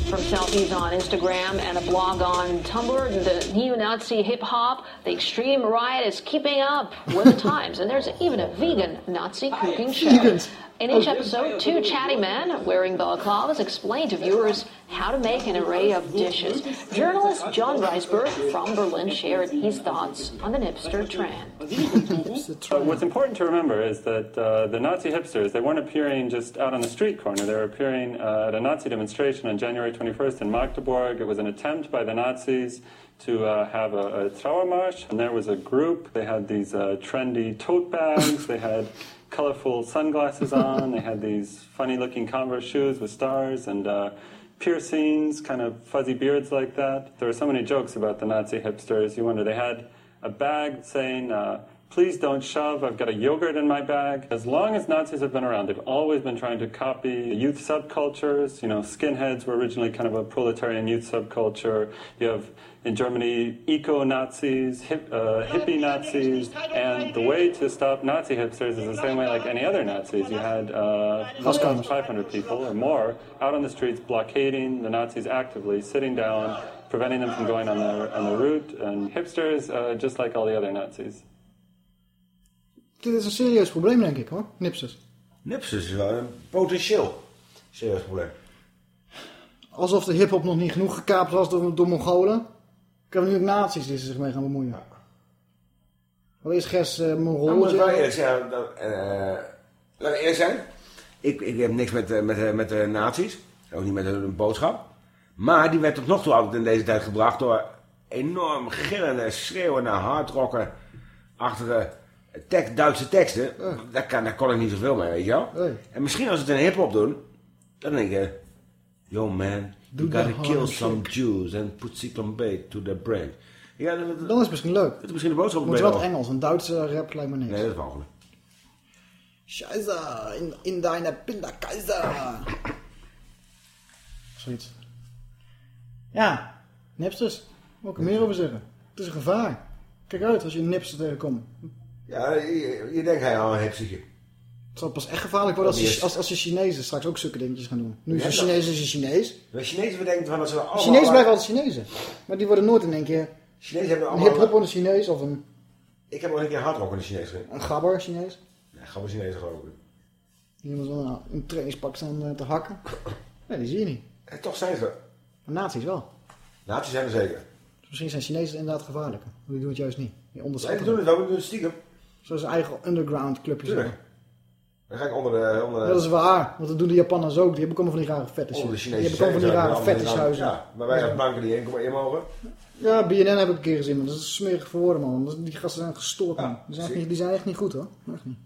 From selfies on Instagram and a blog on Tumblr, the neo-Nazi hip-hop, the extreme riot is keeping up with the times. And there's even a vegan Nazi cooking show. In each episode, two chatty men wearing balaclavas explain to viewers how to make an array of dishes. Journalist John Reisberg from Berlin shared his thoughts on the Nipster trend. Uh, what's important to remember is that uh, the Nazi hipsters, they weren't appearing just out on the street corner. They were appearing uh, at a Nazi demonstration on January 21st in Magdeburg. It was an attempt by the Nazis to uh, have a, a Trauermarsch, and there was a group. They had these uh, trendy tote bags. they had colorful sunglasses on. they had these funny-looking Converse shoes with stars and uh, piercings, kind of fuzzy beards like that. There were so many jokes about the Nazi hipsters. You wonder they had a bag saying. Uh, Please don't shove. I've got a yogurt in my bag. As long as Nazis have been around, they've always been trying to copy youth subcultures. You know, skinheads were originally kind of a proletarian youth subculture. You have in Germany eco Nazis, hip, uh, hippie Nazis, and the way to stop Nazi hipsters is the same way like any other Nazis. You had uh, 500 people or more out on the streets blockading the Nazis actively, sitting down, preventing them from going on the on the route. And hipsters, uh, just like all the other Nazis. Dit is een serieus probleem, denk ik, hoor. Nipsers. Nipsers is wel een potentieel serieus probleem. Alsof de hiphop nog niet genoeg gekaapt was door, door Mongolen. Krijgen we nu ook nazi's die zich mee gaan bemoeien. Eerst Gers uh, Mongool. Moet ik wel eerlijk zeggen, dat, uh, laat ik eerlijk zijn. Ik, ik heb niks met, uh, met, met de nazi's. Ook niet met hun boodschap. Maar die werd tot nog toe altijd in deze tijd gebracht door enorm gillende, schreeuwende, hardrocker-achtige tek, Duitse teksten. Daar, kan, daar kon ik niet zoveel mee, weet je wel. En misschien als ze het in hip-hop doen, dan denk je, yo man, Doe you gotta kill some. Jews and put cyclone bait to their brain. Ja, dat, Dan is het misschien leuk. dat is misschien de boodschap Moet wel beter het Engels. Een Duitse rap lijkt me niks. Nee, dat is mogelijk. Scheiße, in, in deine Pinderkeizer. Zoiets. Ja, nipsters. Moet ik er meer over zeggen. Het is een gevaar. Kijk uit als je een nipster tegenkomt. Ja, je, je denkt hij al een hipstertje. Het zal pas echt gevaarlijk worden als, is- als, als Chinezen straks ook zulke dingetjes gaan doen. Nu is Ja, een Chinees is een Chinees. De Chinezen bedenken van dat ze allemaal... Chinezen blijven altijd Chinezen. Maar die worden nooit in één keer Chinezen hebben een allemaal... hip-hop wordt een Chinees of een, Ik heb nog een keer hardrock in de Chinees gezien. een gabber Chinees. Nee, gaan we Chinezen geloof ik. Die hebben zo een, een trainingspak staan eh, te hakken. Nee, die zie je niet. En toch zijn ze. Maar nazi's wel. Nazi's zijn er zeker. Dus misschien zijn Chinezen inderdaad gevaarlijker. Maar die doen het juist niet. Die Nee, onderschatten die doen het wel, die doen het stiekem. Zoals eigen underground clubjes. Tuurlijk. Dan ga ik onder de... Onder de Dat is waar, want dat doen de Japanners ook. Die hebben komen van die rare fetishes. onder de Die Chinese hebben komen van die rare fetishhuizen. Ja, maar wij als blanken die 1,1 mogen. Ja, BNN heb ik een keer gezien, maar dat is smerig voor woorden, man. Die gasten zijn gestoord, man. Die zijn, echt niet, die zijn echt niet goed, hoor. Echt niet.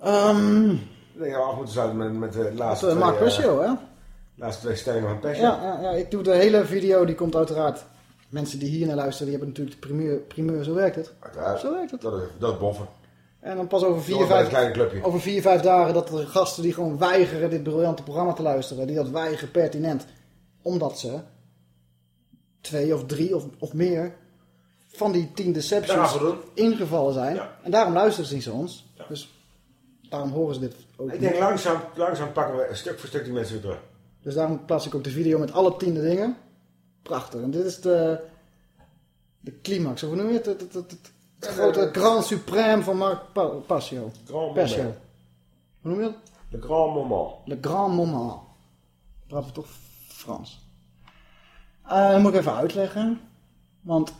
Ehm, Ik denk dat we af moeten sluiten met, met de laatste dat, eh, Mark twee, eh, hè? laatste twee stellingen van. Ja, ja, ja, ik doe de hele video, die komt uiteraard. Mensen die hier naar luisteren, die hebben natuurlijk de primeur, primeur zo werkt het. Uiteraard. Zo werkt het. Dat is, dat is boffen. En dan pas over vier, vijf, over vier, vijf dagen dat er gasten die gewoon weigeren dit briljante programma te luisteren, die dat weigeren pertinent, omdat ze twee of drie of, of meer van die tien deceptions ingevallen zijn. Ja. En daarom luisteren ze niet zo ons. Dus daarom horen ze dit ook Ik niet. denk langzaam, langzaam pakken we stuk voor stuk die mensen weer terug. Dus daarom plaats ik ook de video met alle tiende dingen. Prachtig. En dit is de, de climax. Of hoe noem je het? Het, het, het, het grote Grand Supreme van Marc Pa- Passio. Grand Passio. moment. Hoe noem je dat? Le grand moment. Le Grand Moment. Praten we toch Frans. Eh, dat moet ik even uitleggen. Want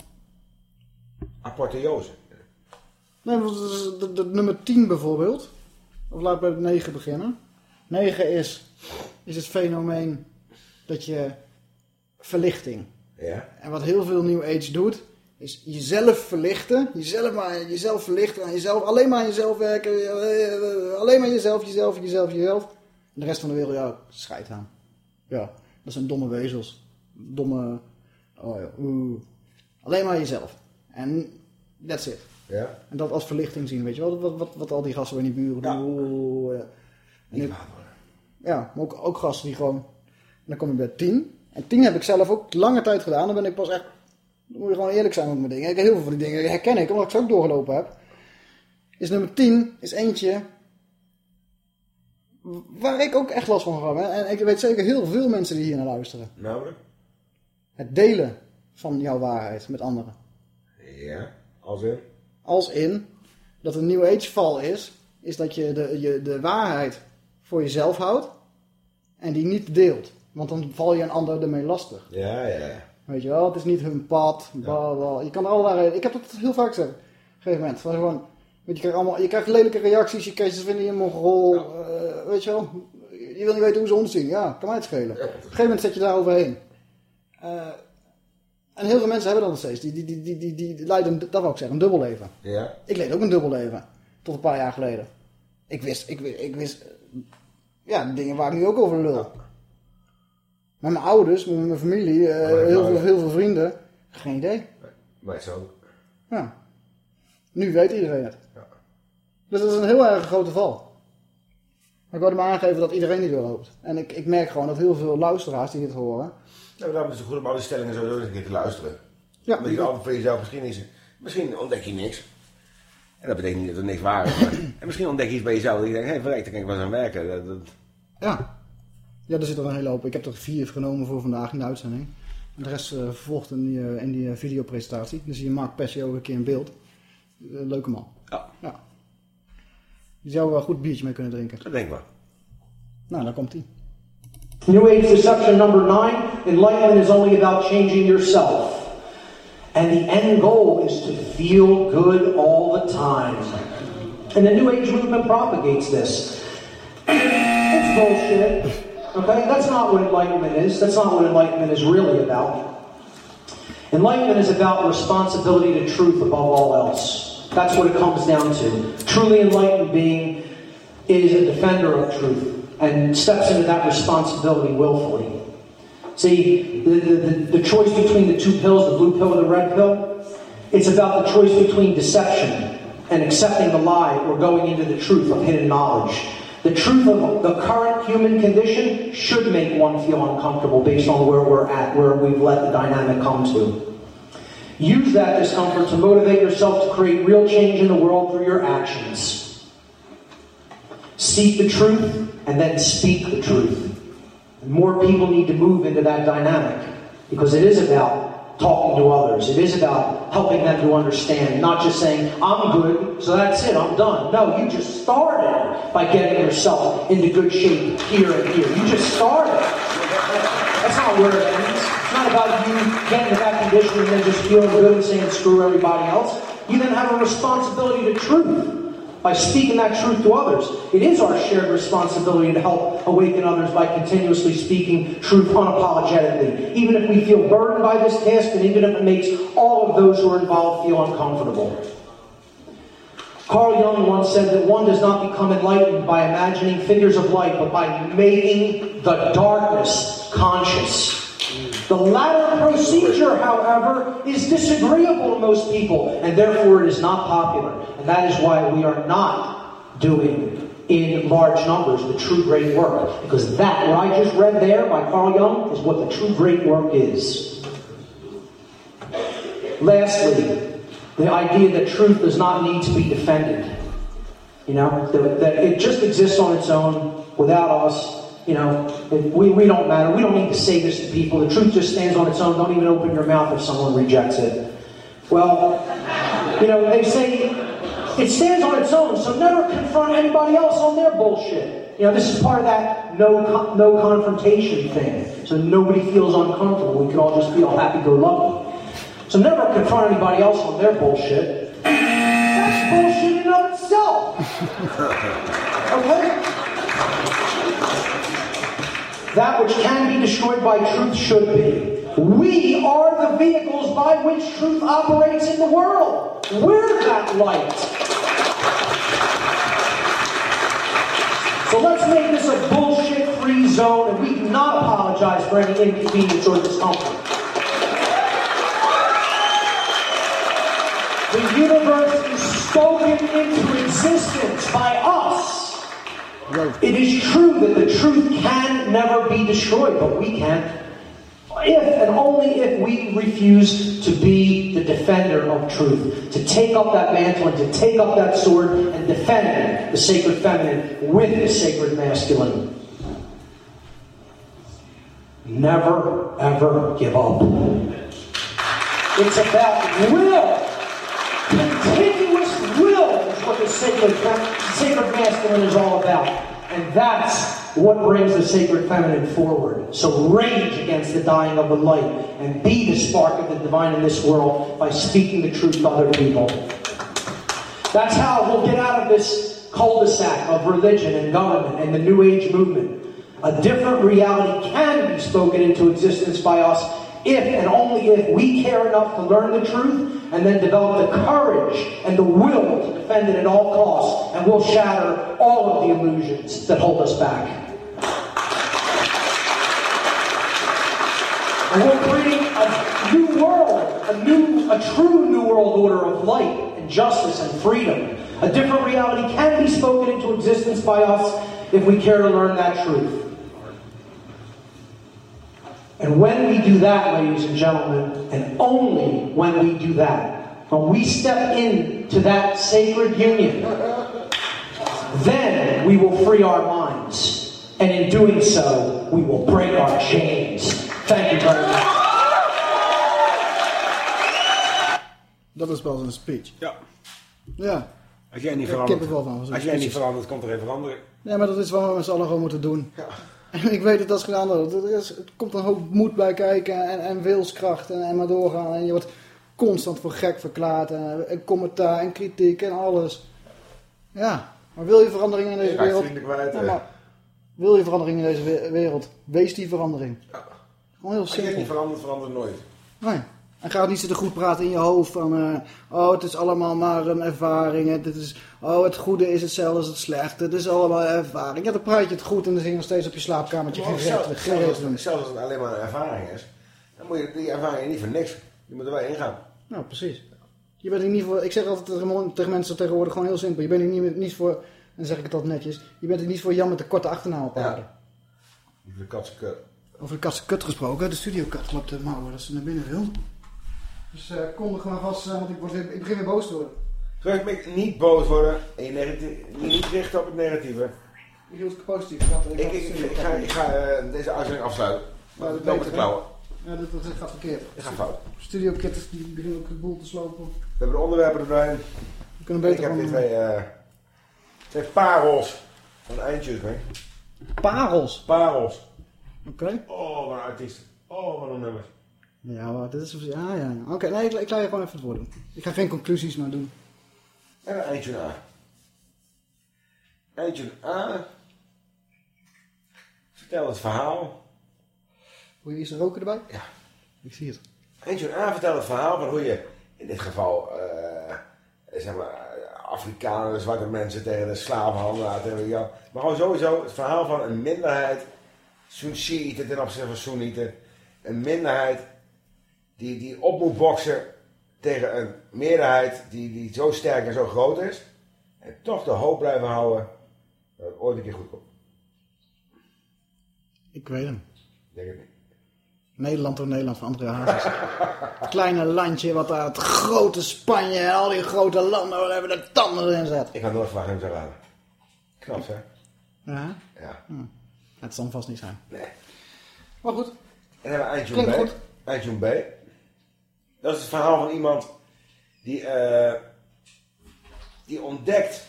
Apotheose. nee, want het is de, de nummer 10 bijvoorbeeld. Of laat ik bij 9 beginnen. 9 is, is het fenomeen dat je verlichting. Ja. En wat heel veel New Age doet, is jezelf verlichten. Jezelf, maar, jezelf verlichten. Aan jezelf, alleen maar aan jezelf werken. eh, eh, Alleen maar jezelf, jezelf, jezelf, jezelf. En de rest van de wereld, ja, scheid aan. Ja, dat zijn domme wezels. Domme, oh ja, oeh. Alleen maar jezelf. En that's it. Ja. En dat als verlichting zien, weet je wel. Wat, wat, wat al die gasten bij die buren doen. Oeh, ja. En ik- ja, maar ook, ook gasten die gewoon... En dan kom je bij 10. En 10 heb ik zelf ook lange tijd gedaan. Dan ben ik pas echt... Dan moet je gewoon eerlijk zijn met mijn dingen. Ik heb heel veel van die dingen herken ik, omdat ik ze ook doorgelopen heb. is nummer 10 is eentje waar ik ook echt last van heb. hè. En ik weet zeker heel veel mensen die hier naar luisteren. Nou, Het delen van jouw waarheid met anderen. ja, als in. Als in dat een New Age val is, is dat je de, je de waarheid voor jezelf houdt en die niet deelt. Want dan val je een ander ermee lastig. Ja, ja, ja. Weet je wel, het is niet hun pad, bla bla. Je kan er allerlei. Ik heb dat heel vaak gezegd. Op een gegeven moment. Van gewoon, weet je, krijgt allemaal, je krijgt lelijke reacties, je krijgt ze vinden je mongool. eh, weet je wel, je wil niet weten hoe ze ons zien. Ja, kan mij het schelen. Op een gegeven moment zet je daar overheen. Eh, en heel veel mensen hebben dat nog steeds. Die, die, die, die, die, die, leiden, dat wil ik zeggen, een dubbel leven. Ja. Ik leed ook een dubbel leven. Tot een paar jaar geleden. Ik wist, ik, ik wist, eh, ja, dingen waar ik nu ook over lul. Met mijn ouders, met mijn familie, eh, Oh, ja, heel, veel, heel veel vrienden. Geen idee. Maar zo. Ja. Nu weet iedereen het. Dus dat is een heel erg grote val. Maar ik wilde maar aangeven dat iedereen die doorloopt. En ik, ik merk gewoon dat heel veel luisteraars die dit horen... Nou, daarom is het goed om al die stellingen eens een keer te luisteren. Ja. Omdat je altijd voor jezelf misschien iets... Misschien ontdek je niks. En dat betekent niet dat er niks waar is. Maar, en misschien ontdek je iets bij jezelf. Dat je denkt, hé, hey, verrek, daar kan ik wel eens aan werken. Dat, dat, Ja. Ja, er zit er een hele hoop. Ik heb er vier genomen voor vandaag in de uitzending. En de rest eh, vervolgt in die, eh, in die eh, videopresentatie. Dan zie je Mark Pesce ook een keer in beeld. Leuke man. Ja. ja. Die zou wel goed biertje mee kunnen drinken. Dat denk ik wel. Nou, daar komt hij. New Age deception number nine enlightenment is only about changing yourself. And the end goal is to feel good all the time. And the New Age movement propagates this. It's bullshit. Okay? That's not what enlightenment is. That's not what enlightenment is really about. Enlightenment is about responsibility to truth above all else. That's what it comes down to. Truly enlightened being is a defender of truth and steps into that responsibility willfully. See, the, the, the, choice between the two pills, the blue pill or the red pill, it's about the choice between deception and accepting the lie or going into the truth of hidden knowledge. The truth of the current human condition should make one feel uncomfortable based on where we're at, where we've let the dynamic come to. Use that discomfort to motivate yourself to create real change in the world through your actions. Seek the truth and then speak the truth. More people need to move into that dynamic because it is about talking to others. It is about helping them to understand, not just saying, I'm good, so that's it, I'm done. No, you just started by getting yourself into good shape here and here. You just started. That's not where it ends. It's not about you getting to that condition and then just feeling good and saying screw everybody else. You then have a responsibility to truth by speaking that truth to others. It is our shared responsibility to help awaken others by continuously speaking truth unapologetically, even if we feel burdened by this task and even if it makes all of those who are involved feel uncomfortable. Carl Jung once said that one does not become enlightened by imagining figures of light, but by making the darkness conscious. The latter procedure, however, is disagreeable to most people, and therefore it is not popular. And that is why we are not doing in large numbers the true great work. Because that, what I just read there by Carl Jung, is what the true great work is. Lastly, the idea that truth does not need to be defended. You know, that, that it just exists on its own without us. You know, we, we don't matter. We don't need to say this to people. The truth just stands on its own. Don't even open your mouth if someone rejects it. Well, you know, they say it stands on its own, so never confront anybody else on their bullshit. You know, this is part of that no no confrontation thing. So nobody feels uncomfortable. We can all just feel happy-go-lucky. So never confront anybody else on their bullshit. That's bullshit in and of itself. Okay? That which can be destroyed by truth should be. We are the vehicles by which truth operates in the world. We're that light. So let's make this a bullshit free zone and we do not apologize for any inconvenience or discomfort. The universe is spoken into existence by us. It is true that the truth can never be destroyed, but we can. If and only if we refuse to be the defender of truth, to take up that mantle and to take up that sword and defend the sacred feminine with the sacred masculine. Never, ever give up. It's about will. Sacred, sacred masculine is all about. And that's what brings the sacred feminine forward. So rage against the dying of the light and be the spark of the divine in this world by speaking the truth to other people. That's how we'll get out of this cul-de-sac of religion and government and the New Age movement. A different reality can be spoken into existence by us if and only if we care enough to learn the truth and then develop the courage and the will to defend it at all costs, and we'll shatter all of the illusions that hold us back. And create a new world, a new, a true new world order of light and justice and freedom. A different reality can be spoken into existence by us if we care to learn that truth. And when we do that, ladies and gentlemen, and only when we do that, when we step into that sacred union, then we will free our minds. And in doing so, we will break our chains. Thank you very much. Dat is pas een speech. Ja. Ja. Als jij niet Ik heb verandert, er wel van. zo'n als jij niet speeches. verandert, komt er geen verandering. Nee, maar dat is wat we met z'n allen gewoon moeten doen. En ik weet het als geen ander. Er is, het komt een hoop moed bij kijken en, en wilskracht en, en maar doorgaan. En je wordt constant voor gek verklaard. En, en commentaar en kritiek en alles. Ja, maar wil je verandering in deze Je wereld? kwijt, Ja, maar wil je verandering in deze we- wereld? Wees die verandering. Gewoon heel Als jij simpel. niet verandert, verandert nooit. Nee. En ga het niet zitten goed praten in je hoofd van... eh, oh, het is allemaal maar een ervaring. Dit is, oh, het goede is hetzelfde als het slechte. Het is allemaal ervaring. Ja, dan praat je het goed en dan zing je nog steeds op je slaapkamertje. Geen zelfs, als, als het alleen maar een ervaring is, dan moet je die ervaring niet voor niks. Je moet er wel ingaan. Nou, precies. Je bent er niet voor... Ik zeg altijd tegen, tegen mensen tegenwoordig gewoon heel simpel. Je bent er niet, niet voor... En dan zeg ik het altijd netjes. Je bent er niet voor Jan met de korte achternaam op houden. De katse kut. Over de katse kut gesproken. De studio kat loopt de mouwen dat ze naar binnen wil. Dus eh kondig maar vast, eh, want ik, word weer, ik begin weer boos te worden. Terwijl ik niet boos worden en je negatief, niet richten op het negatieve. Ik wil het positief. Ik, ik, Ik, ik, ik, ik ga, ik ga eh, deze uitzending afsluiten. Maar dat ik beter, de klauwen. Ja, dat, dat gaat verkeerd. Ik ga fout. Studio Kitters die beginnen ook de boel te slopen. We hebben de onderwerpen erbij. We kunnen ik beter heb hier gewoon- twee, eh, twee parels van eindjes mee. Parels? Parels. Oké. Oh, wat een artiest. Oh, wat een nummer. Ja, maar dit is... Ja, ja, ja. Oké, nee, ik, ik laat je gewoon even het woord doen. Ik ga geen conclusies maar doen. En een eindje A. Eindje A. Vertel het verhaal. Wil je iets roken erbij? Ja. Ik zie het. Eentje A vertelt het verhaal van hoe je in dit geval eh, zeg maar, Afrikanen, zwarte mensen tegen de slavenhandelaar, tegen ja, maar gewoon sowieso het verhaal van een minderheid, Soenieten ten opzichte van Soenieten, een minderheid die, die op moet boksen tegen een meerderheid die, die zo sterk en zo groot is, en toch de hoop blijven houden dat het ooit een keer goed komt. Ik weet hem. Ik denk het niet. Nederland door Nederland van André Hazes. Het kleine landje wat daar het grote Spanje en al die grote landen waar hebben de tanden erin zet. Ik had nooit verwacht hem zou raden. Knap, hè? Ja? Ja. Hm. Het zal vast niet zijn. Nee. Maar goed. En dan hebben we eindje B. Eindje B. Dat is het verhaal van iemand die, eh, die ontdekt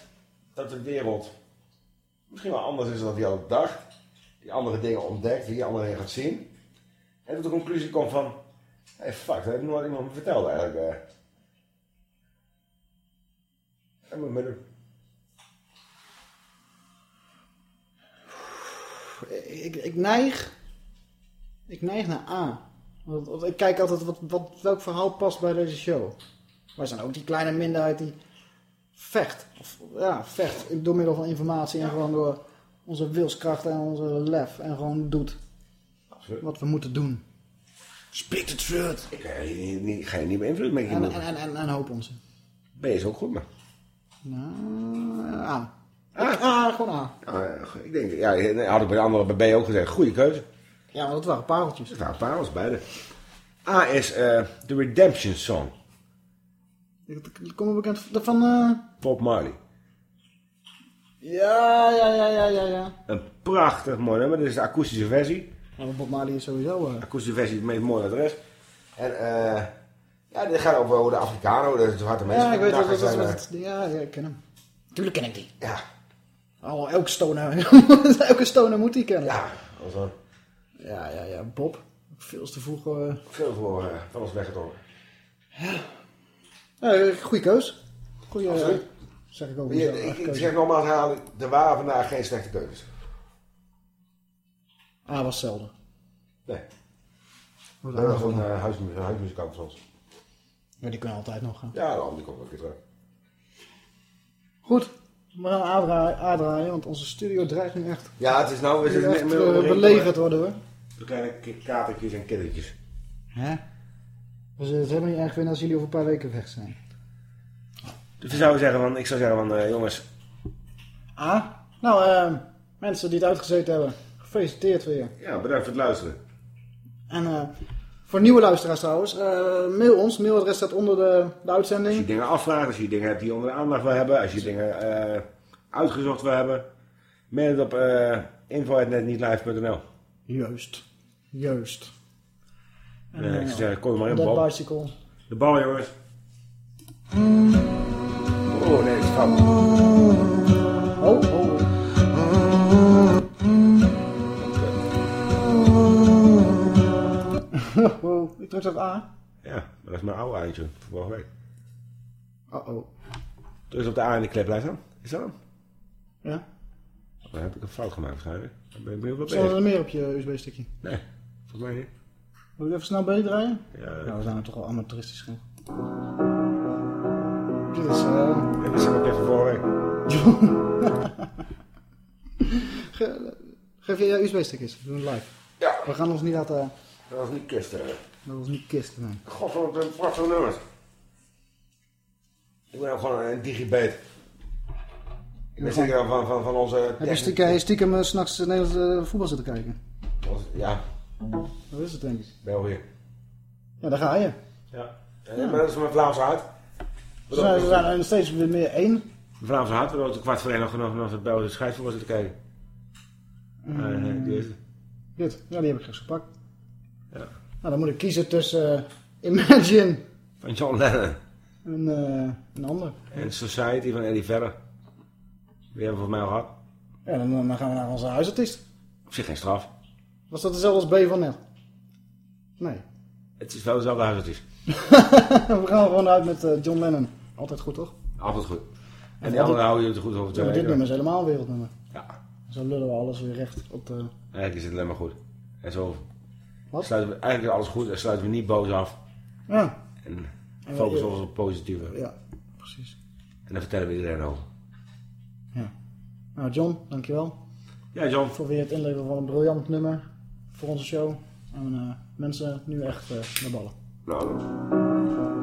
dat de wereld misschien wel anders is dan hij al dacht. Die andere dingen ontdekt, die andere dingen gaat zien. En tot de conclusie komt van, hey fuck, dat heeft nooit iemand me verteld eigenlijk. eh. Dat moet. Ik, ik neig... Ik neig naar A. Want, want ik kijk altijd wat, wat, welk verhaal past bij deze show. Wij zijn ook die kleine minderheid die vecht. Of, ja, vecht door middel van informatie en gewoon door onze wilskracht en onze lef. En gewoon doet wat we moeten doen. Speak the truth. Ik ga je niet, niet, ga je niet beïnvloeden met je En, en, en, en, en hoop onze. B is ook goed, maar. Nou, A. Ah, A, gewoon A. Ah, ja, ik denk, ja, had ik bij de andere bij B ook gezegd. Goede keuze. Ja, maar dat waren pareltjes. Het waren parels, beide. A is eh The Redemption Song. Dat komt bekend van... eh, Bob Marley. Ja, ja, ja, ja, ja, ja. Een prachtig mooi nummer. Dit is de akoestische versie. Ja, maar Bob Marley is sowieso... eh, akoestische versie het meest mooie adres. En eh ja, dit gaat over de Afrikanen, de zwarte mensen ja, ik weet. Dat het, ja, ja, ik ken hem. Tuurlijk ken ik die. Ja. Oh, elke stoner. elke stoner moet die kennen. Ja, also, Ja, ja, ja. Bob. Veel te vroeg. eh veel voor eh, van ons weggetrokken. ja, goeie keus. Goeie, eh, Absoluut. zeg ik ook. Mezelf, ik, echt ik zeg nogmaals herhalen, er waren vandaag geen slechte keuzes. Ah, was zelden. Nee. Dat was een uh, huismu huismuzikant van ons. Maar die kunnen altijd nog gaan. Ja, dan, komt ook weer terug. Goed. We gaan aandraaien, want onze studio dreigt nu echt. Ja, het is nou... We Nu zitten echt, eh, belegerd worden hoor. De kleine katertjes en kindertjes. Hè? Dus het is helemaal niet erg vinden als jullie over een paar weken weg zijn. Dus ik zou zeggen van, ik zou zeggen van, eh, jongens, Ah, nou, eh, mensen die het uitgezeten hebben, gefeliciteerd weer. ja, bedankt voor het luisteren. En eh, voor nieuwe luisteraars trouwens, eh, mail ons. Mailadres staat onder de, de Als je uitzending. dingen afvraagt, als je dingen hebt die je onder de aandacht wil hebben, als je dingen eh, uitgezocht wil hebben, mail het op uh, info.netnietlive.nl. Juist. Juist. En, eh, ik zou zeggen, kom maar in, Dead bal. Bicycle. De bal, jongens. Oh, nee, het fout. Oh, oh. oh. Ik druk op A. Ja, maar dat is mijn oude eindje van vorige week. Oh, oh. Druk op de A in de cliplijst dan. Is dat hem? Ja. Dan heb ik een fout gemaakt waarschijnlijk. Dan ben ik heel wat Zal er meer op je USB-stickje? Nee, volgens mij niet. Wil je even snel meedraaien? Ja. Nou, we zijn er toch al amateuristisch genoeg. Dit is... eh Dit is vorige week. Ge- Geef je je USB-stickjes. We doen het live. Ja. We gaan ons niet laten... Dat was niet kisten. Dat was niet kisten, nee. God, wat een prachtige nummers. Ik ben ook gewoon een digibet. Ik ben zeker van, van, van onze... Heb je stiekem, stiekem eh, s'nachts Nederlandse eh, voetbal zitten kijken? Ja, Dat is het, denk ik. België. Ja, daar ga je. Ja. Eh, Maar dat is mijn Vlaamse hart. We zijn, we zijn er nog steeds weer meer één. Mijn Vlaamse hart, waardoor ik kwart voor één nog nog nog het Belgische scheidsvoetbal zitten kijken. Mm. Eh, nee, die is het. Dit, ja, die heb ik gisteren gepakt. Ja. Nou, dan moet ik kiezen tussen eh, Imagine Van John Lennon. en eh, een ander. En Society van Eddie Vedder. Die hebben we voor mij al gehad. Ja, dan, dan gaan we naar onze huisartiest. Op zich geen straf. Was dat dezelfde als B van net? Nee. Het is wel dezelfde huisartiest. we gaan gewoon uit met eh, John Lennon. Altijd goed, toch? Altijd goed. En En die andere houden je er goed over te Ja, maar dit nummer is helemaal een wereldnummer. Ja. Zo lullen we alles weer recht op de... Eigenlijk is het alleen maar goed. En zo Wat? sluiten we eigenlijk is alles goed en sluiten we niet boos af. Ja. En En focussen we- ons op het positieve. Ja, precies. En daar vertellen we iedereen over. Ja. Nou, John, dankjewel. Ja, John. Voor weer het inleveren van een briljant nummer voor onze show. En eh, mensen nu echt eh, naar ballen. Nou,